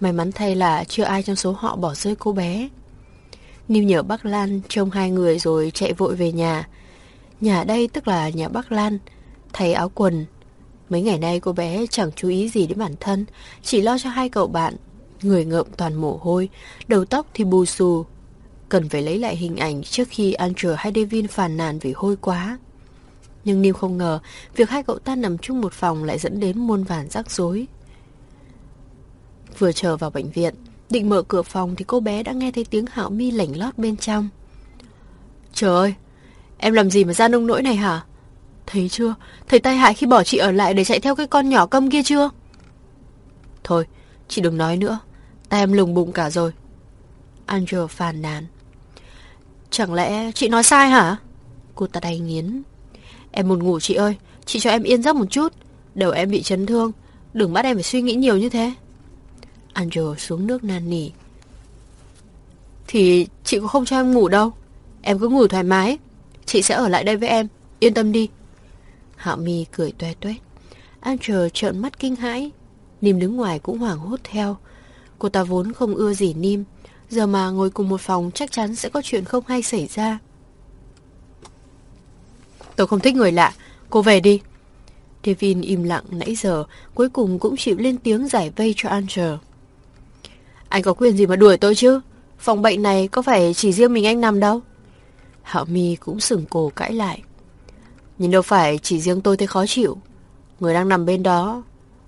May mắn thay là chưa ai trong số họ bỏ rơi cô bé. Nim nhờ bác Lan trông hai người rồi chạy vội về nhà. Nhà đây tức là nhà bác Lan, thay áo quần. Mấy ngày nay cô bé chẳng chú ý gì đến bản thân, chỉ lo cho hai cậu bạn. Người ngợm toàn mồ hôi, đầu tóc thì bù xù. Cần phải lấy lại hình ảnh trước khi Andrew hay Devin phàn nàn vì hôi quá. Nhưng Nim không ngờ việc hai cậu ta nằm chung một phòng lại dẫn đến muôn vàn rắc rối. Vừa chờ vào bệnh viện, định mở cửa phòng thì cô bé đã nghe thấy tiếng Hạo Mi lảnh lót bên trong. Trời ơi, em làm gì mà ra nông nỗi này hả? Thấy chưa, thấy tai hại khi bỏ chị ở lại để chạy theo cái con nhỏ câm kia chưa? Thôi, chị đừng nói nữa, tai em lùng bụng cả rồi. Angel phàn nàn. Chẳng lẽ chị nói sai hả? Cô ta đay nghiến. Em buồn ngủ chị ơi, chị cho em yên giấc một chút. Đầu em bị chấn thương, đừng bắt em phải suy nghĩ nhiều như thế. Angel xuống nước nan nỉ. Thì chị cũng không cho em ngủ đâu. Em cứ ngủ thoải mái. Chị sẽ ở lại đây với em, yên tâm đi. Hạo mi cười toe toét. Angel trợn mắt kinh hãi. Nìm đứng ngoài cũng hoảng hốt theo. Cô ta vốn không ưa gì Nim. Giờ mà ngồi cùng một phòng chắc chắn sẽ có chuyện không hay xảy ra. Tôi không thích người lạ, cô về đi. Devin im lặng nãy giờ, cuối cùng cũng chịu lên tiếng giải vây cho Angel. Anh có quyền gì mà đuổi tôi chứ? Phòng bệnh này có phải chỉ riêng mình anh nằm đâu? Hạo Mi cũng sừng cổ cãi lại. Nhưng đâu phải chỉ riêng tôi thấy khó chịu. Người đang nằm bên đó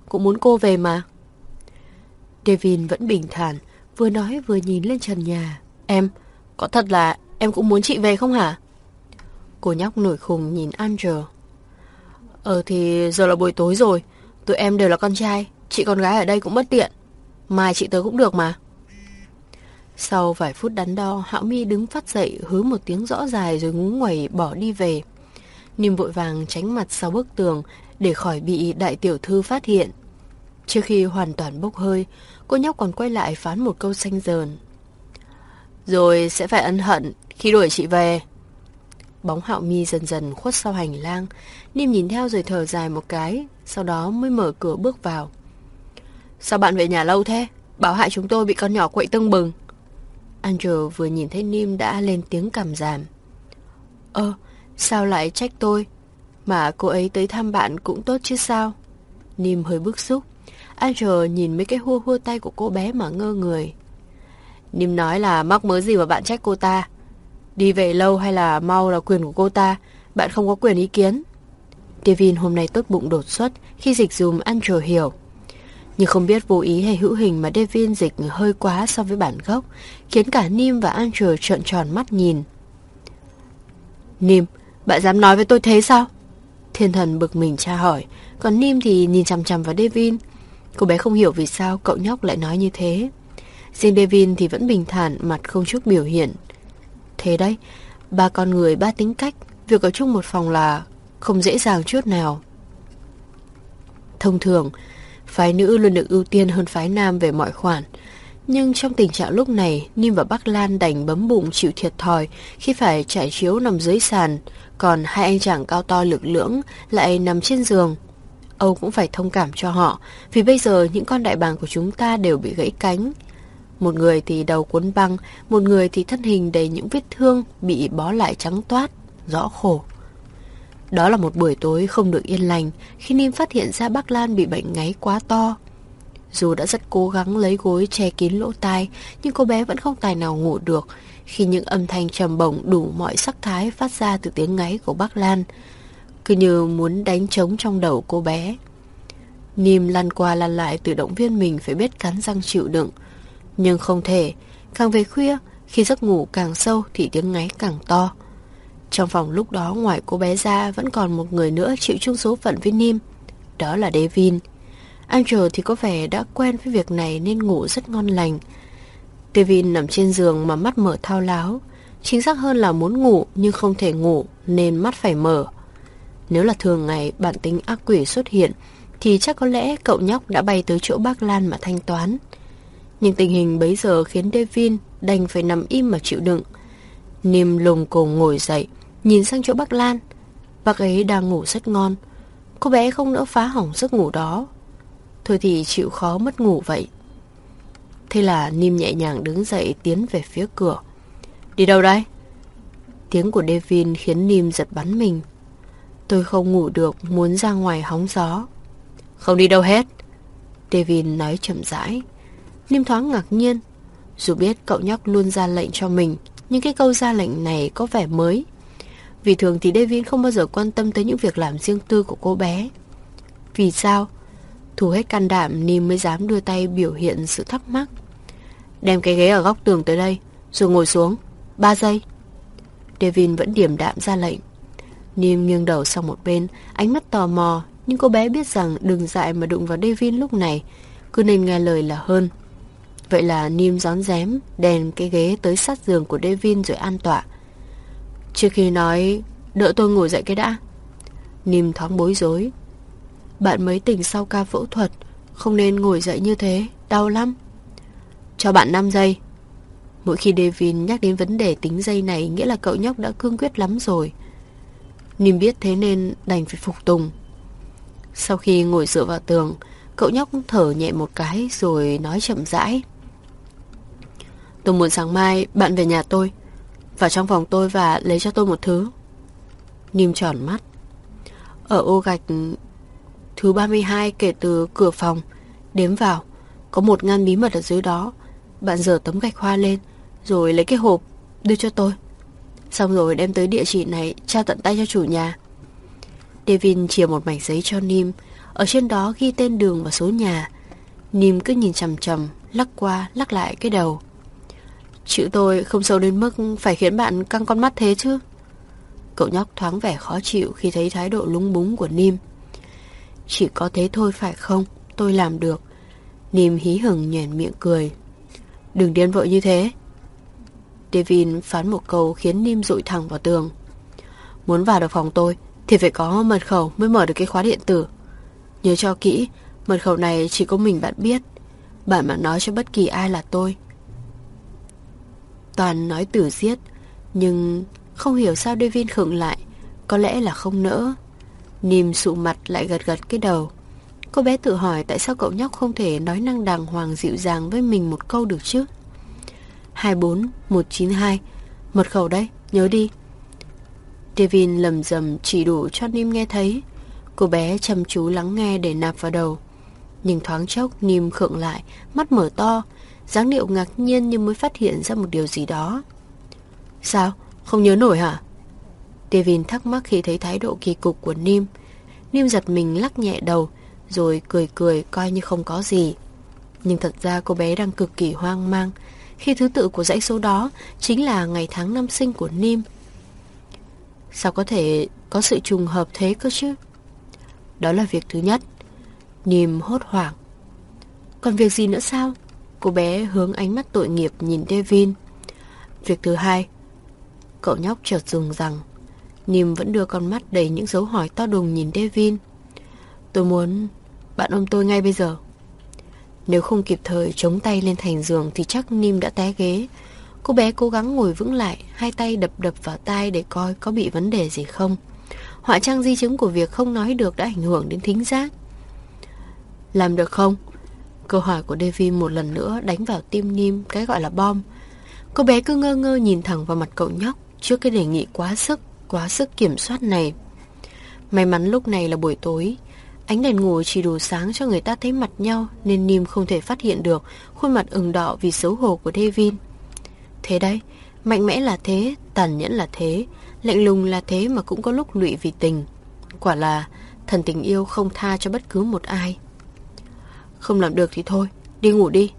cũng muốn cô về mà. Devin vẫn bình thản, vừa nói vừa nhìn lên trần nhà. Em, có thật là em cũng muốn chị về không hả? Cô nhóc nổi khùng nhìn Angel. Ờ thì giờ là buổi tối rồi, tụi em đều là con trai, chị con gái ở đây cũng bất tiện. Mai chị tới cũng được mà. Sau vài phút đắn đo, Hạo Mi đứng phát dậy hứa một tiếng rõ dài rồi ngúng nguẩy bỏ đi về. Niêm vội vàng tránh mặt sau bức tường để khỏi bị đại tiểu thư phát hiện. Trước khi hoàn toàn bốc hơi, cô nhóc còn quay lại phán một câu xanh dờn. Rồi sẽ phải ân hận khi đuổi chị về. Bóng hạo mi dần dần khuất sau hành lang, Niêm nhìn theo rồi thở dài một cái, sau đó mới mở cửa bước vào. Sao bạn về nhà lâu thế? bảo hại chúng tôi bị con nhỏ quậy tưng bừng. Andrew vừa nhìn thấy Nim đã lên tiếng cảm giảm. Ơ, sao lại trách tôi? Mà cô ấy tới thăm bạn cũng tốt chứ sao? Nim hơi bức xúc. Angel nhìn mấy cái hua hua tay của cô bé mà ngơ người. Nim nói là mắc mớ gì mà bạn trách cô ta. Đi về lâu hay là mau là quyền của cô ta, bạn không có quyền ý kiến. Devin hôm nay tốt bụng đột xuất khi dịch dùm Angel hiểu. Nhưng không biết vô ý hay hữu hình mà Devin dịch hơi quá so với bản gốc, khiến cả Nim và Angel trợn tròn mắt nhìn. Nim, bạn dám nói với tôi thế sao? Thiên thần bực mình tra hỏi, còn Nim thì nhìn chằm chằm vào Devin. Cô bé không hiểu vì sao cậu nhóc lại nói như thế. Riêng Devin thì vẫn bình thản, mặt không chút biểu hiện. Thế đấy, ba con người ba tính cách, việc ở chung một phòng là không dễ dàng chút nào. Thông thường, phái nữ luôn được ưu tiên hơn phái nam về mọi khoản. Nhưng trong tình trạng lúc này, Nim và Bắc Lan đành bấm bụng chịu thiệt thòi khi phải trải chiếu nằm dưới sàn, còn hai anh chàng cao to lực lưỡng lại nằm trên giường. Âu cũng phải thông cảm cho họ, vì bây giờ những con đại bàng của chúng ta đều bị gãy cánh. Một người thì đầu cuốn băng, một người thì thân hình đầy những vết thương bị bó lại trắng toát, rõ khổ. Đó là một buổi tối không được yên lành khi Nim phát hiện ra bác Lan bị bệnh ngáy quá to. Dù đã rất cố gắng lấy gối che kín lỗ tai, nhưng cô bé vẫn không tài nào ngủ được khi những âm thanh trầm bổng đủ mọi sắc thái phát ra từ tiếng ngáy của bác Lan, cứ như muốn đánh trống trong đầu cô bé. Nìm lăn qua lăn lại tự động viên mình phải biết cắn răng chịu đựng, nhưng không thể, càng về khuya, khi giấc ngủ càng sâu thì tiếng ngáy càng to. Trong phòng lúc đó ngoài cô bé ra vẫn còn một người nữa chịu chung số phận với Nim, Đó là Devin. Angel thì có vẻ đã quen với việc này nên ngủ rất ngon lành. Devin nằm trên giường mà mắt mở thao láo. Chính xác hơn là muốn ngủ nhưng không thể ngủ nên mắt phải mở. Nếu là thường ngày bản tính ác quỷ xuất hiện thì chắc có lẽ cậu nhóc đã bay tới chỗ bác Lan mà thanh toán. Nhưng tình hình bấy giờ khiến Devin đành phải nằm im mà chịu đựng. Niêm lùng cổ ngồi dậy, nhìn sang chỗ bác Lan. Bác ấy đang ngủ rất ngon. Cô bé không nỡ phá hỏng giấc ngủ đó. Thôi thì chịu khó mất ngủ vậy. Thế là Nim nhẹ nhàng đứng dậy tiến về phía cửa. Đi đâu đây? Tiếng của Devin khiến Nim giật bắn mình. Tôi không ngủ được, muốn ra ngoài hóng gió. Không đi đâu hết. Devin nói chậm rãi. Nim thoáng ngạc nhiên. Dù biết cậu nhóc luôn ra lệnh cho mình, nhưng cái câu ra lệnh này có vẻ mới. Vì thường thì Devin không bao giờ quan tâm tới những việc làm riêng tư của cô bé. Vì sao? thủ hết can đảm Nim mới dám đưa tay biểu hiện sự thắc mắc. Đem cái ghế ở góc tường tới đây, rồi ngồi xuống. Ba giây. Devin vẫn điềm đạm ra lệnh. Nim nghiêng đầu sang một bên, ánh mắt tò mò, nhưng cô bé biết rằng đừng dại mà đụng vào Devin lúc này, cứ nên nghe lời là hơn. Vậy là Nim gión rém, đèn cái ghế tới sát giường của Devin rồi an tọa. Trước khi nói, đợi tôi ngồi dậy cái đã. Nim thoáng bối rối. Bạn mới tỉnh sau ca phẫu thuật, không nên ngồi dậy như thế, đau lắm. Cho bạn 5 giây. Mỗi khi Devin nhắc đến vấn đề tính giây này nghĩa là cậu nhóc đã cương quyết lắm rồi. Nim biết thế nên đành phải phục tùng. Sau khi ngồi dựa vào tường, cậu nhóc thở nhẹ một cái rồi nói chậm rãi. Tôi muốn sáng mai bạn về nhà tôi, vào trong phòng tôi và lấy cho tôi một thứ. Nim tròn mắt. Ở ô gạch thứ 32 kể từ cửa phòng, đếm vào, có một ngăn bí mật ở dưới đó. Bạn dở tấm gạch hoa lên, rồi lấy cái hộp, đưa cho tôi. Xong rồi đem tới địa chỉ này, trao tận tay cho chủ nhà. Devin chia một mảnh giấy cho Nim, ở trên đó ghi tên đường và số nhà. Nim cứ nhìn chằm chằm, lắc qua, lắc lại cái đầu. Chữ tôi không sâu đến mức phải khiến bạn căng con mắt thế chứ. Cậu nhóc thoáng vẻ khó chịu khi thấy thái độ lúng búng của Nim. Chỉ có thế thôi phải không? Tôi làm được. Nim hí hửng nhoẻn miệng cười. Đừng điên vội như thế. Devin phán một câu khiến Nim rụi thẳng vào tường. Muốn vào được phòng tôi thì phải có mật khẩu mới mở được cái khóa điện tử. Nhớ cho kỹ, mật khẩu này chỉ có mình bạn biết. Bạn mà nói cho bất kỳ ai là tôi. Toàn nói tử giết, nhưng không hiểu sao Devin khựng lại. Có lẽ là không nỡ. Nìm sụ mặt lại gật gật cái đầu. Cô bé tự hỏi tại sao cậu nhóc không thể nói năng đàng hoàng dịu dàng với mình một câu được chứ? 24192 Mật khẩu đấy nhớ đi. Devin lầm rầm chỉ đủ cho Nim nghe thấy. Cô bé chăm chú lắng nghe để nạp vào đầu. Nhưng thoáng chốc Nim khựng lại, mắt mở to, dáng điệu ngạc nhiên như mới phát hiện ra một điều gì đó. Sao? Không nhớ nổi hả? Devin thắc mắc khi thấy thái độ kỳ cục của Nim. Nim giật mình lắc nhẹ đầu, rồi cười cười coi như không có gì. Nhưng thật ra cô bé đang cực kỳ hoang mang khi thứ tự của dãy số đó chính là ngày tháng năm sinh của Nim. Sao có thể có sự trùng hợp thế cơ chứ? Đó là việc thứ nhất. Nim hốt hoảng. Còn việc gì nữa sao? Cô bé hướng ánh mắt tội nghiệp nhìn Devin. Việc thứ hai. Cậu nhóc chợt dừng rằng Nim vẫn đưa con mắt đầy những dấu hỏi to đùng nhìn Devin. Tôi muốn bạn ôm tôi ngay bây giờ. Nếu không kịp thời chống tay lên thành giường thì chắc Nim đã té ghế. Cô bé cố gắng ngồi vững lại, hai tay đập đập vào tai để coi có bị vấn đề gì không. Họa trang di chứng của việc không nói được đã ảnh hưởng đến thính giác. Làm được không? Câu hỏi của Devi một lần nữa đánh vào tim Nim cái gọi là bom. Cô bé cứ ngơ ngơ nhìn thẳng vào mặt cậu nhóc trước cái đề nghị quá sức, quá sức kiểm soát này. May mắn lúc này là buổi tối, Ánh đèn ngủ chỉ đủ sáng cho người ta thấy mặt nhau nên Nim không thể phát hiện được khuôn mặt ửng đỏ vì xấu hổ của Devin. Thế đấy, mạnh mẽ là thế, tàn nhẫn là thế, lạnh lùng là thế mà cũng có lúc lụy vì tình. Quả là thần tình yêu không tha cho bất cứ một ai. Không làm được thì thôi, đi ngủ đi.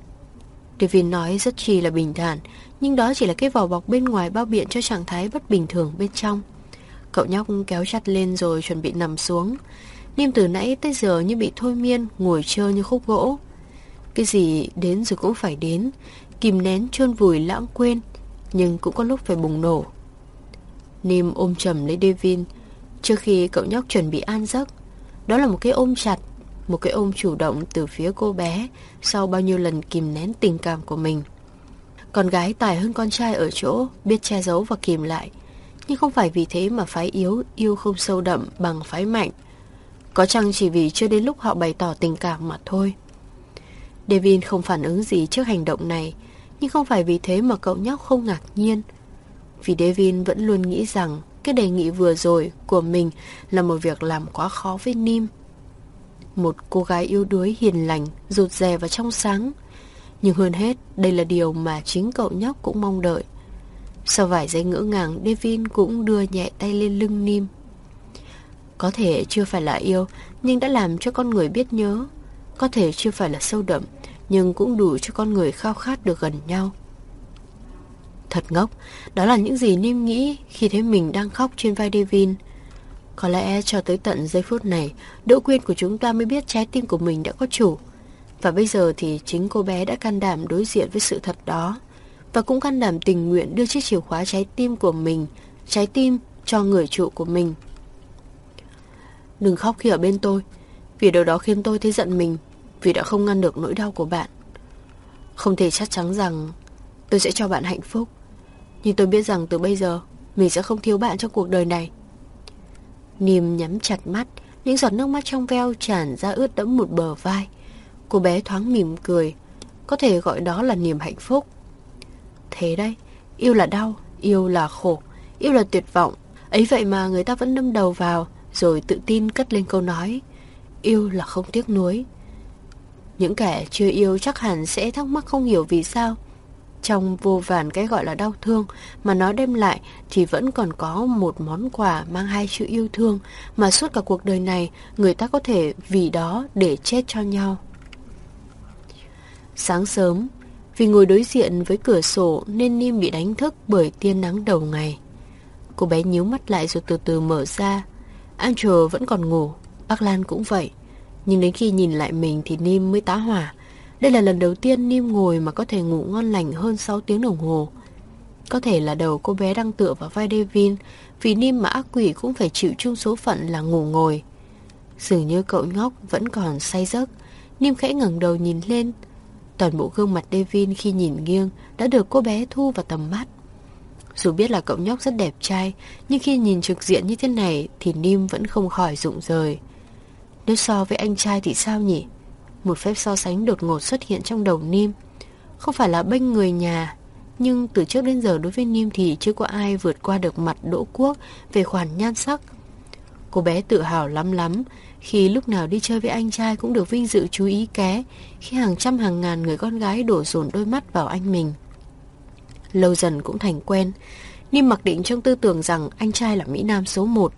Devin nói rất chi là bình thản, nhưng đó chỉ là cái vỏ bọc bên ngoài bao biện cho trạng thái bất bình thường bên trong. Cậu nhóc kéo chặt lên rồi chuẩn bị nằm xuống. Nim từ nãy tới giờ như bị thôi miên, Ngồi chơi như khúc gỗ. Cái gì đến rồi cũng phải đến. Kìm nén chôn vùi lãng quên, Nhưng cũng có lúc phải bùng nổ. Nim ôm chầm lấy Devin, Trước khi cậu nhóc chuẩn bị an giấc. Đó là một cái ôm chặt, Một cái ôm chủ động từ phía cô bé Sau bao nhiêu lần kìm nén tình cảm của mình. Con gái tài hơn con trai ở chỗ, Biết che giấu và kìm lại. Nhưng không phải vì thế mà phái yếu, Yêu không sâu đậm bằng phái mạnh. Có chăng chỉ vì chưa đến lúc họ bày tỏ tình cảm mà thôi? Devin không phản ứng gì trước hành động này, Nhưng không phải vì thế mà cậu nhóc không ngạc nhiên. Vì Devin vẫn luôn nghĩ rằng Cái đề nghị vừa rồi của mình Là một việc làm quá khó với Nim. Một cô gái yếu đuối, hiền lành, Rụt rè và trong sáng. Nhưng hơn hết, Đây là điều mà chính cậu nhóc cũng mong đợi. Sau vài giây ngỡ ngàng Devin cũng đưa nhẹ tay lên lưng Nim. Có thể chưa phải là yêu, Nhưng đã làm cho con người biết nhớ. Có thể chưa phải là sâu đậm, Nhưng cũng đủ cho con người khao khát được gần nhau. Thật ngốc, Đó là những gì Nim nghĩ Khi thấy mình đang khóc trên vai Devin. Có lẽ cho tới tận giây phút này, Đỗ Quyên của chúng ta mới biết trái tim của mình đã có chủ. Và bây giờ thì chính cô bé đã can đảm đối diện với sự thật đó. Và cũng can đảm tình nguyện đưa chiếc chìa khóa trái tim của mình, Trái tim cho người chủ của mình. Đừng khóc khi ở bên tôi Vì điều đó khiến tôi thấy giận mình Vì đã không ngăn được nỗi đau của bạn. Không thể chắc chắn rằng Tôi sẽ cho bạn hạnh phúc Nhưng tôi biết rằng từ bây giờ Mình sẽ không thiếu bạn trong cuộc đời này. Niềm nhắm chặt mắt Những giọt nước mắt trong veo tràn ra ướt đẫm một bờ vai. Cô bé thoáng mỉm cười Có thể gọi đó là niềm hạnh phúc. Thế đấy Yêu là đau, yêu là khổ Yêu là tuyệt vọng. Ấy vậy mà người ta vẫn đâm đầu vào rồi tự tin cất lên câu nói Yêu là không tiếc nuối Những kẻ chưa yêu chắc hẳn sẽ thắc mắc không hiểu vì sao trong vô vàn cái gọi là đau thương mà nó đem lại thì vẫn còn có một món quà mang hai chữ yêu thương mà suốt cả cuộc đời này người ta có thể vì đó để chết cho nhau. Sáng sớm, vì ngồi đối diện với cửa sổ nên Nim bị đánh thức bởi tia nắng đầu ngày. Cô bé nhíu mắt lại rồi từ từ mở ra. Angel vẫn còn ngủ, bác Lan cũng vậy. Nhưng đến khi nhìn lại mình thì Nim mới tá hỏa đây là lần đầu tiên Nim ngồi mà có thể ngủ ngon lành hơn 6 tiếng đồng hồ. Có thể là đầu cô bé đang tựa vào vai Devin, vì Nim mà ác quỷ cũng phải chịu chung số phận là ngủ ngồi. Dường như cậu ngốc vẫn còn say giấc, Nim khẽ ngẩng đầu nhìn lên. Toàn bộ gương mặt Devin khi nhìn nghiêng đã được cô bé thu vào tầm mắt. Dù biết là cậu nhóc rất đẹp trai, nhưng khi nhìn trực diện như thế này thì Nim vẫn không khỏi rụng rời. Nếu so với anh trai thì sao nhỉ? Một phép so sánh đột ngột xuất hiện trong đầu Nim Không phải là bênh người nhà Nhưng từ trước đến giờ đối với Nim thì chưa có ai vượt qua được mặt Đỗ Quốc về khoản nhan sắc Cô bé tự hào lắm lắm Khi lúc nào đi chơi với anh trai cũng được vinh dự chú ý ké Khi hàng trăm hàng ngàn người con gái đổ dồn đôi mắt vào anh mình Lâu dần cũng thành quen. Nim mặc định trong tư tưởng rằng anh trai là Mỹ Nam số 1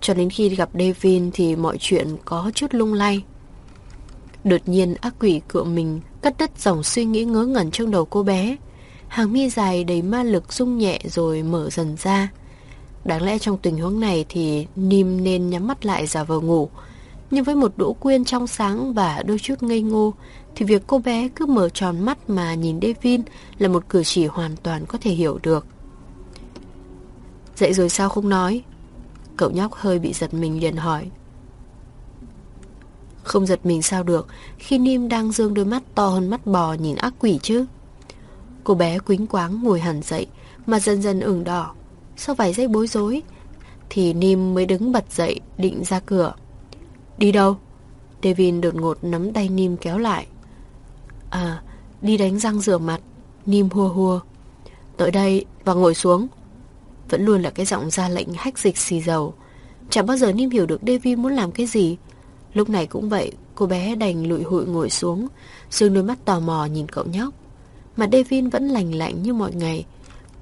Cho đến khi gặp Devin thì mọi chuyện có chút lung lay. Đột nhiên ác quỷ cựa mình, Cắt đứt dòng suy nghĩ ngớ ngẩn trong đầu cô bé. Hàng mi dài đầy ma lực rung nhẹ rồi mở dần ra. Đáng lẽ trong tình huống này thì Nim nên nhắm mắt lại giả vờ ngủ. Nhưng với một đũa quyên trong sáng và đôi chút ngây ngô thì việc cô bé cứ mở tròn mắt mà nhìn Devin Là một cử chỉ hoàn toàn có thể hiểu được. Dậy rồi sao không nói? Cậu nhóc hơi bị giật mình liền hỏi. Không giật mình sao được, Khi Nim đang dương đôi mắt to hơn mắt bò Nhìn ác quỷ chứ? Cô bé quính quáng ngồi hẳn dậy mà dần dần ửng đỏ. Sau vài giây bối rối Thì Nim mới đứng bật dậy định ra cửa. Đi đâu? Devin đột ngột nắm tay Nim kéo lại. À đi đánh răng rửa mặt Nim hua hua Tới đây và ngồi xuống Vẫn luôn là cái giọng ra lệnh hách dịch xì dầu Chẳng bao giờ Nim hiểu được Devin muốn làm cái gì Lúc này cũng vậy, cô bé đành lụi hụi ngồi xuống, dương đôi mắt tò mò nhìn cậu nhóc. Mà Devin vẫn lành lạnh như mọi ngày.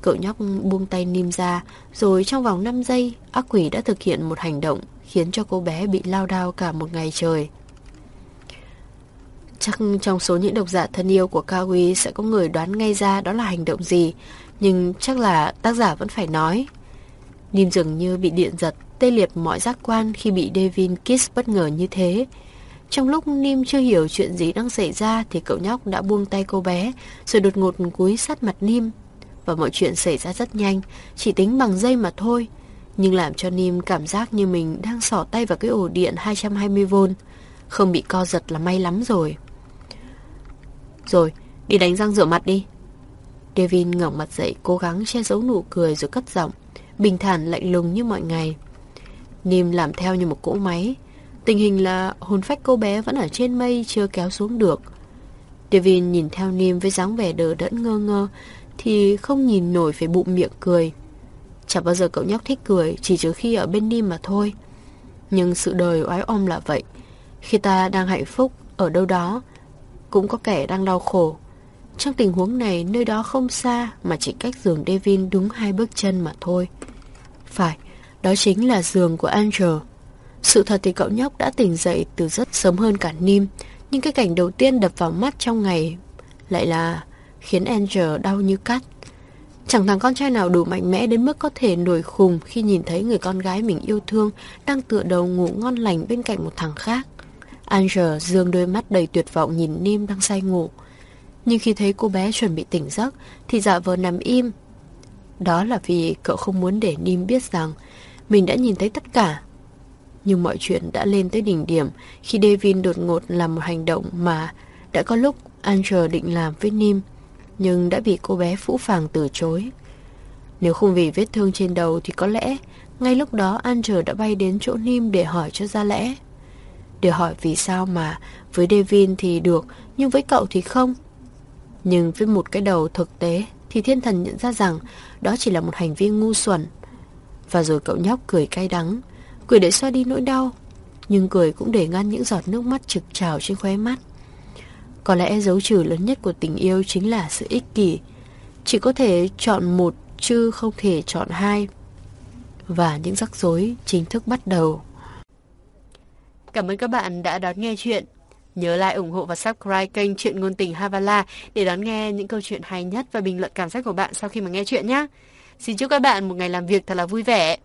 Cậu nhóc buông tay Nim ra, rồi trong vòng 5 giây, ác quỷ đã thực hiện một hành động khiến cho cô bé bị lao đao cả một ngày trời. Chắc trong số những độc giả thân yêu của Kawi sẽ có người đoán ngay ra đó là hành động gì, nhưng chắc là tác giả vẫn phải nói. Nim dường như bị điện giật, tê liệt mọi giác quan khi bị Devin kiss bất ngờ như thế. Trong lúc Nim chưa hiểu chuyện gì đang xảy ra thì cậu nhóc đã buông tay cô bé rồi đột ngột cúi sát mặt Nim. Và mọi chuyện xảy ra rất nhanh, chỉ tính bằng giây mà thôi. Nhưng làm cho Nim cảm giác như mình đang sỏ tay vào cái ổ điện 220V. Không bị co giật là may lắm rồi. Rồi, đi đánh răng rửa mặt đi. Devin ngẩng mặt dậy cố gắng che giấu nụ cười rồi cất giọng, bình thản lạnh lùng như mọi ngày. Nim làm theo như một cỗ máy. Tình hình là hồn phách cô bé vẫn ở trên mây chưa kéo xuống được. Devin nhìn theo Nim với dáng vẻ đờ đẫn ngơ ngơ thì không nhìn nổi phải bụng miệng cười. Chẳng bao giờ cậu nhóc thích cười chỉ trừ khi ở bên Nim mà thôi. Nhưng sự đời oái om là vậy. Khi ta đang hạnh phúc ở đâu đó cũng có kẻ đang đau khổ. Trong tình huống này, nơi đó không xa mà chỉ cách giường Devin đúng hai bước chân mà thôi. Phải, đó chính là giường của Angel. Sự thật thì cậu nhóc đã tỉnh dậy từ rất sớm hơn cả Nim, nhưng cái cảnh đầu tiên đập vào mắt trong ngày lại là khiến Angel đau như cắt. Chẳng thằng con trai nào đủ mạnh mẽ đến mức có thể nổi khùng khi nhìn thấy người con gái mình yêu thương đang tựa đầu ngủ ngon lành bên cạnh một thằng khác. Angel dương đôi mắt đầy tuyệt vọng nhìn Nim đang say ngủ. Nhưng khi thấy cô bé chuẩn bị tỉnh giấc thì giả vờ nằm im. Đó là vì cậu không muốn để Nim biết rằng mình đã nhìn thấy tất cả. Nhưng mọi chuyện đã lên tới đỉnh điểm khi Devin đột ngột làm một hành động mà đã có lúc Angel định làm với Nim, nhưng đã bị cô bé phũ phàng từ chối. Nếu không vì vết thương trên đầu thì có lẽ ngay lúc đó Angel đã bay đến chỗ Nim để hỏi cho ra lẽ. Để hỏi vì sao mà với Devin thì được nhưng với cậu thì không. Nhưng với một cái đầu thực tế thì thiên thần nhận ra rằng đó chỉ là một hành vi ngu xuẩn. Và rồi cậu nhóc cười cay đắng, cười để xoa đi nỗi đau, nhưng cười cũng để ngăn những giọt nước mắt trực trào trên khóe mắt. Có lẽ dấu trừ lớn nhất của tình yêu chính là sự ích kỷ. Chỉ có thể chọn một chứ không thể chọn hai. Và những rắc rối chính thức bắt đầu. Cảm ơn các bạn đã đón nghe chuyện. Nhớ like, ủng hộ và subscribe kênh Chuyện Ngôn Tình Havala để đón nghe những câu chuyện hay nhất và bình luận cảm giác của bạn sau khi mà nghe chuyện nhé. Xin chúc các bạn một ngày làm việc thật là vui vẻ.